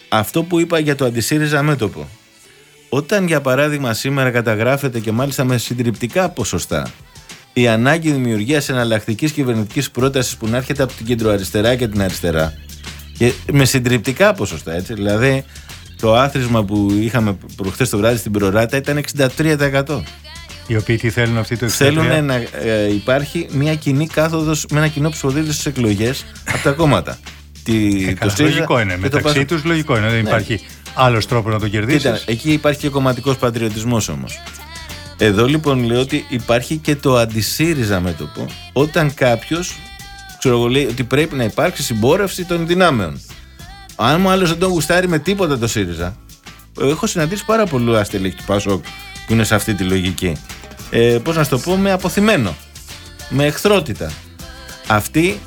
αυτό που είπα για το αντισύριζα μέτωπο. Όταν για παράδειγμα σήμερα καταγράφεται και μάλιστα με συντριπτικά ποσοστά η ανάγκη δημιουργίας εναλλακτικής κυβερνητικής πρότασης που να έρχεται από την κεντροαριστερά και την αριστερά. Και με συντριπτικά ποσοστά, έτσι. Δηλαδή, το άθροισμα που είχαμε προχθές το βράδυ στην Προράτα ήταν 63%. Οι οποίοι τι θέλουν αυτοί το 63. Θέλουν να ε, υπάρχει μια κοινή κάθοδος με ένα κοινό ψηφοδέλτιο στις εκλογές από τα κόμματα. Τι, Ε, καλά, ΣΥΡΙΖΑ λογικό είναι. και το Μεταξύ Πασόκ. τους λογικό είναι. Δεν Ναι. υπάρχει άλλος τρόπος να το κερδίσεις. Κοίτα, εκεί υπάρχει και κομματικός πατριωτισμός όμως. Εδώ λοιπόν λέω ότι υπάρχει και το αντισύριζα μέτωπο όταν κάποιος ξέρω εγώ, λέει ότι πρέπει να υπάρξει συμπόρευση των δυνάμεων. Αν μου άλλος δεν τον γουστάρει με τίποτα το ΣΥΡΙΖΑ. Έχω συναντήσει πάρα πολλούς αστελέχη του Πασόκ που είναι σε αυτή τη λογική. Ε, Πώς να σου το πω, με αποθυμένο. Με εχθρότητα. Αυτοί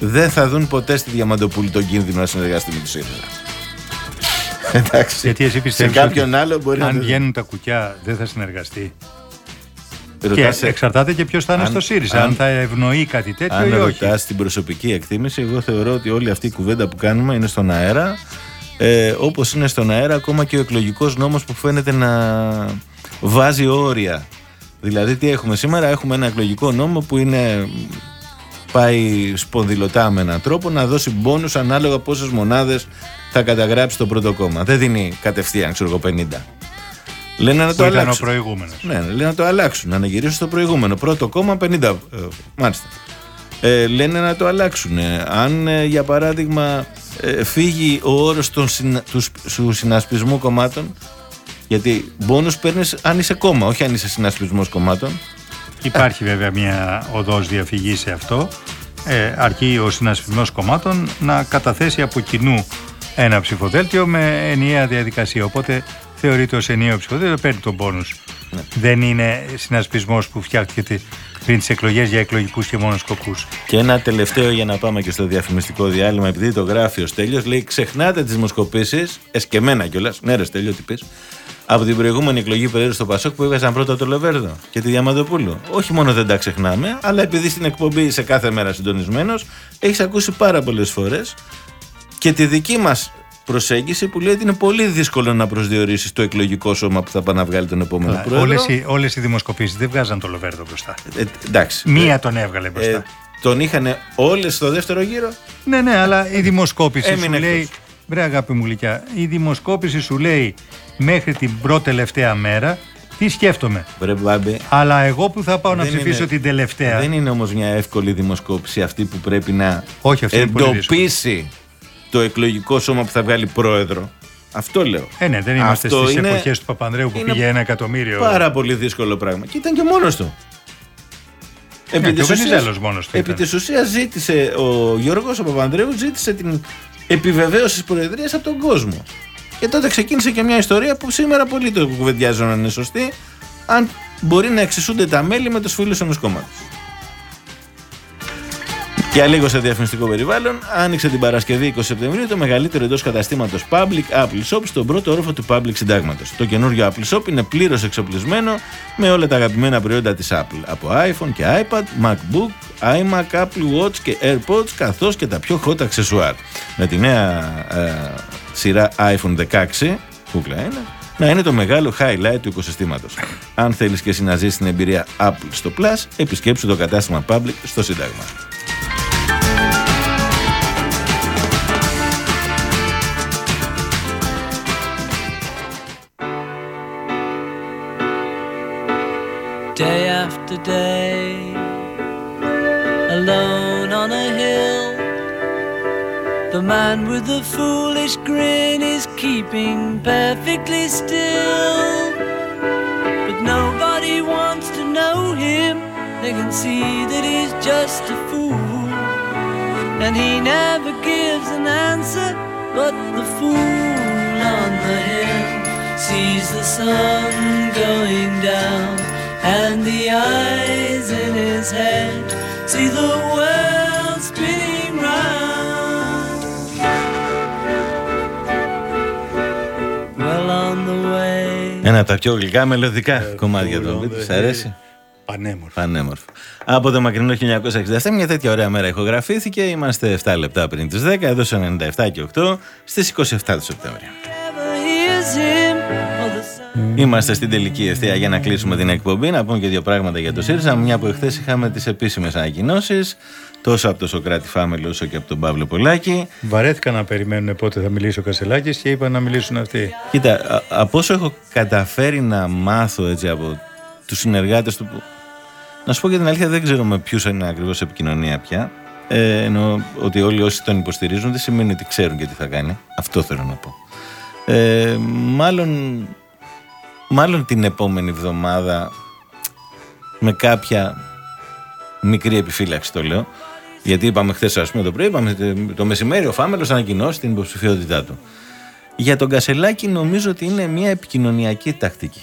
δεν θα δουν ποτέ στη Διαμαντοπούλη τον κίνδυνο να συνεργαστεί με το ΣΥΡΙΖΑ. Εντάξει. Γιατί εσύ σε πιστεύεις κάποιον ότι άλλο μπορεί αν να. βγαίνουν τα κουκιά δεν θα συνεργαστεί; Ρωτάς, και εξαρτάται και ποιος θα είναι αν- στο ΣΥΡΙΖΑ. Αν, αν- θα ευνοεί κάτι τέτοιο Αν ή με όχι. ρωτάς την προσωπική εκτίμηση, εγώ θεωρώ ότι όλη αυτή η κουβέντα που κάνουμε είναι στον αέρα. Ε, Όπως είναι στον αέρα ακόμα και ο εκλογικός νόμος που φαίνεται να βάζει όρια. Δηλαδή, τι έχουμε σήμερα, έχουμε ένα εκλογικό νόμο που είναι. Πάει σπονδυλωτά με έναν τρόπο να δώσει μπόνους ανάλογα πόσες μονάδες θα καταγράψει το πρώτο κόμμα. Δεν δίνει κατευθείαν, ξέρω εγώ, 50. Λένε να Που το ήταν ο αλλάξουν. προηγούμενος. Ναι, λένε να το αλλάξουν, να αναγυρίσουν στο προηγούμενο. Πρώτο κόμμα 50. ε, μάλιστα. Ε, λένε να το αλλάξουν. Ε, αν ε, για παράδειγμα ε, φύγει ο όρος των συνα, του, σ- του συνασπισμού κομμάτων, γιατί μπόνους παίρνεις αν είσαι κόμμα, όχι αν είσαι συνασπισμός κομμάτων. Υπάρχει βέβαια μια οδός διαφυγής σε αυτό. Ε, αρκεί ο συνασπισμός κομμάτων να καταθέσει από κοινού ένα ψηφοδέλτιο με ενιαία διαδικασία. Οπότε θεωρείται ως ενιαίο ψηφοδέλτιο, παίρνει τον πόνους. Ναι. Δεν είναι συνασπισμός που φτιάχτηκε πριν τις εκλογές για εκλογικούς και μόνος σκοπούς. Και ένα τελευταίο για να πάμε και στο διαφημιστικό διάλειμμα, επειδή το γράφει ο Στέλιος, λέει ξεχνάτε τις δημοσκοπήσεις, εσκεμμένα κιόλας. Ναι, ρε Στέλιο, τι πεις, Από την προηγούμενη εκλογή περίοδο στο Πασόκ που έβγαζαν πρώτα το Λεβέρδο και τη Διαμαντοπούλου. Όχι μόνο δεν τα ξεχνάμε, αλλά επειδή στην εκπομπή είσαι κάθε μέρα συντονισμένος, έχεις ακούσει πάρα πολλές φορές και τη δική μας προσέγγιση που λέει ότι είναι πολύ δύσκολο να προσδιορίσεις το εκλογικό σώμα που θα πάει να βγάλει τον επόμενο πρόεδρο. Όλες οι, όλες οι δημοσκοπήσεις δεν βγάζαν το Λοβέρδο μπροστά. Ε, εντάξει. Μία Ε, τον έβγαλε μπροστά. ε, τον είχαν όλες στο δεύτερο γύρο; Ναι, ναι, αλλά η δημοσκόπηση Έμεινε σου λέει. εκτός. Βρε αγάπη μου γλυκιά, η δημοσκόπηση σου λέει μέχρι την πρώτη τελευταία μέρα τι σκέφτομαι. Βρε, μπάμπη, Αλλά εγώ που θα πάω να Δεν ψηφίσω είναι- την τελευταία. Δεν είναι όμως μια εύκολη δημοσκόπηση αυτή που πρέπει να Όχι, αυτή είναι πολύ εντοπίσει το εκλογικό σώμα που θα βγάλει πρόεδρο. Αυτό λέω. Ε, ναι, δεν είμαστε Αυτό στις είναι- εποχές του Παπανδρέου που είναι πήγε ένα εκατομμύριο. Πάρα πολύ δύσκολο πράγμα. Και ήταν και μόνος του. Ναι, και ο της ουσίας- Βενιζέλος μόνος του Επί ήταν. της ουσίας ζήτησε ο Γιώργος ο Παπανδρέου ζήτησε την επιβεβαίωση της Προεδρίας από τον κόσμο. Και τότε ξεκίνησε και μια ιστορία που σήμερα πολλοί το κουβεντιάζουν αν είναι σωστή. Αν μπορεί να εξισούνται τα μέλη με τους φίλους ενός κόμματος. Για λίγο σε διαφημιστικό περιβάλλον, άνοιξε την Παρασκευή 20 Σεπτεμβρίου το μεγαλύτερο εντός καταστήματος Public Apple Shop στον πρώτο όροφο του Public Συντάγματος. Το καινούριο Apple Shop είναι πλήρως εξοπλισμένο με όλα τα αγαπημένα προϊόντα της Apple. Από iPhone και iPad, MacBook, iMac, Apple Watch και AirPods, καθώς και τα πιο hot αξεσουάρ. Με τη νέα ε, σειρά iPhone 16, κούκλα είναι, να είναι το μεγάλο highlight του οικοσυστήματος. Αν θέλεις και εσύ να ζήσεις την εμπειρία Apple στο Plus, επισκέψου το κατάστημα Public στο Σύνταγμα. day after day, The man with the foolish grin is keeping perfectly still. But nobody wants to know him, they can see that he's just a fool. And he never gives an answer, but the fool on the hill sees the sun going down, and the eyes in his head see the world Ένα από τα πιο γλυκά μελωδικά κομμάτια των Beatles. Σ' αρέσει; Πανέμορφο. Πανέμορφο. Από το μακρινό 1967, μια τέτοια ωραία μέρα ηχογραφήθηκε. Είμαστε 7 λεπτά πριν τις 10, εδώ σε 97 και 8, στις 27 του Σεπτέμβρη. Hears him, or the sun. Είμαστε στην τελική ευθεία για να κλείσουμε την εκπομπή. Να πούμε και δύο πράγματα για το ΣΥΡΙΖΑ. Μια που εχθές είχαμε τις επίσημες ανακοινώσεις, τόσο από τον Σοκράτη Φάμελο όσο και από τον Παύλο Πολάκη. Βαρέθηκα να περιμένουν πότε θα μιλήσει ο Κασελάκης και είπαν να μιλήσουν αυτοί. Κοίτα, α- από όσο έχω καταφέρει να μάθω έτσι από τους συνεργάτες του. που- Να σου πω για την αλήθεια, δεν ξέρω με ποιους είναι ακριβώς επικοινωνία πια. Ε, εννοώ ότι όλοι όσοι τον υποστηρίζουν δεν σημαίνει ότι ξέρουν και τι θα κάνει. Αυτό θέλω να πω. Ε, μάλλον, μάλλον την επόμενη εβδομάδα με κάποια μικρή επιφύλαξη το λέω. Γιατί είπαμε χθες, ας πούμε, το πρωί, είπαμε το μεσημέρι ο Φάμελος ανακοινώσει την υποψηφιότητά του. Για τον Κασελάκη νομίζω ότι είναι μια επικοινωνιακή τακτική.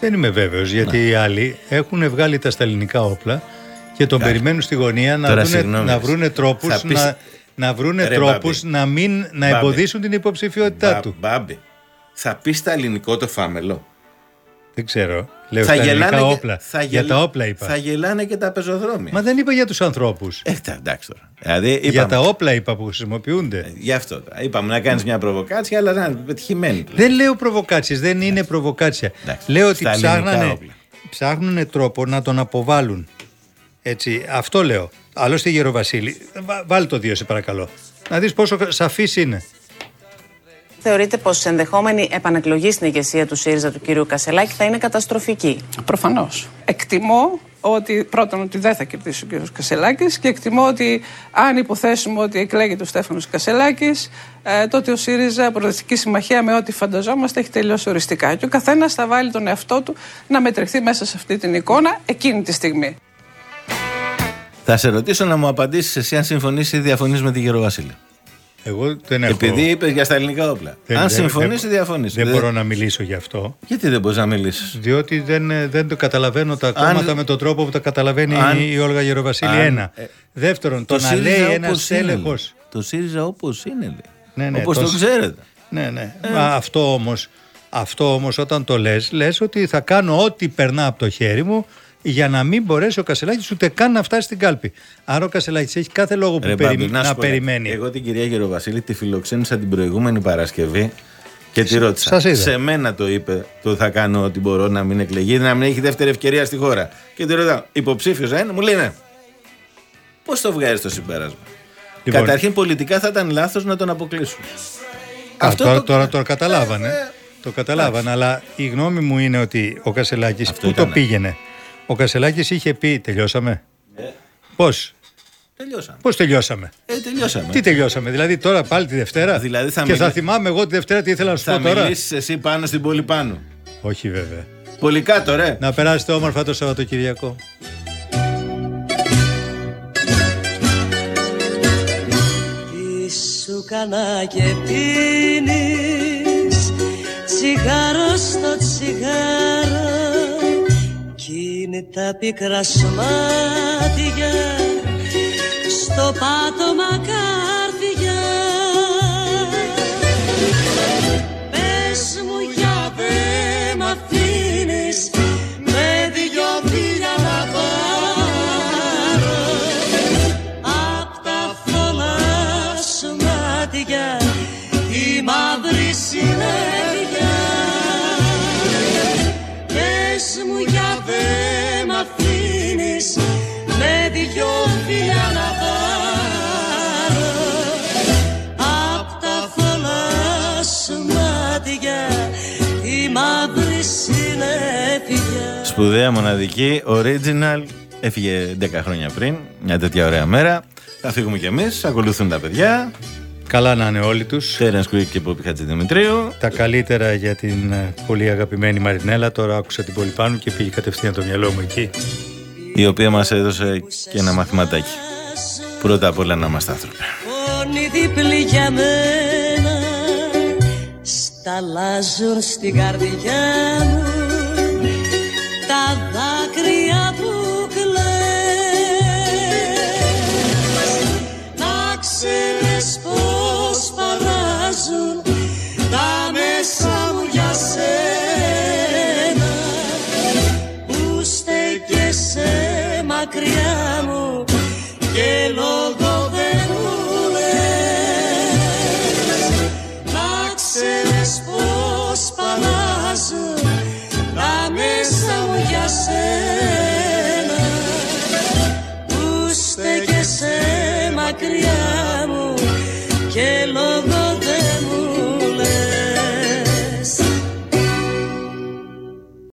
Δεν είμαι βέβαιος γιατί οι άλλοι έχουν βγάλει τα στα ελληνικά όπλα και τον Κάτι. περιμένουν στη γωνία να Τώρα, βρούνε, συγγνώμη, να βρούνε τρόπους, θα πεις- να, να βρούνε Ρε, τρόπους Μπάμπη. να, μην, να Μπάμπη. εμποδίσουν την υποψηφιότητά Μπα- του. Μπάμπη, θα πεις στα ελληνικό το Φάμελο; Δεν ξέρω. Λέω θα στα ελληνικά γελάνε, και- όπλα. θα Για γελ- τα όπλα είπα. Θα γελάνε και τα πεζοδρόμια. Μα δεν είπα για τους ανθρώπους. Ε, τα- εντάξει τώρα. Δηλαδή, είπαμε, Για τα όπλα είπα που χρησιμοποιούνται. Γι' αυτό. τώρα. Είπαμε να κάνεις μια προβοκάτσια, αλλά να είναι πετυχημένη. Δεν λέω προβοκάτσιες, δεν είναι προβοκάτσια. Εντάξει, λέω ότι στα ελληνικά ψάχνανε, όπλα. ψάχνουν τρόπο να τον αποβάλουν. Έτσι, αυτό λέω. Άλλωστε Γεροβασίλη, βα- βάλει το δύο σε παρακαλώ. Να δεις πόσο σαφής είναι. Θεωρείτε πως η ενδεχόμενη επανεκλογή στην ηγεσία του ΣΥΡΙΖΑ του κ. Κασελάκη θα είναι καταστροφική; Προφανώς. Εκτιμώ ότι πρώτον ότι δεν θα κερδίσει ο κ. Κασελάκης και εκτιμώ ότι αν υποθέσουμε ότι εκλέγεται ο Στέφανος Κασελάκης, ε, τότε ο ΣΥΡΙΖΑ Προοδευτική Συμμαχία με ό,τι φανταζόμαστε έχει τελειώσει οριστικά. Και ο καθένας θα βάλει τον εαυτό του να μετρηχθεί μέσα σε αυτή την εικόνα εκείνη τη στιγμή. Θα σε ρωτήσω να μου απαντήσεις εσύ αν συμφωνήσει ή διαφωνείς με τη Γεροβασίλη. Εγώ δεν έχω... Επειδή είπες για στα ελληνικά όπλα. δεν- αν δεν- συμφωνείς ή δεν- διαφωνείς. Δεν μπορώ να μιλήσω γι' αυτό. Γιατί δεν μπορείς να μιλήσεις; Διότι δεν, ε, δεν το καταλαβαίνω τα κόμματα με τον τρόπο που τα καταλαβαίνει αν- η Όλγα Γεροβασίλη. αν- Ένα. ε, Δεύτερον, το, να ΣΥΡΙΖΑ λέει όπως ένας είναι, τέλεχο. λέει. Το ΣΥΡΙΖΑ όπως είναι. Λέει. Ναι, ναι, όπως το, το- ξέρετε. Ναι, ναι. Ε. Μα αυτό όμως, αυτό όμως όταν το λες, λες ότι θα κάνω ό,τι περνά από το χέρι μου για να μην μπορέσει ο Κασελάκης ούτε καν να φτάσει στην κάλπη. Άρα ο Κασελάκης έχει κάθε λόγο που Ρε, περι- Μπάμπη, να, σου πω κάτι. περιμένει. Εγώ την κυρία Γεροβασίλη τη φιλοξένησα την προηγούμενη Παρασκευή και τη ρώτησα. σας είδα. Σε μένα το είπε το θα κάνω ό,τι μπορώ να μην εκλεγεί, να μην έχει δεύτερη ευκαιρία στη χώρα. Και τη ρωτάω, υποψήφιος θα είναι, μου λέει ναι. Πώς το βγάζει το συμπέρασμα; Λοιπόν. Καταρχήν πολιτικά θα ήταν λάθος να τον αποκλείσουμε. Α, Αυτό τώρα, το- τώρα το καταλάβανε. Το καταλάβανε, αλλά η γνώμη μου είναι ότι ο Κασελάκης Αυτό πού το ήτανε. πήγαινε. Ο Κασελάκης είχε πει, τελειώσαμε; Πώς, Τελειώσαμε. πώς τελειώσαμε; Ε, τελειώσαμε. Τι τελειώσαμε, δηλαδή τώρα πάλι τη Δευτέρα; Δηλαδή θα και θα μιλ- θυμάμαι εγώ τη Δευτέρα τι ήθελα να σου Θα πω τώρα. μιλήσεις εσύ πάνω στην πόλη πάνω. Όχι βέβαια. Πολύ κάτω, ρε. Να περάσετε όμορφα το Σαββατοκυριακό. Τι σου κανά και πίνεις τσιγάρο στο τσιγάρο κι είναι τα πικρά σου μάτια στο πάτωμα κάρδια Σπουδαία, μοναδική, original. Έφυγε 10 χρόνια πριν, μια τέτοια ωραία μέρα. Θα φύγουμε κι εμείς, ακολουθούν τα παιδιά. Καλά να είναι όλοι τους. Τέρενς Κουίκ και Πόπη Χατζηδημητρίου. Τα καλύτερα για την ε, πολύ αγαπημένη Μαρινέλα. Τώρα άκουσα την Πολυπάνου και πήγε κατευθείαν το μυαλό μου εκεί. Η οποία μας έδωσε και ένα μαθηματάκι. Πρώτα απ' όλα να είμαστε άνθρωποι. Φωνή διπλή για μένα Σταλάζουν στην καρδιά μου